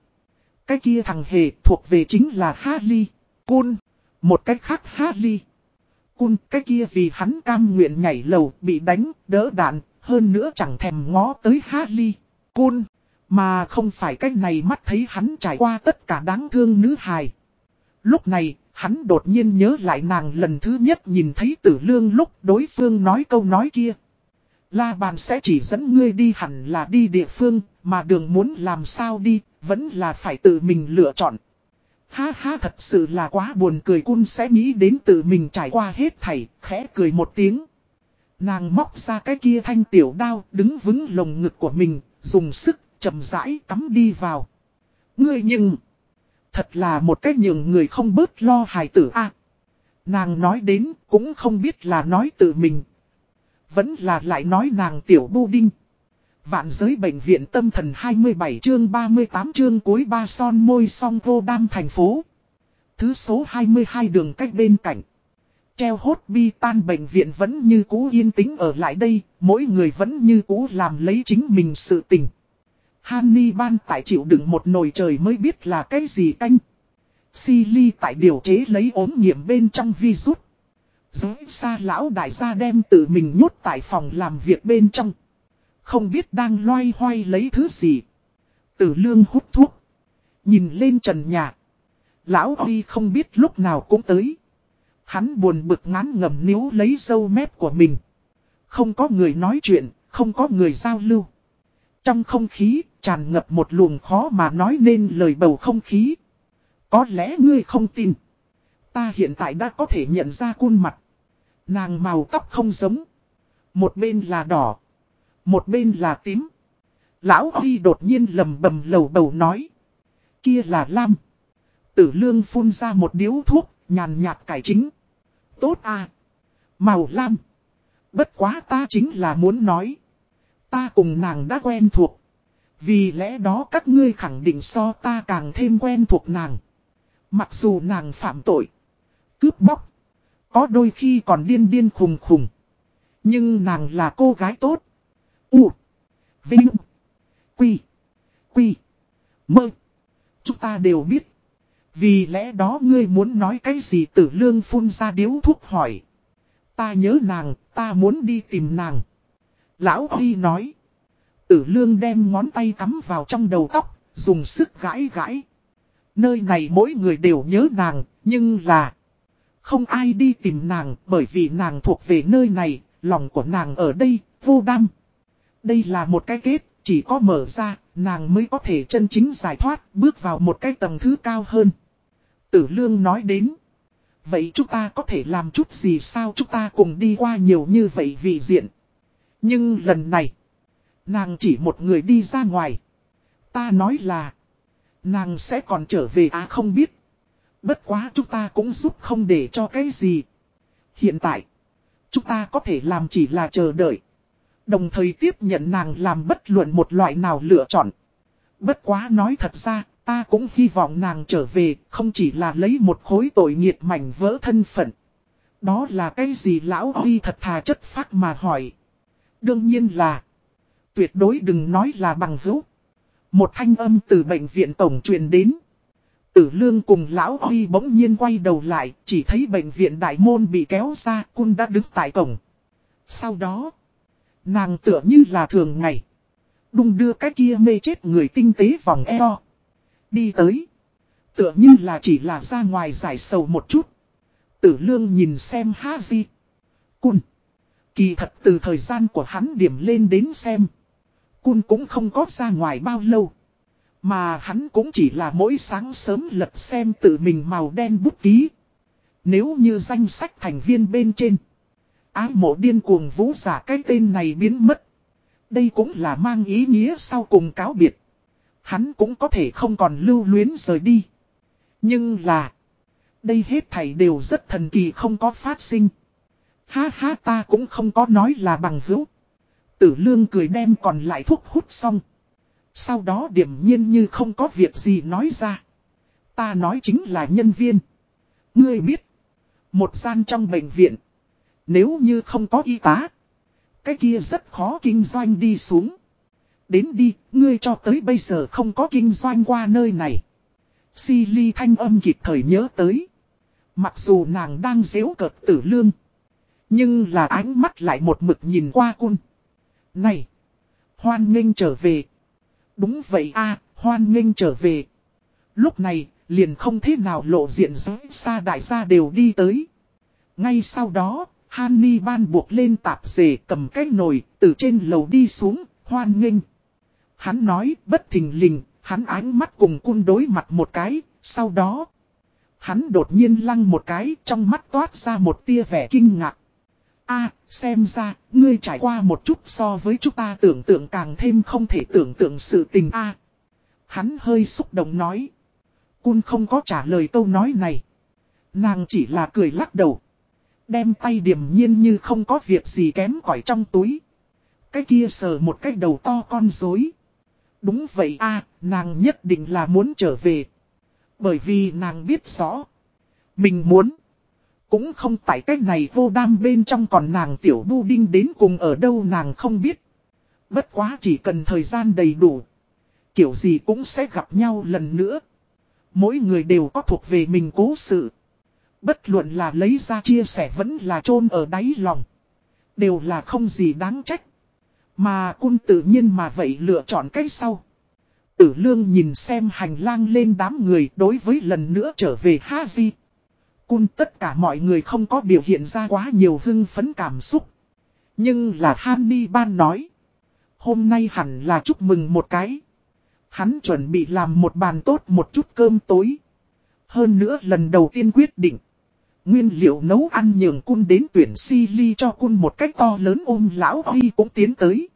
Cái kia thằng hề thuộc về chính là Harley, Cun. Một cách khác Harley. Cun cái kia vì hắn cam nguyện nhảy lầu bị đánh, đỡ đạn, hơn nữa chẳng thèm ngó tới Harley, Cun. Mà không phải cách này mắt thấy hắn trải qua tất cả đáng thương nữ hài. Lúc này, hắn đột nhiên nhớ lại nàng lần thứ nhất nhìn thấy tử lương lúc đối phương nói câu nói kia. La bàn sẽ chỉ dẫn ngươi đi hẳn là đi địa phương, mà đường muốn làm sao đi, vẫn là phải tự mình lựa chọn. Ha ha thật sự là quá buồn cười cun sẽ nghĩ đến tự mình trải qua hết thảy, khẽ cười một tiếng. Nàng móc ra cái kia thanh tiểu đao, đứng vững lồng ngực của mình, dùng sức, chậm rãi cắm đi vào. Ngươi nhưng, thật là một cách nhường người không bớt lo hài tử a Nàng nói đến, cũng không biết là nói tự mình. Vẫn là lại nói nàng tiểu bu đinh. Vạn giới bệnh viện tâm thần 27 chương 38 chương cuối ba son môi song vô đam thành phố. Thứ số 22 đường cách bên cạnh. Treo hốt bi tan bệnh viện vẫn như cũ yên tĩnh ở lại đây, mỗi người vẫn như cũ làm lấy chính mình sự tình. Hanni ban tại chịu đựng một nồi trời mới biết là cái gì canh. Silly tại điều chế lấy ốm nghiệm bên trong virus. Giới xa lão đại gia đem tự mình nhốt tại phòng làm việc bên trong. Không biết đang loay hoay lấy thứ gì. Tử lương hút thuốc. Nhìn lên trần nhà. Lão Huy không biết lúc nào cũng tới. Hắn buồn bực ngán ngầm níu lấy dâu mép của mình. Không có người nói chuyện, không có người giao lưu. Trong không khí, tràn ngập một luồng khó mà nói nên lời bầu không khí. Có lẽ ngươi không tin. Ta hiện tại đã có thể nhận ra khuôn mặt. Nàng màu tóc không giống. Một bên là đỏ. Một bên là tím. Lão Huy đột nhiên lầm bầm lầu bầu nói. Kia là lam. Tử lương phun ra một điếu thuốc, nhàn nhạt cải chính. Tốt à. Màu lam. Bất quá ta chính là muốn nói. Ta cùng nàng đã quen thuộc. Vì lẽ đó các ngươi khẳng định so ta càng thêm quen thuộc nàng. Mặc dù nàng phạm tội. Cướp bóc. Có đôi khi còn điên điên khùng khùng. Nhưng nàng là cô gái tốt. U. Vinh. Quy. Quy. Mơ. Chúng ta đều biết. Vì lẽ đó ngươi muốn nói cái gì tử lương phun ra điếu thuốc hỏi. Ta nhớ nàng, ta muốn đi tìm nàng. Lão Huy nói. Tử lương đem ngón tay cắm vào trong đầu tóc, dùng sức gãi gãi. Nơi này mỗi người đều nhớ nàng, nhưng là... Không ai đi tìm nàng bởi vì nàng thuộc về nơi này, lòng của nàng ở đây, vô đam. Đây là một cái kết, chỉ có mở ra, nàng mới có thể chân chính giải thoát, bước vào một cái tầng thứ cao hơn. Tử lương nói đến. Vậy chúng ta có thể làm chút gì sao chúng ta cùng đi qua nhiều như vậy vì diện. Nhưng lần này, nàng chỉ một người đi ra ngoài. Ta nói là, nàng sẽ còn trở về à không biết. Bất quá chúng ta cũng giúp không để cho cái gì. Hiện tại, chúng ta có thể làm chỉ là chờ đợi. Đồng thời tiếp nhận nàng làm bất luận một loại nào lựa chọn. Bất quá nói thật ra, ta cũng hy vọng nàng trở về, không chỉ là lấy một khối tội nghiệt mảnh vỡ thân phận. Đó là cái gì lão Huy thật thà chất phác mà hỏi. Đương nhiên là, tuyệt đối đừng nói là bằng hữu. Một thanh âm từ bệnh viện tổng truyền đến. Tử lương cùng lão Huy bỗng nhiên quay đầu lại, chỉ thấy bệnh viện đại môn bị kéo ra, cun đã đứng tại cổng. Sau đó, nàng tựa như là thường ngày. Đung đưa cái kia mê chết người tinh tế vòng eo. Đi tới. Tựa như là chỉ là ra ngoài giải sầu một chút. Tử lương nhìn xem ha di. Cun. Kỳ thật từ thời gian của hắn điểm lên đến xem. Cun cũng không có ra ngoài bao lâu. Mà hắn cũng chỉ là mỗi sáng sớm lật xem tự mình màu đen bút ký. Nếu như danh sách thành viên bên trên. Ái mộ điên cuồng vũ giả cái tên này biến mất. Đây cũng là mang ý nghĩa sau cùng cáo biệt. Hắn cũng có thể không còn lưu luyến rời đi. Nhưng là. Đây hết thảy đều rất thần kỳ không có phát sinh. Ha ha ta cũng không có nói là bằng hữu. Tử lương cười đem còn lại thuốc hút xong. Sau đó điểm nhiên như không có việc gì nói ra. Ta nói chính là nhân viên. Ngươi biết. Một gian trong bệnh viện. Nếu như không có y tá. Cái kia rất khó kinh doanh đi xuống. Đến đi, ngươi cho tới bây giờ không có kinh doanh qua nơi này. Si ly thanh âm kịp thời nhớ tới. Mặc dù nàng đang dễu cợt tử lương. Nhưng là ánh mắt lại một mực nhìn qua cun. Này! Hoan nghênh trở về. Đúng vậy a hoan nghênh trở về. Lúc này, liền không thế nào lộ diện giới xa đại gia đều đi tới. Ngay sau đó, Hanni ban buộc lên tạp dề cầm cái nồi, từ trên lầu đi xuống, hoan nghênh. Hắn nói bất thình lình, hắn ánh mắt cùng cun đối mặt một cái, sau đó. Hắn đột nhiên lăng một cái, trong mắt toát ra một tia vẻ kinh ngạc. a xem ra, ngươi trải qua một chút so với chúng ta tưởng tượng càng thêm không thể tưởng tượng sự tình a Hắn hơi xúc động nói. Cun không có trả lời câu nói này. Nàng chỉ là cười lắc đầu. Đem tay điềm nhiên như không có việc gì kém cỏi trong túi. Cái kia sờ một cái đầu to con dối. Đúng vậy a, nàng nhất định là muốn trở về. Bởi vì nàng biết rõ. Mình muốn. Cũng không tại cái này vô đam bên trong còn nàng tiểu bu đinh đến cùng ở đâu nàng không biết. Bất quá chỉ cần thời gian đầy đủ. Kiểu gì cũng sẽ gặp nhau lần nữa. Mỗi người đều có thuộc về mình cố sự. Bất luận là lấy ra chia sẻ vẫn là chôn ở đáy lòng. Đều là không gì đáng trách. Mà cun tự nhiên mà vậy lựa chọn cách sau. Tử lương nhìn xem hành lang lên đám người đối với lần nữa trở về Ha Di. Cun tất cả mọi người không có biểu hiện ra quá nhiều hưng phấn cảm xúc. Nhưng là Hanni Ban nói. Hôm nay hẳn là chúc mừng một cái. Hắn chuẩn bị làm một bàn tốt một chút cơm tối. Hơn nữa lần đầu tiên quyết định. Nguyên liệu nấu ăn nhường cun đến tuyển si ly cho cun một cách to lớn ôm lão Huy cũng tiến tới.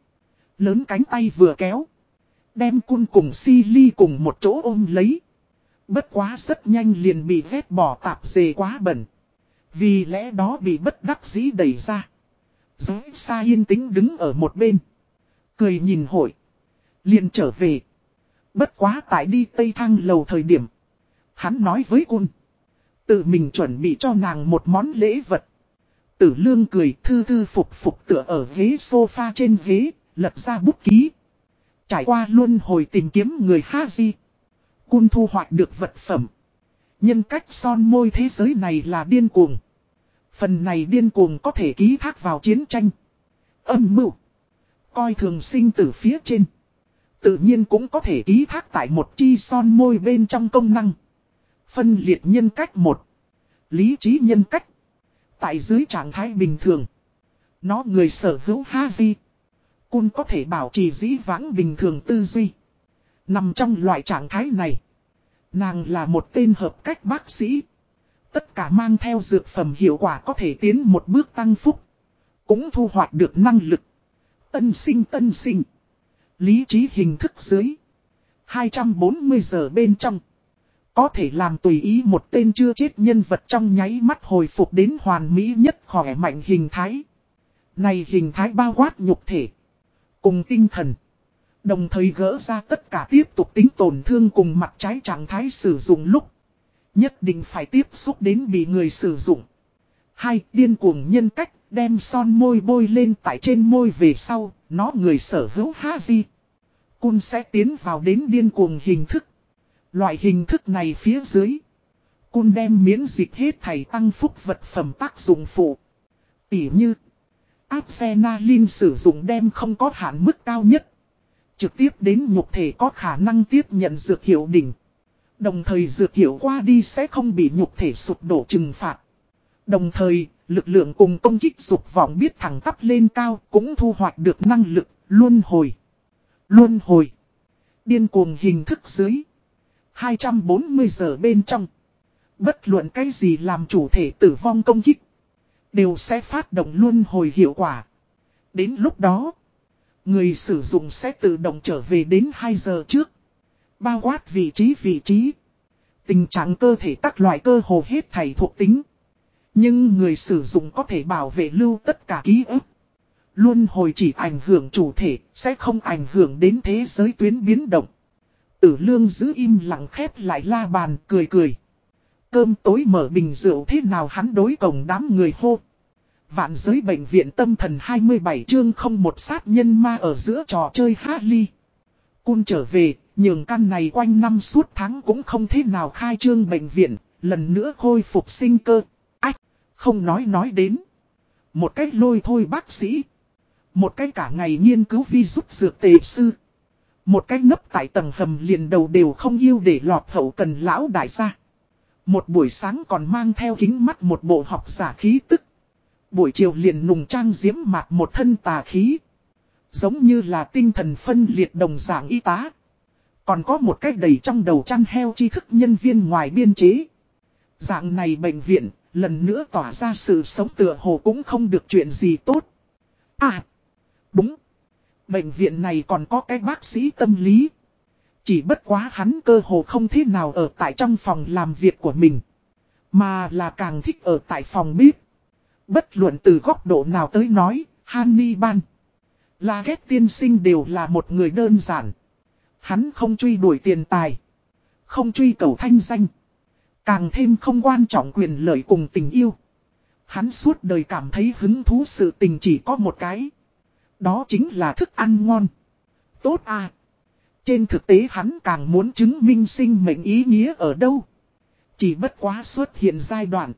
Lớn cánh tay vừa kéo. Đem cun cùng si ly cùng một chỗ ôm lấy. Bất quá rất nhanh liền bị vét bỏ tạp dề quá bẩn. Vì lẽ đó bị bất đắc dĩ đẩy ra. Giới xa yên tĩnh đứng ở một bên. Cười nhìn hội. Liền trở về. Bất quá tại đi Tây Thăng lầu thời điểm. Hắn nói với cun. Tự mình chuẩn bị cho nàng một món lễ vật. Tử lương cười thư thư phục phục tựa ở ghế sofa trên ghế, lật ra bút ký. Trải qua luôn hồi tìm kiếm người Haji. Cun thu hoạch được vật phẩm. Nhân cách son môi thế giới này là điên cuồng. Phần này điên cuồng có thể ký thác vào chiến tranh. Âm mưu. Coi thường sinh tử phía trên. Tự nhiên cũng có thể ký thác tại một chi son môi bên trong công năng. Phân liệt nhân cách một. Lý trí nhân cách. Tại dưới trạng thái bình thường. Nó người sở hữu ha di, Cun có thể bảo trì dĩ vãng bình thường tư duy. Nằm trong loại trạng thái này. Nàng là một tên hợp cách bác sĩ. Tất cả mang theo dược phẩm hiệu quả có thể tiến một bước tăng phúc. Cũng thu hoạch được năng lực. Tân sinh tân sinh. Lý trí hình thức dưới. 240 giờ bên trong. Có thể làm tùy ý một tên chưa chết nhân vật trong nháy mắt hồi phục đến hoàn mỹ nhất khỏe mạnh hình thái. Này hình thái bao quát nhục thể. Cùng tinh thần. Đồng thời gỡ ra tất cả tiếp tục tính tổn thương cùng mặt trái trạng thái sử dụng lúc. Nhất định phải tiếp xúc đến bị người sử dụng. Hai, điên cuồng nhân cách, đem son môi bôi lên tại trên môi về sau, nó người sở hữu ha di. Cun sẽ tiến vào đến điên cuồng hình thức. Loại hình thức này phía dưới. Cun đem miễn dịch hết thầy tăng phúc vật phẩm tác dụng phụ. Tỉ như. Adrenaline sử dụng đem không có hạn mức cao nhất. Trực tiếp đến nhục thể có khả năng tiếp nhận dược hiệu đỉnh. Đồng thời dược hiệu qua đi sẽ không bị nhục thể sụp đổ trừng phạt. Đồng thời, lực lượng cùng công kích dục vọng biết thẳng tắp lên cao cũng thu hoạch được năng lực, luân hồi. Luân hồi. Điên cuồng hình thức dưới. 240 giờ bên trong. Bất luận cái gì làm chủ thể tử vong công kích. Đều sẽ phát động luân hồi hiệu quả. Đến lúc đó. Người sử dụng sẽ tự động trở về đến 2 giờ trước. Bao quát vị trí vị trí. Tình trạng cơ thể các loại cơ hồ hết thầy thuộc tính. Nhưng người sử dụng có thể bảo vệ lưu tất cả ký ức. Luôn hồi chỉ ảnh hưởng chủ thể, sẽ không ảnh hưởng đến thế giới tuyến biến động. Tử lương giữ im lặng khép lại la bàn cười cười. Cơm tối mở bình rượu thế nào hắn đối cổng đám người hô. Vạn giới bệnh viện tâm thần 27 chương không một sát nhân ma ở giữa trò chơi hát ly. Cun trở về, nhường căn này quanh năm suốt tháng cũng không thế nào khai trương bệnh viện, lần nữa khôi phục sinh cơ. Ách, không nói nói đến. Một cách lôi thôi bác sĩ. Một cách cả ngày nghiên cứu vi rút dược tề sư. Một cách nấp tại tầng hầm liền đầu đều không yêu để lọt hậu cần lão đại gia. Một buổi sáng còn mang theo kính mắt một bộ học giả khí tức. Buổi chiều liền nùng trang diễm mạc một thân tà khí. Giống như là tinh thần phân liệt đồng dạng y tá. Còn có một cách đầy trong đầu chăn heo tri thức nhân viên ngoài biên chế. Dạng này bệnh viện, lần nữa tỏa ra sự sống tựa hồ cũng không được chuyện gì tốt. À, đúng. Bệnh viện này còn có cái bác sĩ tâm lý. Chỉ bất quá hắn cơ hồ không thế nào ở tại trong phòng làm việc của mình. Mà là càng thích ở tại phòng bếp. Bất luận từ góc độ nào tới nói, Hannibal. Là ghét tiên sinh đều là một người đơn giản. Hắn không truy đuổi tiền tài. Không truy cầu thanh danh. Càng thêm không quan trọng quyền lợi cùng tình yêu. Hắn suốt đời cảm thấy hứng thú sự tình chỉ có một cái. Đó chính là thức ăn ngon. Tốt à. Trên thực tế hắn càng muốn chứng minh sinh mệnh ý nghĩa ở đâu. Chỉ bất quá xuất hiện giai đoạn.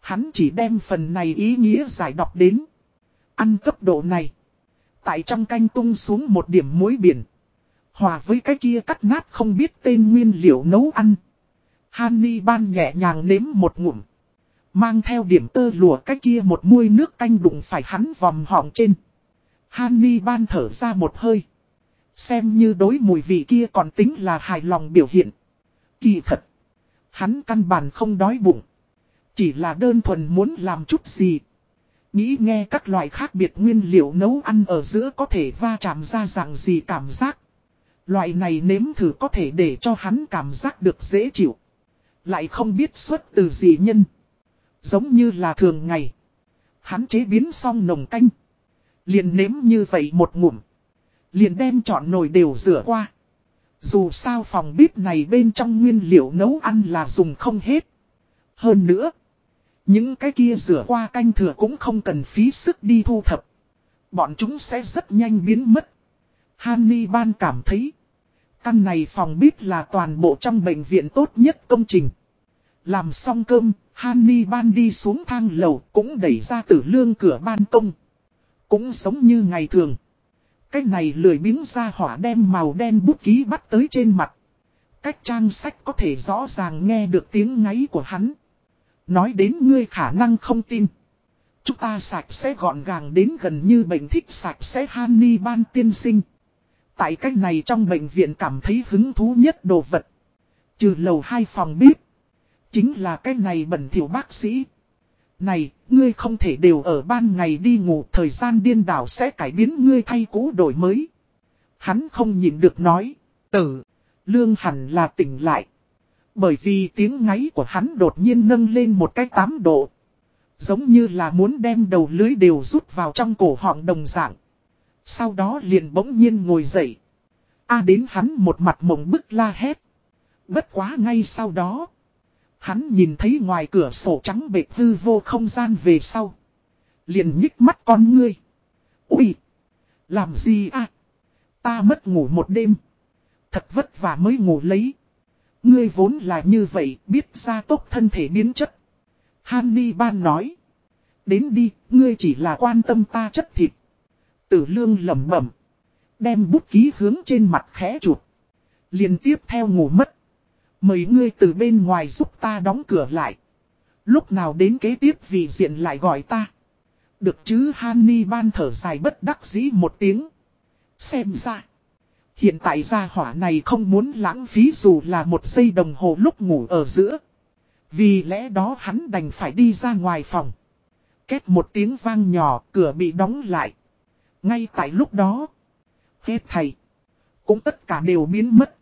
Hắn chỉ đem phần này ý nghĩa giải đọc đến. Ăn cấp độ này. Tại trong canh tung xuống một điểm muối biển. Hòa với cái kia cắt nát không biết tên nguyên liệu nấu ăn. Hany ban nhẹ nhàng nếm một ngụm. Mang theo điểm tơ lùa cái kia một muôi nước canh đụng phải hắn vòng họng trên. Hanni ban thở ra một hơi. Xem như đối mùi vị kia còn tính là hài lòng biểu hiện. Kỳ thật. Hắn căn bản không đói bụng. Chỉ là đơn thuần muốn làm chút gì. Nghĩ nghe các loại khác biệt nguyên liệu nấu ăn ở giữa có thể va chạm ra dạng gì cảm giác. Loại này nếm thử có thể để cho hắn cảm giác được dễ chịu. Lại không biết xuất từ gì nhân. Giống như là thường ngày. Hắn chế biến xong nồng canh. Liền nếm như vậy một ngụm. Liền đem chọn nồi đều rửa qua. Dù sao phòng bếp này bên trong nguyên liệu nấu ăn là dùng không hết. Hơn nữa. Những cái kia rửa qua canh thừa cũng không cần phí sức đi thu thập. Bọn chúng sẽ rất nhanh biến mất. Hanni ban cảm thấy. Căn này phòng bếp là toàn bộ trong bệnh viện tốt nhất công trình. Làm xong cơm, Hanni ban đi xuống thang lầu cũng đẩy ra tử lương cửa ban công. Cũng sống như ngày thường. Cái này lười biếng ra hỏa đem màu đen bút ký bắt tới trên mặt. Cách trang sách có thể rõ ràng nghe được tiếng ngáy của hắn. Nói đến ngươi khả năng không tin. Chúng ta sạch sẽ gọn gàng đến gần như bệnh thích sạch sẽ Hanni ban tiên sinh. Tại cách này trong bệnh viện cảm thấy hứng thú nhất đồ vật. Trừ lầu hai phòng bếp. Chính là cái này bẩn thiểu bác sĩ. Này, ngươi không thể đều ở ban ngày đi ngủ thời gian điên đảo sẽ cải biến ngươi thay cũ đổi mới. Hắn không nhìn được nói, tử, lương hẳn là tỉnh lại. Bởi vì tiếng ngáy của hắn đột nhiên nâng lên một cái tám độ. Giống như là muốn đem đầu lưới đều rút vào trong cổ họng đồng dạng. Sau đó liền bỗng nhiên ngồi dậy. A đến hắn một mặt mộng bức la hét. Bất quá ngay sau đó. Hắn nhìn thấy ngoài cửa sổ trắng bệt hư vô không gian về sau. Liền nhích mắt con ngươi. Ui! Làm gì à? Ta mất ngủ một đêm. Thật vất vả mới ngủ lấy. Ngươi vốn là như vậy, biết ra tốc thân thể biến chất. Hanni ban nói. Đến đi, ngươi chỉ là quan tâm ta chất thịt. Tử lương lẩm bẩm. Đem bút ký hướng trên mặt khẽ chuột liên tiếp theo ngủ mất. Mời ngươi từ bên ngoài giúp ta đóng cửa lại. Lúc nào đến kế tiếp vị diện lại gọi ta. Được chứ Hanni ban thở dài bất đắc dĩ một tiếng. Xem ra. Hiện tại gia hỏa này không muốn lãng phí dù là một giây đồng hồ lúc ngủ ở giữa. Vì lẽ đó hắn đành phải đi ra ngoài phòng. Két một tiếng vang nhỏ, cửa bị đóng lại. Ngay tại lúc đó. Hết thầy. Cũng tất cả đều biến mất.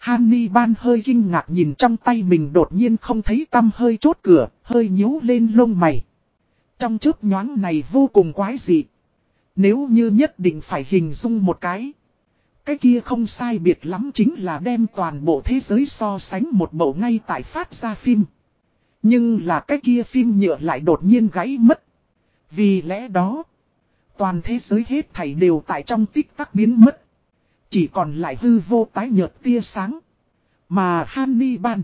Hanni ban hơi kinh ngạc nhìn trong tay mình đột nhiên không thấy tâm hơi chốt cửa, hơi nhíu lên lông mày. Trong chớp nhoáng này vô cùng quái dị. Nếu như nhất định phải hình dung một cái. Cái kia không sai biệt lắm chính là đem toàn bộ thế giới so sánh một bộ ngay tại phát ra phim. Nhưng là cái kia phim nhựa lại đột nhiên gãy mất. Vì lẽ đó, toàn thế giới hết thảy đều tại trong tích tắc biến mất. Chỉ còn lại hư vô tái nhợt tia sáng. Mà Hannibal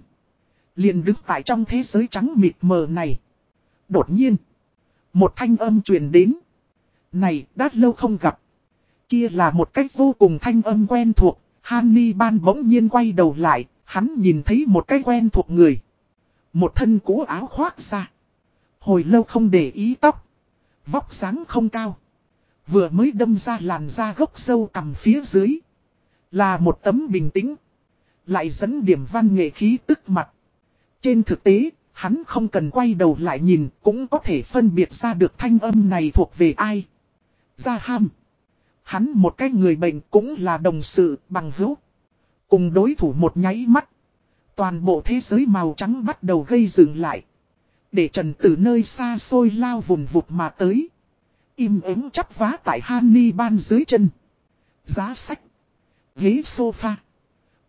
liền đứng tại trong thế giới trắng mịt mờ này. Đột nhiên, một thanh âm truyền đến. Này, đã lâu không gặp. Kia là một cách vô cùng thanh âm quen thuộc. Hannibal bỗng nhiên quay đầu lại, hắn nhìn thấy một cái quen thuộc người. Một thân cũ áo khoác ra. Hồi lâu không để ý tóc. Vóc sáng không cao. Vừa mới đâm ra làn da gốc sâu cầm phía dưới. Là một tấm bình tĩnh. Lại dẫn điểm văn nghệ khí tức mặt. Trên thực tế, hắn không cần quay đầu lại nhìn cũng có thể phân biệt ra được thanh âm này thuộc về ai. Gia ham. Hắn một cái người bệnh cũng là đồng sự bằng hữu. Cùng đối thủ một nháy mắt. Toàn bộ thế giới màu trắng bắt đầu gây dừng lại. Để trần từ nơi xa xôi lao vùng vụt mà tới. Im ứng chắp vá tại Hany ban dưới chân. Giá sách. Ghế sofa.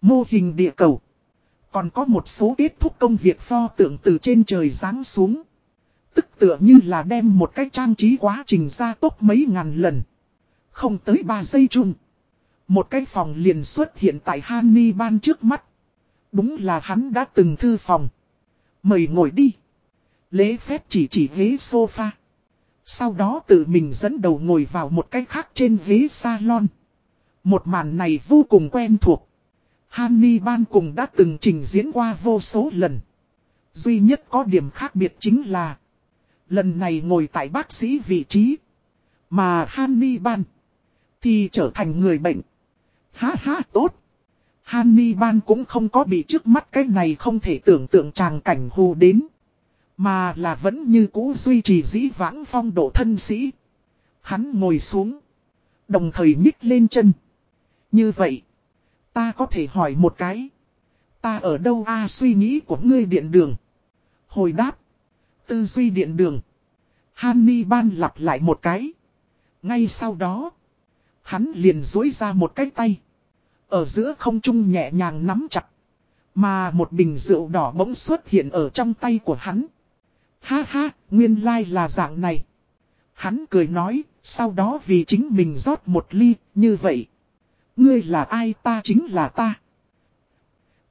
Mô hình địa cầu. Còn có một số kết thúc công việc pho tượng từ trên trời giáng xuống. Tức tựa như là đem một cái trang trí quá trình ra tốt mấy ngàn lần. Không tới 3 giây chung. Một cái phòng liền xuất hiện tại Hanni ban trước mắt. Đúng là hắn đã từng thư phòng. Mời ngồi đi. Lễ phép chỉ chỉ ghế sofa. Sau đó tự mình dẫn đầu ngồi vào một cái khác trên ghế salon. Một màn này vô cùng quen thuộc. Hanni Ban cùng đã từng trình diễn qua vô số lần. Duy nhất có điểm khác biệt chính là, Lần này ngồi tại bác sĩ vị trí, Mà Hanni Ban Thì trở thành người bệnh Ha ha, tốt Hannibal cũng không có bị trước mắt cái này không thể tưởng tượng tràng cảnh hù đến. Mà là vẫn như cũ duy trì dĩ vãng phong độ thân sĩ. Hắn ngồi xuống. Đồng thời nhích lên chân. Như vậy. Ta có thể hỏi một cái. Ta ở đâu a suy nghĩ của ngươi điện đường. Hồi đáp. Tư duy điện đường. Hannibal lặp lại một cái. Ngay sau đó. Hắn liền dối ra một cái tay. Ở giữa không trung nhẹ nhàng nắm chặt. Mà một bình rượu đỏ bỗng xuất hiện ở trong tay của hắn. Ha ha, nguyên lai là dạng này. Hắn cười nói, sau đó vì chính mình rót một ly, như vậy. Ngươi là ai ta chính là ta.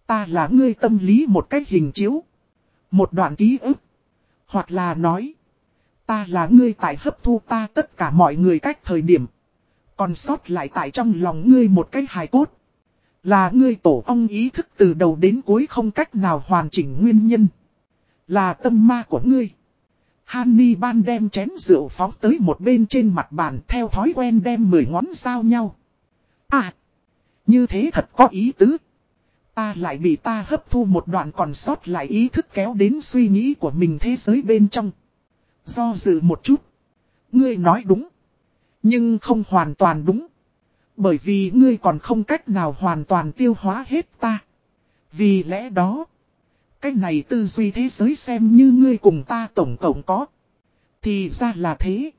Ta là ngươi tâm lý một cách hình chiếu. Một đoạn ký ức. Hoặc là nói. Ta là ngươi tại hấp thu ta tất cả mọi người cách thời điểm. Còn sót lại tại trong lòng ngươi một cái hài cốt. Là ngươi tổ ong ý thức từ đầu đến cuối không cách nào hoàn chỉnh nguyên nhân. Là tâm ma của ngươi. Hanni ban đem chén rượu phóng tới một bên trên mặt bàn theo thói quen đem mười ngón sao nhau. À! Như thế thật có ý tứ. Ta lại bị ta hấp thu một đoạn còn sót lại ý thức kéo đến suy nghĩ của mình thế giới bên trong. Do dự một chút. Ngươi nói đúng. Nhưng không hoàn toàn đúng. Bởi vì ngươi còn không cách nào hoàn toàn tiêu hóa hết ta. Vì lẽ đó, cái này tư duy thế giới xem như ngươi cùng ta tổng tổng có. Thì ra là thế.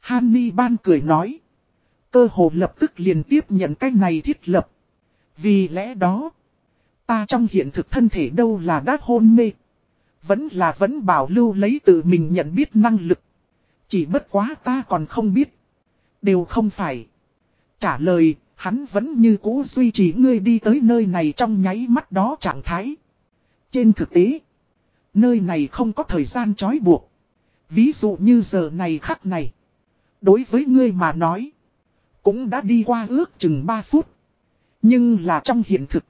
Hanni ban cười nói. Cơ hồ lập tức liền tiếp nhận cái này thiết lập. Vì lẽ đó, ta trong hiện thực thân thể đâu là đã hôn mê. Vẫn là vẫn bảo lưu lấy tự mình nhận biết năng lực. Chỉ bất quá ta còn không biết. Đều không phải. Trả lời, hắn vẫn như cũ duy trì ngươi đi tới nơi này trong nháy mắt đó trạng thái. Trên thực tế, nơi này không có thời gian trói buộc. Ví dụ như giờ này khắc này. Đối với ngươi mà nói, cũng đã đi qua ước chừng 3 phút. Nhưng là trong hiện thực.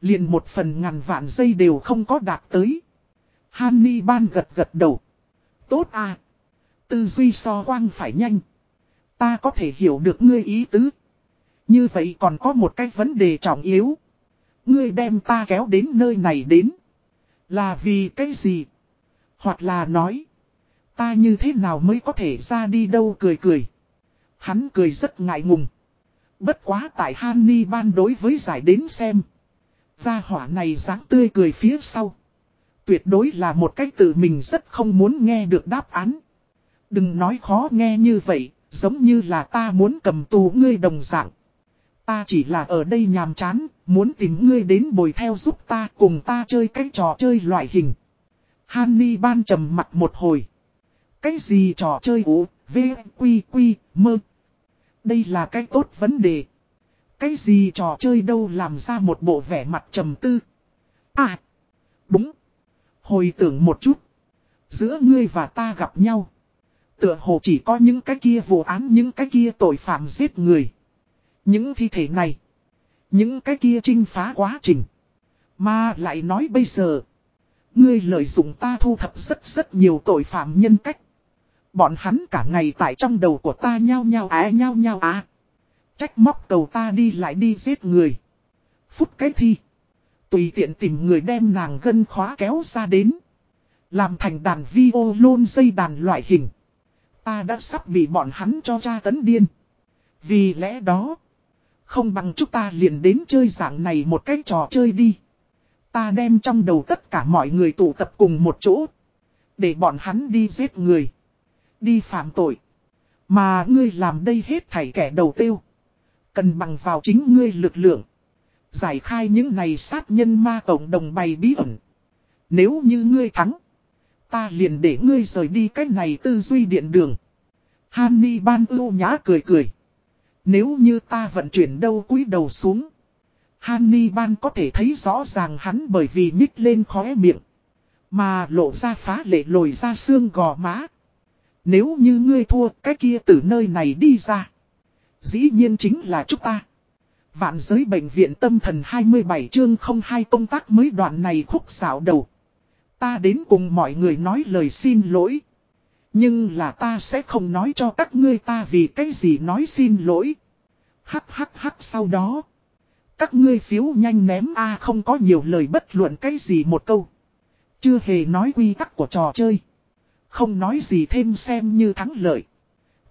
Liền một phần ngàn vạn giây đều không có đạt tới. Hanni ban gật gật đầu. Tốt à. Tư duy so quang phải nhanh. Ta có thể hiểu được ngươi ý tứ. Như vậy còn có một cái vấn đề trọng yếu. Ngươi đem ta kéo đến nơi này đến. Là vì cái gì? Hoặc là nói. Ta như thế nào mới có thể ra đi đâu cười cười. Hắn cười rất ngại ngùng. Bất quá tại Hanni ban đối với giải đến xem. Gia hỏa này dáng tươi cười phía sau. Tuyệt đối là một cách tự mình rất không muốn nghe được đáp án. Đừng nói khó nghe như vậy, giống như là ta muốn cầm tù ngươi đồng dạng. Ta chỉ là ở đây nhàm chán, muốn tìm ngươi đến bồi theo giúp ta cùng ta chơi cái trò chơi loại hình. Hanni ban trầm mặt một hồi. Cái gì trò chơi ủ, v, quy, quy, mơ. Đây là cái tốt vấn đề. Cái gì trò chơi đâu làm ra một bộ vẻ mặt trầm tư. À, đúng. Hồi tưởng một chút. Giữa ngươi và ta gặp nhau. Tựa hồ chỉ có những cái kia vụ án những cái kia tội phạm giết người. Những thi thể này. Những cái kia trinh phá quá trình. Mà lại nói bây giờ. Ngươi lợi dụng ta thu thập rất rất nhiều tội phạm nhân cách. Bọn hắn cả ngày tại trong đầu của ta nhao nhao á, nhao nhao á. Trách móc cầu ta đi lại đi giết người. Phút cái thi. Tùy tiện tìm người đem nàng gân khóa kéo ra đến. Làm thành đàn vi ô lôn dây đàn loại hình. Ta đã sắp bị bọn hắn cho tra tấn điên. Vì lẽ đó. Không bằng chúng ta liền đến chơi dạng này một cái trò chơi đi. Ta đem trong đầu tất cả mọi người tụ tập cùng một chỗ. Để bọn hắn đi giết người. Đi phạm tội. Mà ngươi làm đây hết thảy kẻ đầu tiêu. Cần bằng vào chính ngươi lực lượng. Giải khai những này sát nhân ma cộng đồng bày bí ẩn. Nếu như ngươi thắng. Ta liền để ngươi rời đi cách này tư duy điện đường. Hanni ban ưu nhã cười cười. Nếu như ta vận chuyển đâu cúi đầu xuống. Hanni ban có thể thấy rõ ràng hắn bởi vì nhích lên khóe miệng. Mà lộ ra phá lệ lồi ra xương gò má. Nếu như ngươi thua, cái kia từ nơi này đi ra. Dĩ nhiên chính là chúng ta. Vạn giới bệnh viện tâm thần 27 chương 02 công tác mới đoạn này khúc xảo đầu. Ta đến cùng mọi người nói lời xin lỗi. Nhưng là ta sẽ không nói cho các ngươi ta vì cái gì nói xin lỗi. Hắc hắc hắc sau đó. Các ngươi phiếu nhanh ném A à không có nhiều lời bất luận cái gì một câu. Chưa hề nói quy tắc của trò chơi. Không nói gì thêm xem như thắng lợi.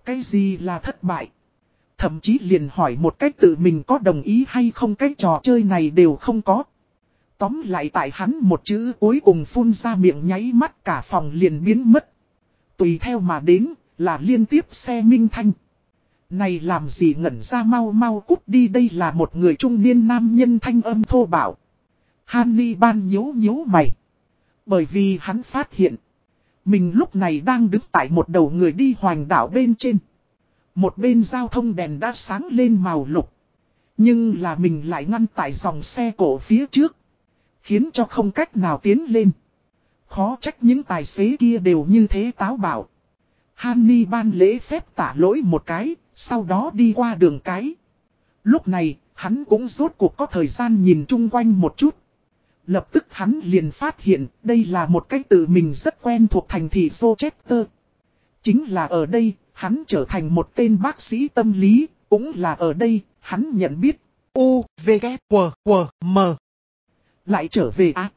Cái gì là thất bại. Thậm chí liền hỏi một cách tự mình có đồng ý hay không cái trò chơi này đều không có. Tóm lại tại hắn một chữ cuối cùng phun ra miệng nháy mắt cả phòng liền biến mất. Tùy theo mà đến là liên tiếp xe minh thanh. Này làm gì ngẩn ra mau mau cút đi đây là một người trung niên nam nhân thanh âm thô bạo. Hany ban nhếu nhếu mày. Bởi vì hắn phát hiện. Mình lúc này đang đứng tại một đầu người đi hoành đảo bên trên. Một bên giao thông đèn đã sáng lên màu lục. Nhưng là mình lại ngăn tại dòng xe cổ phía trước. Khiến cho không cách nào tiến lên. Khó trách những tài xế kia đều như thế táo bảo. Hanni ban lễ phép tả lỗi một cái, sau đó đi qua đường cái. Lúc này, hắn cũng rốt cuộc có thời gian nhìn chung quanh một chút. Lập tức hắn liền phát hiện đây là một cái tự mình rất quen thuộc thành thị Rochester. Chính là ở đây, hắn trở thành một tên bác sĩ tâm lý, cũng là ở đây, hắn nhận biết. U, V, K, W, W, M. Lại trở về à.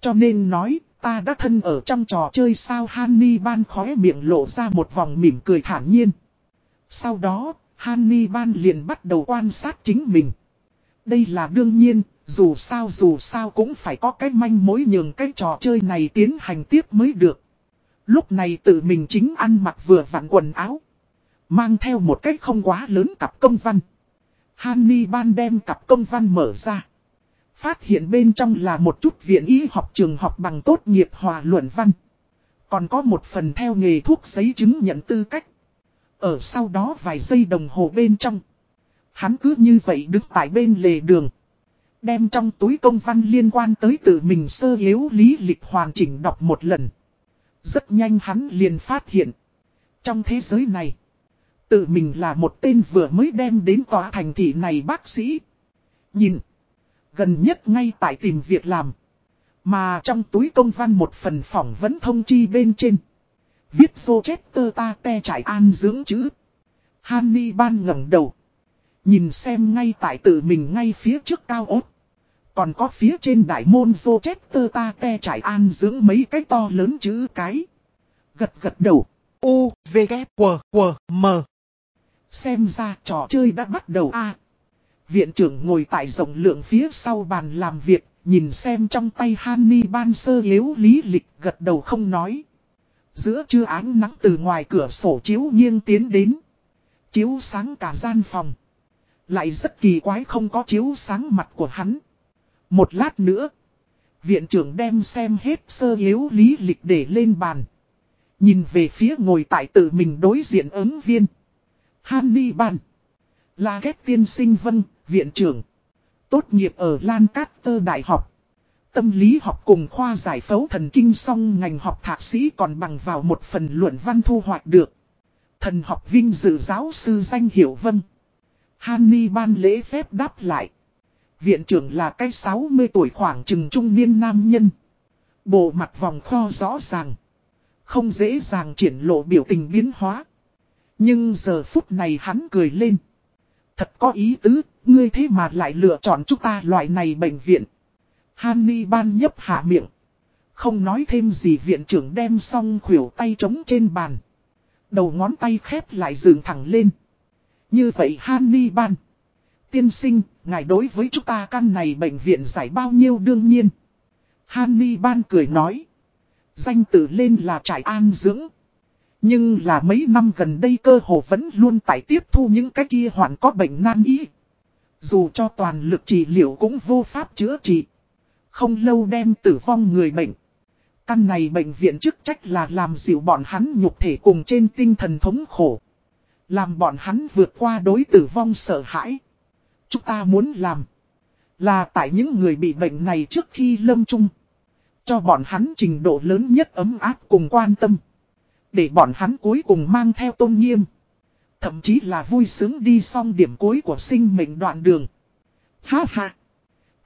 Cho nên nói, ta đã thân ở trong trò chơi sao Hanni ban khóe miệng lộ ra một vòng mỉm cười thản nhiên. Sau đó, Hanni ban liền bắt đầu quan sát chính mình. Đây là đương nhiên, dù sao dù sao cũng phải có cái manh mối nhường cái trò chơi này tiến hành tiếp mới được. Lúc này tự mình chính ăn mặc vừa vặn quần áo. Mang theo một cách không quá lớn cặp công văn. Hanni ban đem cặp công văn mở ra. Phát hiện bên trong là một chút viện y học trường học bằng tốt nghiệp hòa luận văn. Còn có một phần theo nghề thuốc giấy chứng nhận tư cách. Ở sau đó vài giây đồng hồ bên trong. Hắn cứ như vậy đứng tại bên lề đường. Đem trong túi công văn liên quan tới tự mình sơ yếu lý lịch hoàn chỉnh đọc một lần. Rất nhanh hắn liền phát hiện. Trong thế giới này, Tự mình là một tên vừa mới đem đến tòa thành thị này bác sĩ. Nhìn. Gần nhất ngay tại tìm việc làm. Mà trong túi công văn một phần phỏng vấn thông chi bên trên. Viết vô chết tơ ta te trải an dưỡng chữ. Hany ban ngẩng đầu. Nhìn xem ngay tại tự mình ngay phía trước cao ốt. Còn có phía trên đại môn vô chết tơ ta te trải an dưỡng mấy cái to lớn chữ cái. Gật gật đầu. U, V, K, W, W, M. Xem ra trò chơi đã bắt đầu a Viện trưởng ngồi tại rộng lượng phía sau bàn làm việc, nhìn xem trong tay Hanni ban sơ yếu lý lịch gật đầu không nói. Giữa trưa ánh nắng từ ngoài cửa sổ chiếu nghiêng tiến đến. Chiếu sáng cả gian phòng. Lại rất kỳ quái không có chiếu sáng mặt của hắn. Một lát nữa. Viện trưởng đem xem hết sơ yếu lý lịch để lên bàn. Nhìn về phía ngồi tại tự mình đối diện ứng viên. Hanni Ban. Là ghét tiên sinh vân, viện trưởng. Tốt nghiệp ở Lancaster Đại học. Tâm lý học cùng khoa giải phẫu thần kinh song ngành học thạc sĩ còn bằng vào một phần luận văn thu hoạch được. Thần học vinh dự giáo sư danh hiệu vân. Hanni ban lễ phép đáp lại. Viện trưởng là cái 60 tuổi khoảng chừng trung niên nam nhân. Bộ mặt vòng kho rõ ràng. Không dễ dàng triển lộ biểu tình biến hóa. Nhưng giờ phút này hắn cười lên. Thật có ý tứ, ngươi thế mà lại lựa chọn chúng ta loại này bệnh viện. Hanni ban nhấp hạ miệng. Không nói thêm gì viện trưởng đem xong khuỷu tay trống trên bàn. Đầu ngón tay khép lại dựng thẳng lên. Như vậy Hanni ban. Tiên sinh, ngài đối với chúng ta căn này bệnh viện giải bao nhiêu đương nhiên. Hanni ban cười nói. Danh tự lên là trải an dưỡng. Nhưng là mấy năm gần đây cơ hồ vẫn luôn tải tiếp thu những cái kia hoạn có bệnh nan y. Dù cho toàn lực trị liệu cũng vô pháp chữa trị. Không lâu đem tử vong người bệnh. Căn này bệnh viện chức trách là làm dịu bọn hắn nhục thể cùng trên tinh thần thống khổ. Làm bọn hắn vượt qua đối tử vong sợ hãi. Chúng ta muốn làm. Là tại những người bị bệnh này trước khi lâm chung. Cho bọn hắn trình độ lớn nhất ấm áp cùng quan tâm. Để bọn hắn cuối cùng mang theo tôn nghiêm. Thậm chí là vui sướng đi xong điểm cuối của sinh mệnh đoạn đường. Ha ha.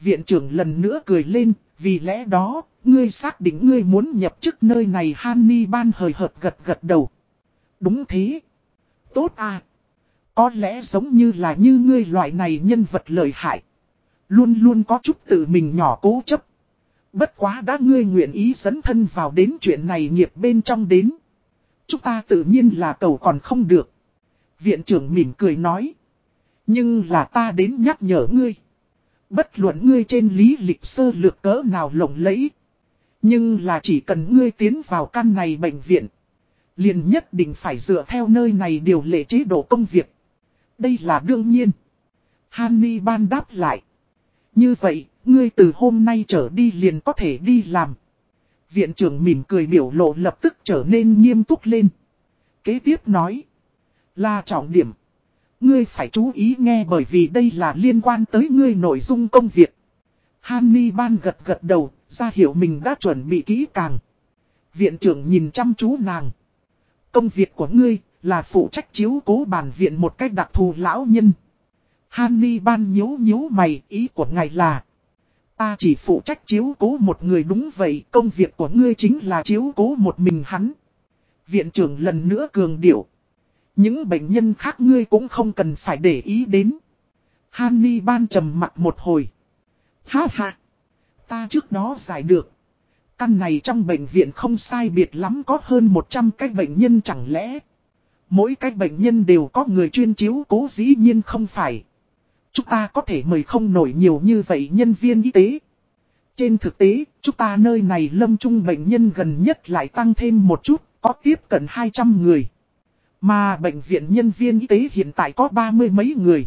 Viện trưởng lần nữa cười lên, vì lẽ đó, ngươi xác định ngươi muốn nhập chức nơi này Hanni ban hời hợt gật gật đầu. Đúng thế. Tốt à. Có lẽ giống như là như ngươi loại này nhân vật lợi hại. Luôn luôn có chút tự mình nhỏ cố chấp. Bất quá đã ngươi nguyện ý dẫn thân vào đến chuyện này nghiệp bên trong đến. Chúng ta tự nhiên là cầu còn không được. Viện trưởng mỉm cười nói. Nhưng là ta đến nhắc nhở ngươi. Bất luận ngươi trên lý lịch sơ lược cỡ nào lộng lẫy. Nhưng là chỉ cần ngươi tiến vào căn này bệnh viện. Liền nhất định phải dựa theo nơi này điều lệ chế độ công việc. Đây là đương nhiên. Hanni ban đáp lại. Như vậy, ngươi từ hôm nay trở đi liền có thể đi làm. Viện trưởng mỉm cười biểu lộ lập tức trở nên nghiêm túc lên. Kế tiếp nói. Là trọng điểm. Ngươi phải chú ý nghe bởi vì đây là liên quan tới ngươi nội dung công việc. Hanni ban gật gật đầu, ra hiểu mình đã chuẩn bị kỹ càng. Viện trưởng nhìn chăm chú nàng. Công việc của ngươi là phụ trách chiếu cố bản viện một cách đặc thù lão nhân. Hanni ban nhíu nhíu mày, ý của ngài là. Ta chỉ phụ trách chiếu cố một người đúng vậy, công việc của ngươi chính là chiếu cố một mình hắn. Viện trưởng lần nữa cường điệu. Những bệnh nhân khác ngươi cũng không cần phải để ý đến. Hanni ban trầm mặt một hồi. Ha ha. Ta trước đó giải được. Căn này trong bệnh viện không sai biệt lắm có hơn 100 cái bệnh nhân chẳng lẽ. Mỗi cái bệnh nhân đều có người chuyên chiếu cố dĩ nhiên không phải. Chúng ta có thể mời không nổi nhiều như vậy nhân viên y tế. Trên thực tế, chúng ta nơi này lâm trung bệnh nhân gần nhất lại tăng thêm một chút, có tiếp cận 200 người. Mà bệnh viện nhân viên y tế hiện tại có ba mươi mấy người.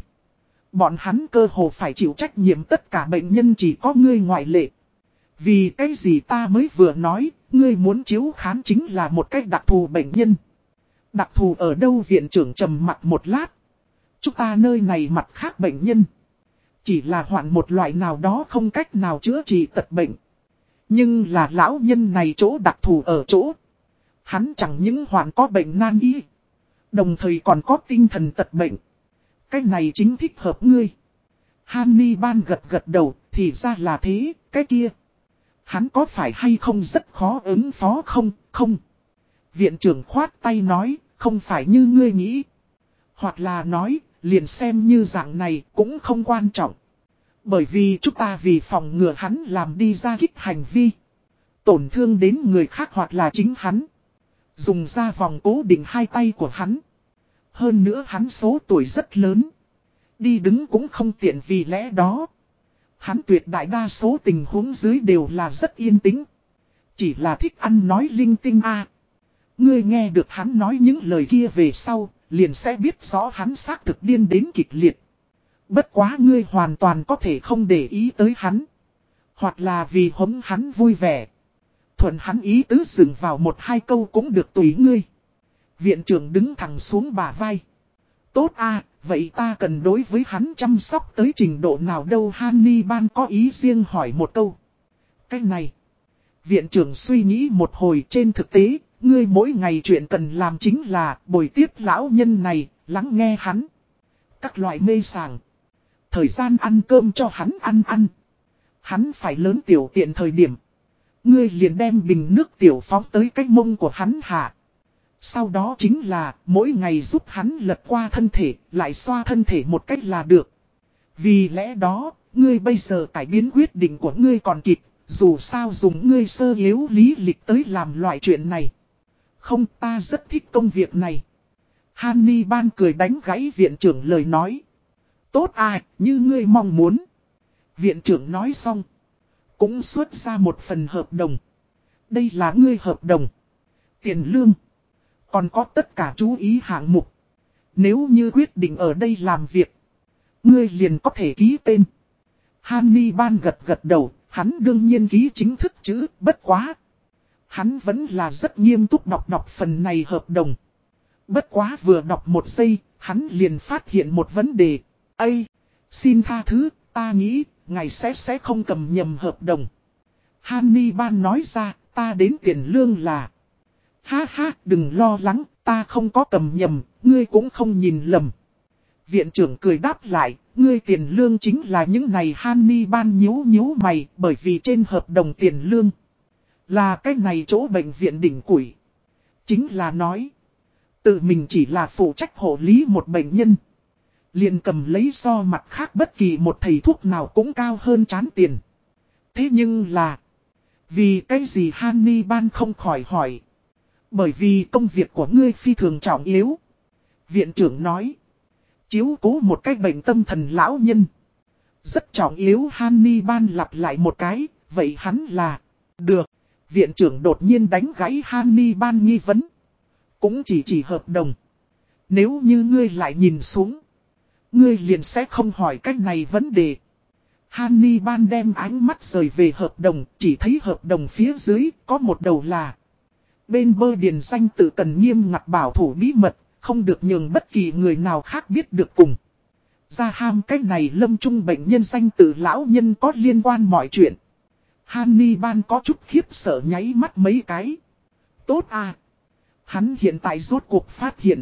Bọn hắn cơ hồ phải chịu trách nhiệm tất cả bệnh nhân chỉ có ngươi ngoại lệ. Vì cái gì ta mới vừa nói, ngươi muốn chiếu khán chính là một cách đặc thù bệnh nhân. Đặc thù ở đâu viện trưởng trầm mặt một lát. Chúng ta nơi này mặt khác bệnh nhân. Chỉ là hoạn một loại nào đó không cách nào chữa trị tật bệnh. Nhưng là lão nhân này chỗ đặc thù ở chỗ. Hắn chẳng những hoạn có bệnh nan y. Đồng thời còn có tinh thần tật bệnh. Cái này chính thích hợp ngươi. Hanni ban gật gật đầu, thì ra là thế, cái kia. Hắn có phải hay không rất khó ứng phó không, không. Viện trưởng khoát tay nói, không phải như ngươi nghĩ. Hoặc là nói, liền xem như dạng này cũng không quan trọng. Bởi vì chúng ta vì phòng ngừa hắn làm đi ra kích hành vi. Tổn thương đến người khác hoặc là chính hắn. Dùng ra vòng cố định hai tay của hắn. Hơn nữa hắn số tuổi rất lớn. Đi đứng cũng không tiện vì lẽ đó. Hắn tuyệt đại đa số tình huống dưới đều là rất yên tĩnh. Chỉ là thích ăn nói linh tinh a. Ngươi nghe được hắn nói những lời kia về sau, liền sẽ biết rõ hắn xác thực điên đến kịch liệt. Bất quá ngươi hoàn toàn có thể không để ý tới hắn. Hoặc là vì hống hắn vui vẻ. Thuận hắn ý tứ dừng vào một hai câu cũng được tùy ngươi. Viện trưởng đứng thẳng xuống bà vai. Tốt a vậy ta cần đối với hắn chăm sóc tới trình độ nào đâu Hanni Ban có ý riêng hỏi một câu. Cái này. Viện trưởng suy nghĩ một hồi trên thực tế, ngươi mỗi ngày chuyện cần làm chính là bồi tiếp lão nhân này, lắng nghe hắn. Các loại mê sàng. Thời gian ăn cơm cho hắn ăn ăn. Hắn phải lớn tiểu tiện thời điểm. Ngươi liền đem bình nước tiểu phóng tới cách mông của hắn hạ. Sau đó chính là mỗi ngày giúp hắn lật qua thân thể, lại xoa thân thể một cách là được. Vì lẽ đó, ngươi bây giờ cải biến quyết định của ngươi còn kịp, dù sao dùng ngươi sơ yếu lý lịch tới làm loại chuyện này. Không ta rất thích công việc này. Hanni ban cười đánh gãy viện trưởng lời nói. Tốt à, như ngươi mong muốn. Viện trưởng nói xong. Cũng xuất ra một phần hợp đồng. Đây là ngươi hợp đồng. Tiền lương. Còn có tất cả chú ý hạng mục. Nếu như quyết định ở đây làm việc. Ngươi liền có thể ký tên. Hanni ban gật gật đầu. Hắn đương nhiên ký chính thức chữ bất quá. Hắn vẫn là rất nghiêm túc đọc đọc phần này hợp đồng. Bất quá vừa đọc một giây, hắn liền phát hiện một vấn đề. Ây, xin tha thứ, ta nghĩ, ngài sẽ sẽ không cầm nhầm hợp đồng. Hanni ban nói ra, ta đến tiền lương là. Ha ha, đừng lo lắng, ta không có cầm nhầm, ngươi cũng không nhìn lầm. Viện trưởng cười đáp lại, ngươi tiền lương chính là những này Hanni ban nhíu nhíu mày, bởi vì trên hợp đồng tiền lương. Là cái này chỗ bệnh viện đỉnh quỷ. Chính là nói, tự mình chỉ là phụ trách hộ lý một bệnh nhân liền cầm lấy so mặt khác bất kỳ một thầy thuốc nào cũng cao hơn chán tiền. Thế nhưng là, vì cái gì Hanni Ban không khỏi hỏi. Bởi vì công việc của ngươi phi thường trọng yếu. Viện trưởng nói, chiếu cố một cái bệnh tâm thần lão nhân. Rất trọng yếu Hanni Ban lặp lại một cái, vậy hắn là, được. Viện trưởng đột nhiên đánh gãy Hanni Ban nghi vấn. Cũng chỉ chỉ hợp đồng. Nếu như ngươi lại nhìn xuống. Ngươi liền sẽ không hỏi cách này vấn đề. Hanni ban đem ánh mắt rời về hợp đồng, chỉ thấy hợp đồng phía dưới có một đầu là. Bên bơ điền danh tự cần nghiêm ngặt bảo thủ bí mật, không được nhường bất kỳ người nào khác biết được cùng. Ra ham cách này lâm trung bệnh nhân danh tự lão nhân có liên quan mọi chuyện. Hanni ban có chút khiếp sợ nháy mắt mấy cái. Tốt à. Hắn hiện tại rốt cuộc phát hiện.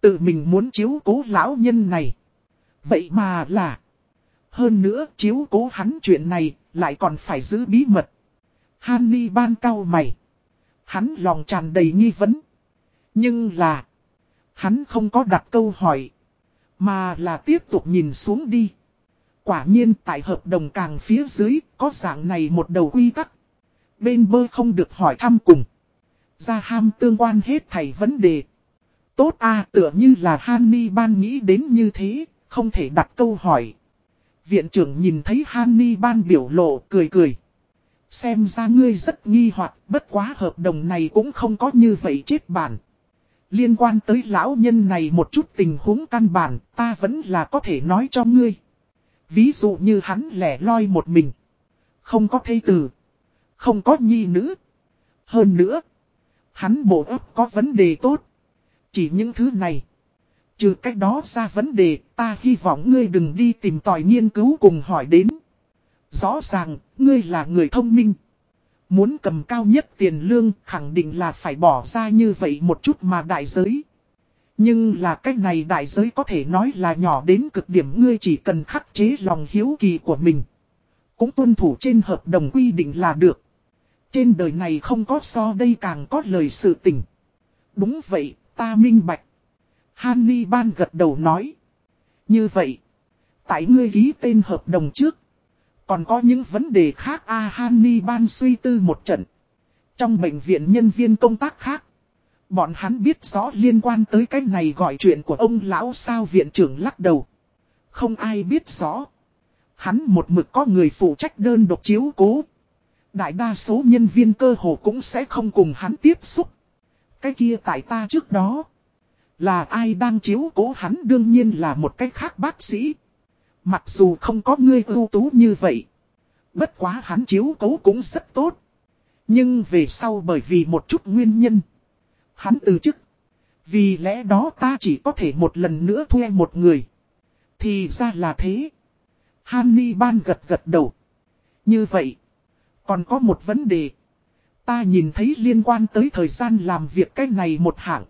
Tự mình muốn chiếu cố lão nhân này. Vậy mà là. Hơn nữa chiếu cố hắn chuyện này lại còn phải giữ bí mật. Hanni ban cao mày. Hắn lòng tràn đầy nghi vấn. Nhưng là. Hắn không có đặt câu hỏi. Mà là tiếp tục nhìn xuống đi. Quả nhiên tại hợp đồng càng phía dưới có dạng này một đầu quy tắc. Bên bơ không được hỏi thăm cùng. Ra ham tương quan hết thảy vấn đề. Tốt a tựa như là Hanni ban nghĩ đến như thế. Không thể đặt câu hỏi. Viện trưởng nhìn thấy Hanni ban biểu lộ cười cười. Xem ra ngươi rất nghi hoặc bất quá hợp đồng này cũng không có như vậy chết bản. Liên quan tới lão nhân này một chút tình huống căn bản, ta vẫn là có thể nói cho ngươi. Ví dụ như hắn lẻ loi một mình. Không có thây tử. Không có nhi nữ. Hơn nữa, hắn bộ ấp có vấn đề tốt. Chỉ những thứ này. Trừ cách đó ra vấn đề, ta hy vọng ngươi đừng đi tìm tòi nghiên cứu cùng hỏi đến. Rõ ràng, ngươi là người thông minh. Muốn cầm cao nhất tiền lương khẳng định là phải bỏ ra như vậy một chút mà đại giới. Nhưng là cách này đại giới có thể nói là nhỏ đến cực điểm ngươi chỉ cần khắc chế lòng hiếu kỳ của mình. Cũng tuân thủ trên hợp đồng quy định là được. Trên đời này không có so đây càng có lời sự tình. Đúng vậy, ta minh bạch. Hanni ban gật đầu nói. Như vậy, tại ngươi ký tên hợp đồng trước. Còn có những vấn đề khác A Hanni ban suy tư một trận. Trong bệnh viện nhân viên công tác khác. Bọn hắn biết rõ liên quan tới cái này gọi chuyện của ông lão sao viện trưởng lắc đầu. Không ai biết rõ. Hắn một mực có người phụ trách đơn độc chiếu cố. Đại đa số nhân viên cơ hồ cũng sẽ không cùng hắn tiếp xúc. Cái kia tại ta trước đó. Là ai đang chiếu cố hắn đương nhiên là một cách khác bác sĩ. Mặc dù không có người ưu tú như vậy. Bất quá hắn chiếu cố cũng rất tốt. Nhưng về sau bởi vì một chút nguyên nhân. Hắn từ chức. Vì lẽ đó ta chỉ có thể một lần nữa thuê một người. Thì ra là thế. Hanni ban gật gật đầu. Như vậy. Còn có một vấn đề. Ta nhìn thấy liên quan tới thời gian làm việc cách này một hạng.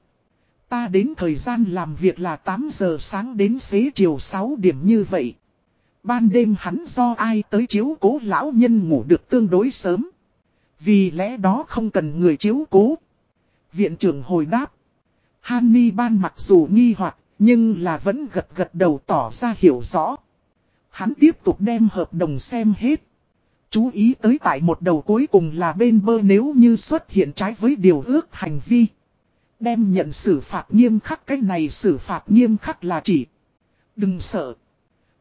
Ta đến thời gian làm việc là 8 giờ sáng đến xế chiều 6 điểm như vậy. Ban đêm hắn do ai tới chiếu cố lão nhân ngủ được tương đối sớm. Vì lẽ đó không cần người chiếu cố. Viện trưởng hồi đáp. Hanni ban mặc dù nghi hoặc, nhưng là vẫn gật gật đầu tỏ ra hiểu rõ. Hắn tiếp tục đem hợp đồng xem hết. Chú ý tới tại một đầu cuối cùng là bên bơ nếu như xuất hiện trái với điều ước hành vi. Đem nhận xử phạt nghiêm khắc, cái này xử phạt nghiêm khắc là chỉ. Đừng sợ.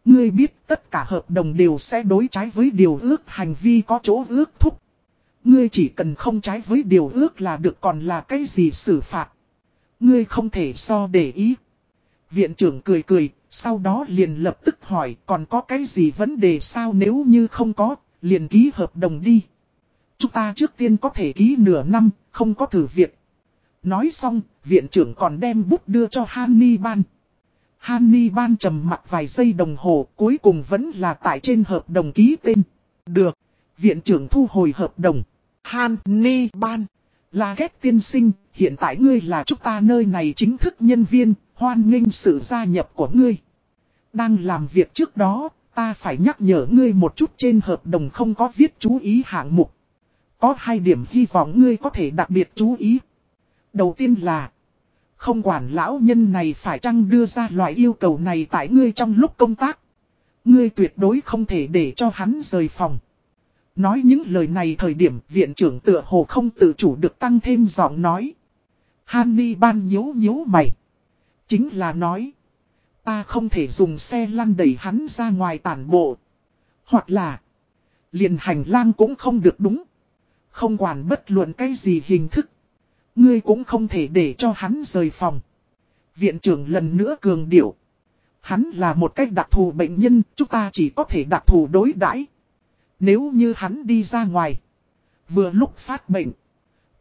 Ngươi biết tất cả hợp đồng đều sẽ đối trái với điều ước hành vi có chỗ ước thúc. Ngươi chỉ cần không trái với điều ước là được còn là cái gì xử phạt. Ngươi không thể so để ý. Viện trưởng cười cười, sau đó liền lập tức hỏi còn có cái gì vấn đề sao nếu như không có, liền ký hợp đồng đi. Chúng ta trước tiên có thể ký nửa năm, không có thử việc. Nói xong, viện trưởng còn đem bút đưa cho Hannibal. Hannibal trầm mặt vài giây đồng hồ, cuối cùng vẫn là tại trên hợp đồng ký tên. Được. Viện trưởng thu hồi hợp đồng. Han Ni Ban Là ghét tiên sinh, hiện tại ngươi là chúng ta nơi này chính thức nhân viên, hoan nghênh sự gia nhập của ngươi. Đang làm việc trước đó, ta phải nhắc nhở ngươi một chút trên hợp đồng không có viết chú ý hạng mục. Có hai điểm hy vọng ngươi có thể đặc biệt chú ý. Đầu tiên là, không quản lão nhân này phải chăng đưa ra loại yêu cầu này tại ngươi trong lúc công tác. Ngươi tuyệt đối không thể để cho hắn rời phòng. Nói những lời này thời điểm viện trưởng tựa hồ không tự chủ được tăng thêm giọng nói. Hanni ban nhếu nhếu mày. Chính là nói. Ta không thể dùng xe lăn đẩy hắn ra ngoài tản bộ. Hoặc là. Liền hành lang cũng không được đúng. Không quản bất luận cái gì hình thức. Ngươi cũng không thể để cho hắn rời phòng. Viện trưởng lần nữa cường điệu. Hắn là một cách đặc thù bệnh nhân, chúng ta chỉ có thể đặc thù đối đãi. Nếu như hắn đi ra ngoài, vừa lúc phát bệnh,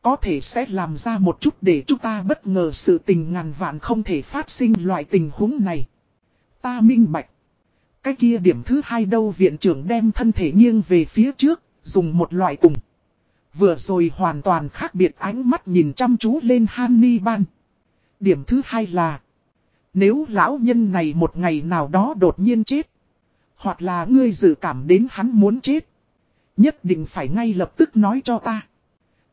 có thể sẽ làm ra một chút để chúng ta bất ngờ sự tình ngàn vạn không thể phát sinh loại tình huống này. Ta minh bạch. Cái kia điểm thứ hai đâu viện trưởng đem thân thể nghiêng về phía trước, dùng một loại cùng. Vừa rồi hoàn toàn khác biệt ánh mắt nhìn chăm chú lên Hannibal. Điểm thứ hai là, nếu lão nhân này một ngày nào đó đột nhiên chết, hoặc là ngươi dự cảm đến hắn muốn chết, nhất định phải ngay lập tức nói cho ta.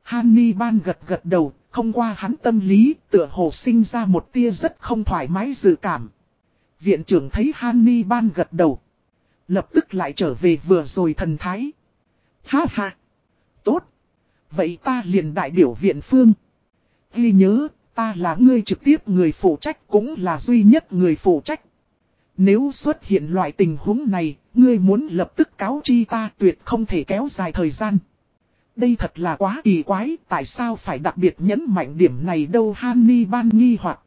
Hannibal gật gật đầu, không qua hắn tâm lý, tựa hồ sinh ra một tia rất không thoải mái dự cảm. Viện trưởng thấy Hannibal gật đầu. Lập tức lại trở về vừa rồi thần thái. Ha ha. Tốt. Vậy ta liền đại biểu viện phương. Ghi nhớ, ta là người trực tiếp người phụ trách cũng là duy nhất người phụ trách. Nếu xuất hiện loại tình huống này, ngươi muốn lập tức cáo chi ta tuyệt không thể kéo dài thời gian. Đây thật là quá kỳ quái, tại sao phải đặc biệt nhấn mạnh điểm này đâu Hannibal nghi hoặc.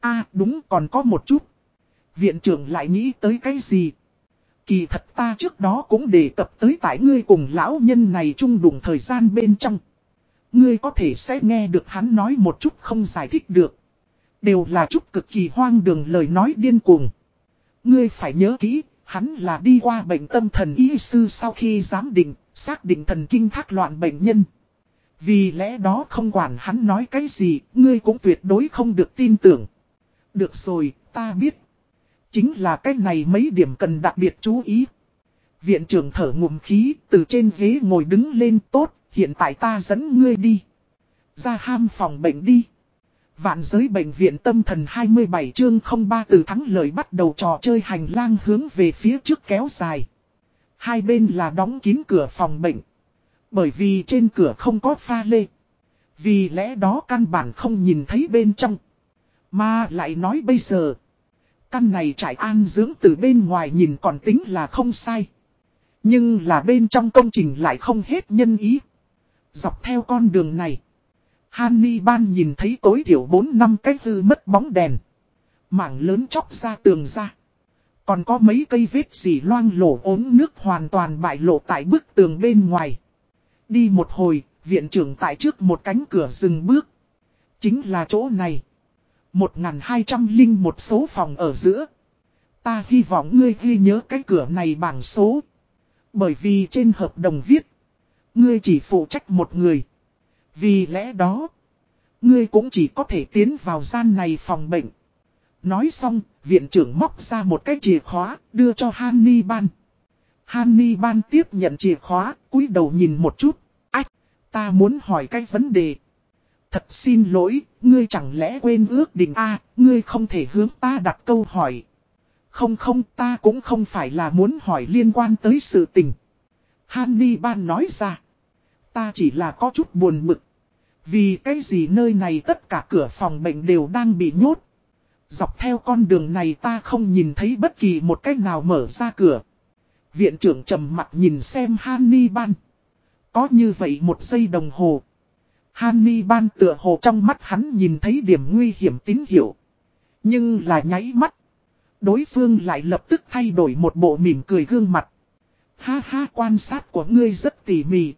a đúng còn có một chút. Viện trưởng lại nghĩ tới cái gì? Kỳ thật ta trước đó cũng đề cập tới tại ngươi cùng lão nhân này chung đụng thời gian bên trong. Ngươi có thể sẽ nghe được hắn nói một chút không giải thích được. Đều là chút cực kỳ hoang đường lời nói điên cuồng. Ngươi phải nhớ kỹ, hắn là đi qua bệnh tâm thần y sư sau khi giám định, xác định thần kinh thác loạn bệnh nhân. Vì lẽ đó không quản hắn nói cái gì, ngươi cũng tuyệt đối không được tin tưởng. Được rồi, ta biết. Chính là cái này mấy điểm cần đặc biệt chú ý. Viện trưởng thở ngụm khí, từ trên ghế ngồi đứng lên tốt, hiện tại ta dẫn ngươi đi. Ra ham phòng bệnh đi. Vạn giới bệnh viện tâm thần 27 chương 03 từ thắng lợi bắt đầu trò chơi hành lang hướng về phía trước kéo dài. Hai bên là đóng kín cửa phòng bệnh. Bởi vì trên cửa không có pha lê. Vì lẽ đó căn bản không nhìn thấy bên trong. Mà lại nói bây giờ. Căn này trải an dưỡng từ bên ngoài nhìn còn tính là không sai. Nhưng là bên trong công trình lại không hết nhân ý. Dọc theo con đường này. Hanni ban nhìn thấy tối thiểu 4 năm cái hư mất bóng đèn. Mảng lớn chóc ra tường ra. Còn có mấy cây vết xỉ loang lổ ốm nước hoàn toàn bại lộ tại bức tường bên ngoài. Đi một hồi, viện trưởng tại trước một cánh cửa dừng bước. Chính là chỗ này. 1200 linh một số phòng ở giữa. Ta hy vọng ngươi ghi nhớ cái cửa này bảng số. Bởi vì trên hợp đồng viết. Ngươi chỉ phụ trách một người. Vì lẽ đó. Ngươi cũng chỉ có thể tiến vào gian này phòng bệnh. Nói xong, viện trưởng móc ra một cái chìa khóa, đưa cho Hannibal. Hannibal tiếp nhận chìa khóa, cúi đầu nhìn một chút. Ách, ta muốn hỏi cái vấn đề. Thật xin lỗi, ngươi chẳng lẽ quên ước định A, ngươi không thể hướng ta đặt câu hỏi. Không không, ta cũng không phải là muốn hỏi liên quan tới sự tình. Hannibal nói ra. Ta chỉ là có chút buồn bực. Vì cái gì nơi này tất cả cửa phòng bệnh đều đang bị nhốt. Dọc theo con đường này ta không nhìn thấy bất kỳ một cách nào mở ra cửa. Viện trưởng trầm mặt nhìn xem Hannibal. Có như vậy một giây đồng hồ. Hannibal tựa hồ trong mắt hắn nhìn thấy điểm nguy hiểm tín hiệu. Nhưng là nháy mắt. Đối phương lại lập tức thay đổi một bộ mỉm cười gương mặt. Ha ha, quan sát của ngươi rất tỉ mỉ.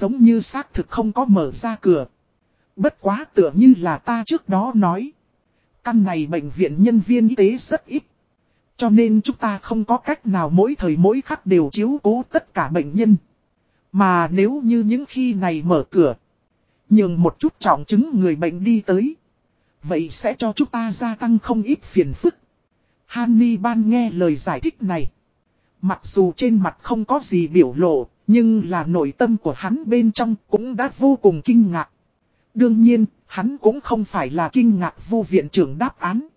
Giống như xác thực không có mở ra cửa. Bất quá tựa như là ta trước đó nói. Căn này bệnh viện nhân viên y tế rất ít. Cho nên chúng ta không có cách nào mỗi thời mỗi khắc đều chiếu cố tất cả bệnh nhân. Mà nếu như những khi này mở cửa. Nhường một chút trọng chứng người bệnh đi tới. Vậy sẽ cho chúng ta gia tăng không ít phiền phức. Hanni ban nghe lời giải thích này. Mặc dù trên mặt không có gì biểu lộ, nhưng là nội tâm của hắn bên trong cũng đã vô cùng kinh ngạc. Đương nhiên, hắn cũng không phải là kinh ngạc vô viện trưởng đáp án.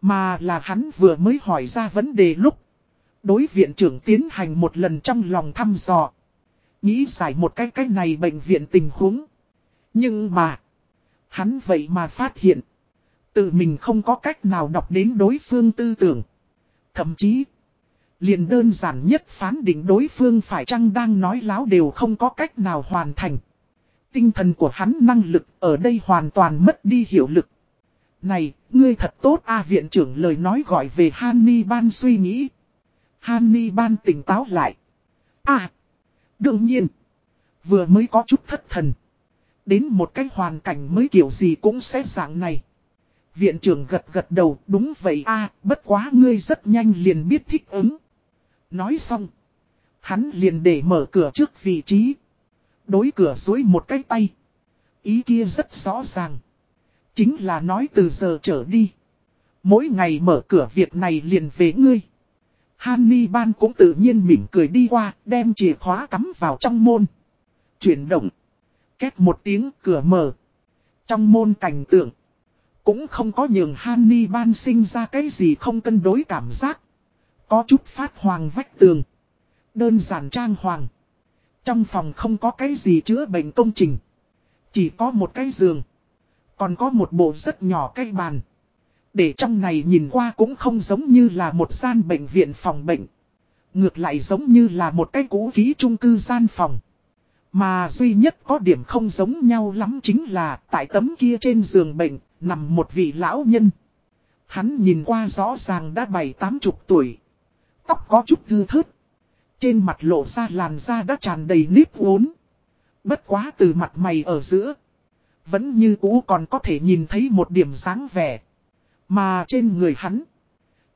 Mà là hắn vừa mới hỏi ra vấn đề lúc. Đối viện trưởng tiến hành một lần trong lòng thăm dò. Nghĩ giải một cái cách này bệnh viện tình huống. Nhưng mà, hắn vậy mà phát hiện. Tự mình không có cách nào đọc đến đối phương tư tưởng. Thậm chí, liền đơn giản nhất phán định đối phương phải chăng đang nói láo đều không có cách nào hoàn thành. Tinh thần của hắn năng lực ở đây hoàn toàn mất đi hiệu lực. Này, ngươi thật tốt a viện trưởng lời nói gọi về Hannibal suy nghĩ. Hannibal tỉnh táo lại. À, đương nhiên, vừa mới có chút thất thần. Đến một cái hoàn cảnh mới kiểu gì cũng sẽ dạng này. Viện trưởng gật gật đầu, đúng vậy a bất quá ngươi rất nhanh liền biết thích ứng. Nói xong, hắn liền để mở cửa trước vị trí. Đối cửa dối một cái tay. Ý kia rất rõ ràng. Chính là nói từ giờ trở đi. Mỗi ngày mở cửa việc này liền về ngươi. Hanni ban cũng tự nhiên mỉm cười đi qua, đem chìa khóa cắm vào trong môn. Chuyển động. Két một tiếng cửa mở. Trong môn cảnh tượng. Cũng không có nhường Hanni ban sinh ra cái gì không cân đối cảm giác. Có chút phát hoàng vách tường. Đơn giản trang hoàng. Trong phòng không có cái gì chữa bệnh công trình. Chỉ có một cái giường. Còn có một bộ rất nhỏ cái bàn. Để trong này nhìn qua cũng không giống như là một gian bệnh viện phòng bệnh. Ngược lại giống như là một cái cũ ký trung cư gian phòng. Mà duy nhất có điểm không giống nhau lắm chính là tại tấm kia trên giường bệnh, nằm một vị lão nhân. Hắn nhìn qua rõ ràng đã bảy tám chục tuổi. Tóc có chút thư thớt. Trên mặt lộ ra làn da đã tràn đầy nếp uốn. Bất quá từ mặt mày ở giữa. Vẫn như cũ còn có thể nhìn thấy một điểm dáng vẻ. Mà trên người hắn.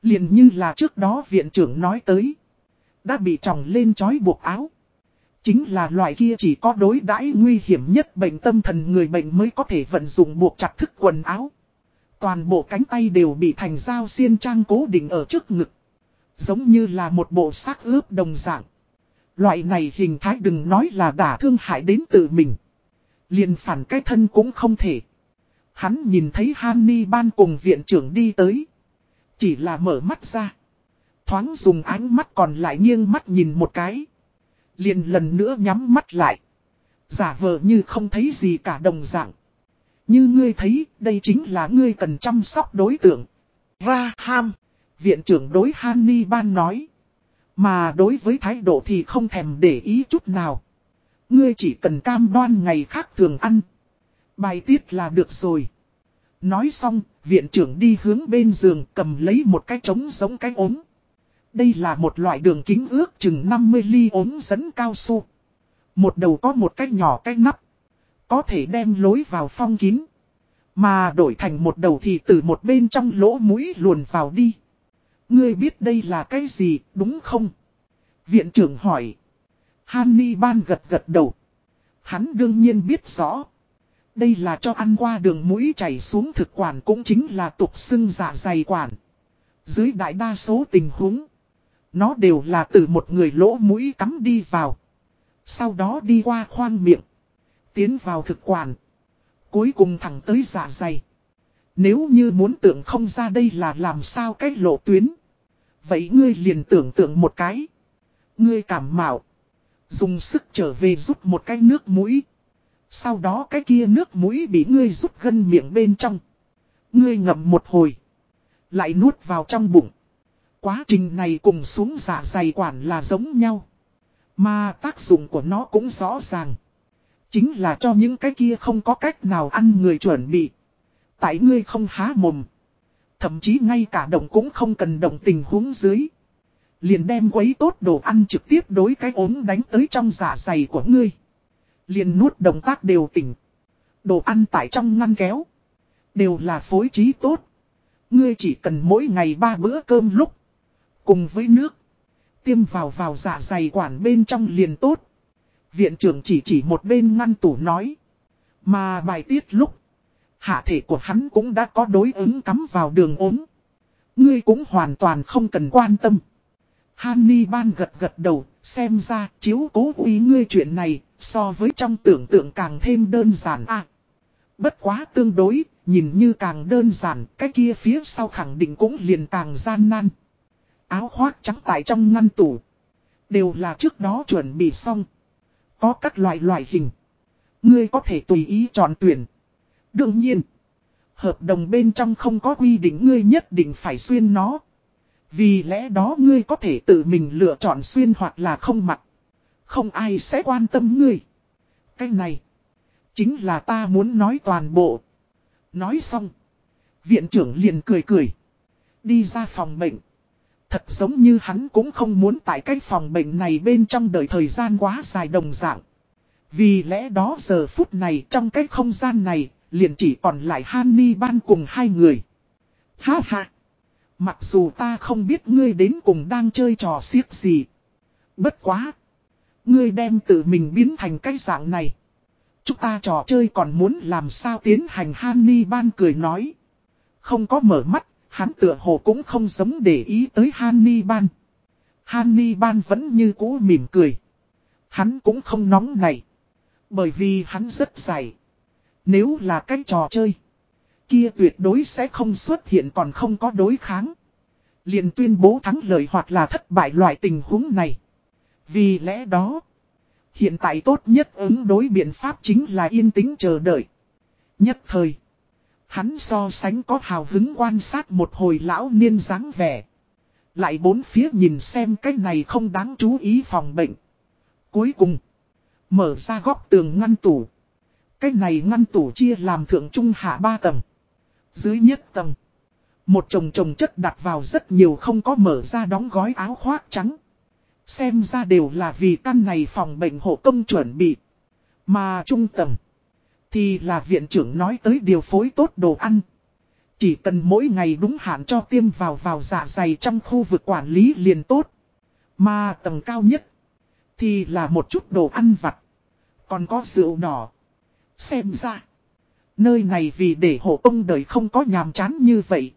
Liền như là trước đó viện trưởng nói tới. Đã bị tròng lên chói buộc áo. Chính là loại kia chỉ có đối đãi nguy hiểm nhất bệnh tâm thần người bệnh mới có thể vận dụng buộc chặt thức quần áo. Toàn bộ cánh tay đều bị thành dao xiên trang cố định ở trước ngực. Giống như là một bộ xác ướp đồng dạng. Loại này hình thái đừng nói là đả thương hại đến tự mình. Liền phản cái thân cũng không thể. Hắn nhìn thấy Hanni ban cùng viện trưởng đi tới. Chỉ là mở mắt ra. Thoáng dùng ánh mắt còn lại nghiêng mắt nhìn một cái. Liền lần nữa nhắm mắt lại. Giả vờ như không thấy gì cả đồng dạng. Như ngươi thấy, đây chính là ngươi cần chăm sóc đối tượng. Ra ham. Viện trưởng đối Hanni ban nói. Mà đối với thái độ thì không thèm để ý chút nào. Ngươi chỉ cần cam đoan ngày khác thường ăn. Bài tiết là được rồi. Nói xong, viện trưởng đi hướng bên giường cầm lấy một cái trống giống cái ốm. Đây là một loại đường kính ước chừng 50 ly ốm dẫn cao su. Một đầu có một cái nhỏ cái nắp. Có thể đem lối vào phong kín. Mà đổi thành một đầu thì từ một bên trong lỗ mũi luồn vào đi. Ngươi biết đây là cái gì, đúng không? Viện trưởng hỏi. Hanni ban gật gật đầu. Hắn đương nhiên biết rõ. Đây là cho ăn qua đường mũi chảy xuống thực quản cũng chính là tục xưng dạ dày quản. Dưới đại đa số tình huống. Nó đều là từ một người lỗ mũi cắm đi vào. Sau đó đi qua khoang miệng. Tiến vào thực quản. Cuối cùng thẳng tới dạ dày. Nếu như muốn tưởng không ra đây là làm sao cái lộ tuyến. Vậy ngươi liền tưởng tượng một cái. Ngươi cảm mạo. Dùng sức trở về rút một cái nước mũi. Sau đó cái kia nước mũi bị ngươi rút gân miệng bên trong. Ngươi ngậm một hồi. Lại nuốt vào trong bụng. Quá trình này cùng xuống dạ dày quản là giống nhau. Mà tác dụng của nó cũng rõ ràng. Chính là cho những cái kia không có cách nào ăn người chuẩn bị. Tại ngươi không há mồm. Thậm chí ngay cả động cũng không cần động tình huống dưới. Liền đem quấy tốt đồ ăn trực tiếp đối cái ốm đánh tới trong dạ dày của ngươi. Liền nuốt động tác đều tỉnh. Đồ ăn tại trong ngăn kéo. Đều là phối trí tốt. Ngươi chỉ cần mỗi ngày ba bữa cơm lúc. Cùng với nước. Tiêm vào vào dạ dày quản bên trong liền tốt. Viện trưởng chỉ chỉ một bên ngăn tủ nói. Mà bài tiết lúc. Hạ thể của hắn cũng đã có đối ứng cắm vào đường ốm. Ngươi cũng hoàn toàn không cần quan tâm. Hanni ban gật gật đầu, xem ra chiếu cố ý ngươi chuyện này, so với trong tưởng tượng càng thêm đơn giản à. Bất quá tương đối, nhìn như càng đơn giản, cái kia phía sau khẳng định cũng liền càng gian nan. Áo khoác trắng tại trong ngăn tủ. Đều là trước đó chuẩn bị xong. Có các loại loại hình. Ngươi có thể tùy ý chọn tuyển. Đương nhiên, hợp đồng bên trong không có quy định ngươi nhất định phải xuyên nó. Vì lẽ đó ngươi có thể tự mình lựa chọn xuyên hoặc là không mặc. Không ai sẽ quan tâm ngươi. Cái này, chính là ta muốn nói toàn bộ. Nói xong, viện trưởng liền cười cười. Đi ra phòng bệnh. Thật giống như hắn cũng không muốn tại cái phòng bệnh này bên trong đời thời gian quá dài đồng dạng. Vì lẽ đó giờ phút này trong cái không gian này, liền chỉ còn lại Hanni ban cùng hai người. Ha ha! Mặc dù ta không biết ngươi đến cùng đang chơi trò xiếc gì. Bất quá! Ngươi đem tự mình biến thành cái dạng này. Chúng ta trò chơi còn muốn làm sao tiến hành Hanni ban cười nói. Không có mở mắt, hắn tựa hồ cũng không giống để ý tới Hanni ban. Hanni ban vẫn như cũ mỉm cười. Hắn cũng không nóng này. Bởi vì hắn rất dày. Nếu là cái trò chơi. Kia tuyệt đối sẽ không xuất hiện còn không có đối kháng. liền tuyên bố thắng lợi hoặc là thất bại loại tình huống này. Vì lẽ đó. Hiện tại tốt nhất ứng đối biện pháp chính là yên tĩnh chờ đợi. Nhất thời. Hắn so sánh có hào hứng quan sát một hồi lão niên dáng vẻ. Lại bốn phía nhìn xem cái này không đáng chú ý phòng bệnh. Cuối cùng. Mở ra góc tường ngăn tủ. Cái này ngăn tủ chia làm thượng trung hạ ba tầng. Dưới nhất tầng. Một chồng chồng chất đặt vào rất nhiều không có mở ra đóng gói áo khoác trắng. Xem ra đều là vì căn này phòng bệnh hộ công chuẩn bị. Mà trung tầng. Thì là viện trưởng nói tới điều phối tốt đồ ăn. Chỉ cần mỗi ngày đúng hạn cho tiêm vào vào dạ dày trong khu vực quản lý liền tốt. Mà tầng cao nhất. Thì là một chút đồ ăn vặt. Còn có rượu đỏ. Xem ra. Nơi này vì để hộ ông đời không có nhàm chán như vậy.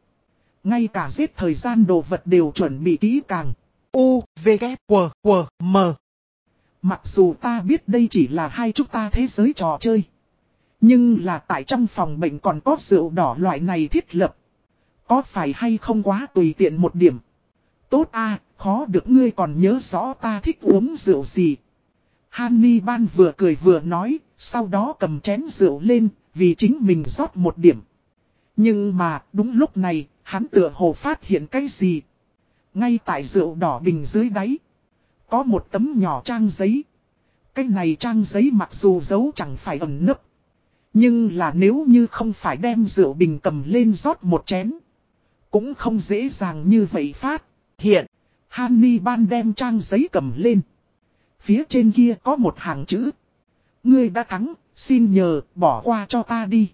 Ngay cả giết thời gian đồ vật đều chuẩn bị kỹ càng. U, V, K, W, W, M. Mặc dù ta biết đây chỉ là hai chúng ta thế giới trò chơi. Nhưng là tại trong phòng bệnh còn có rượu đỏ loại này thiết lập. Có phải hay không quá tùy tiện một điểm. Tốt a khó được ngươi còn nhớ rõ ta thích uống rượu gì. Hanni ban vừa cười vừa nói, sau đó cầm chén rượu lên, vì chính mình rót một điểm. Nhưng mà, đúng lúc này, hắn tựa hồ phát hiện cái gì. Ngay tại rượu đỏ bình dưới đáy, có một tấm nhỏ trang giấy. Cái này trang giấy mặc dù giấu chẳng phải ẩn nấp. Nhưng là nếu như không phải đem rượu bình cầm lên rót một chén. Cũng không dễ dàng như vậy phát. Hiện, Hanni ban đem trang giấy cầm lên. Phía trên kia có một hàng chữ. Ngươi đã thắng, xin nhờ, bỏ qua cho ta đi.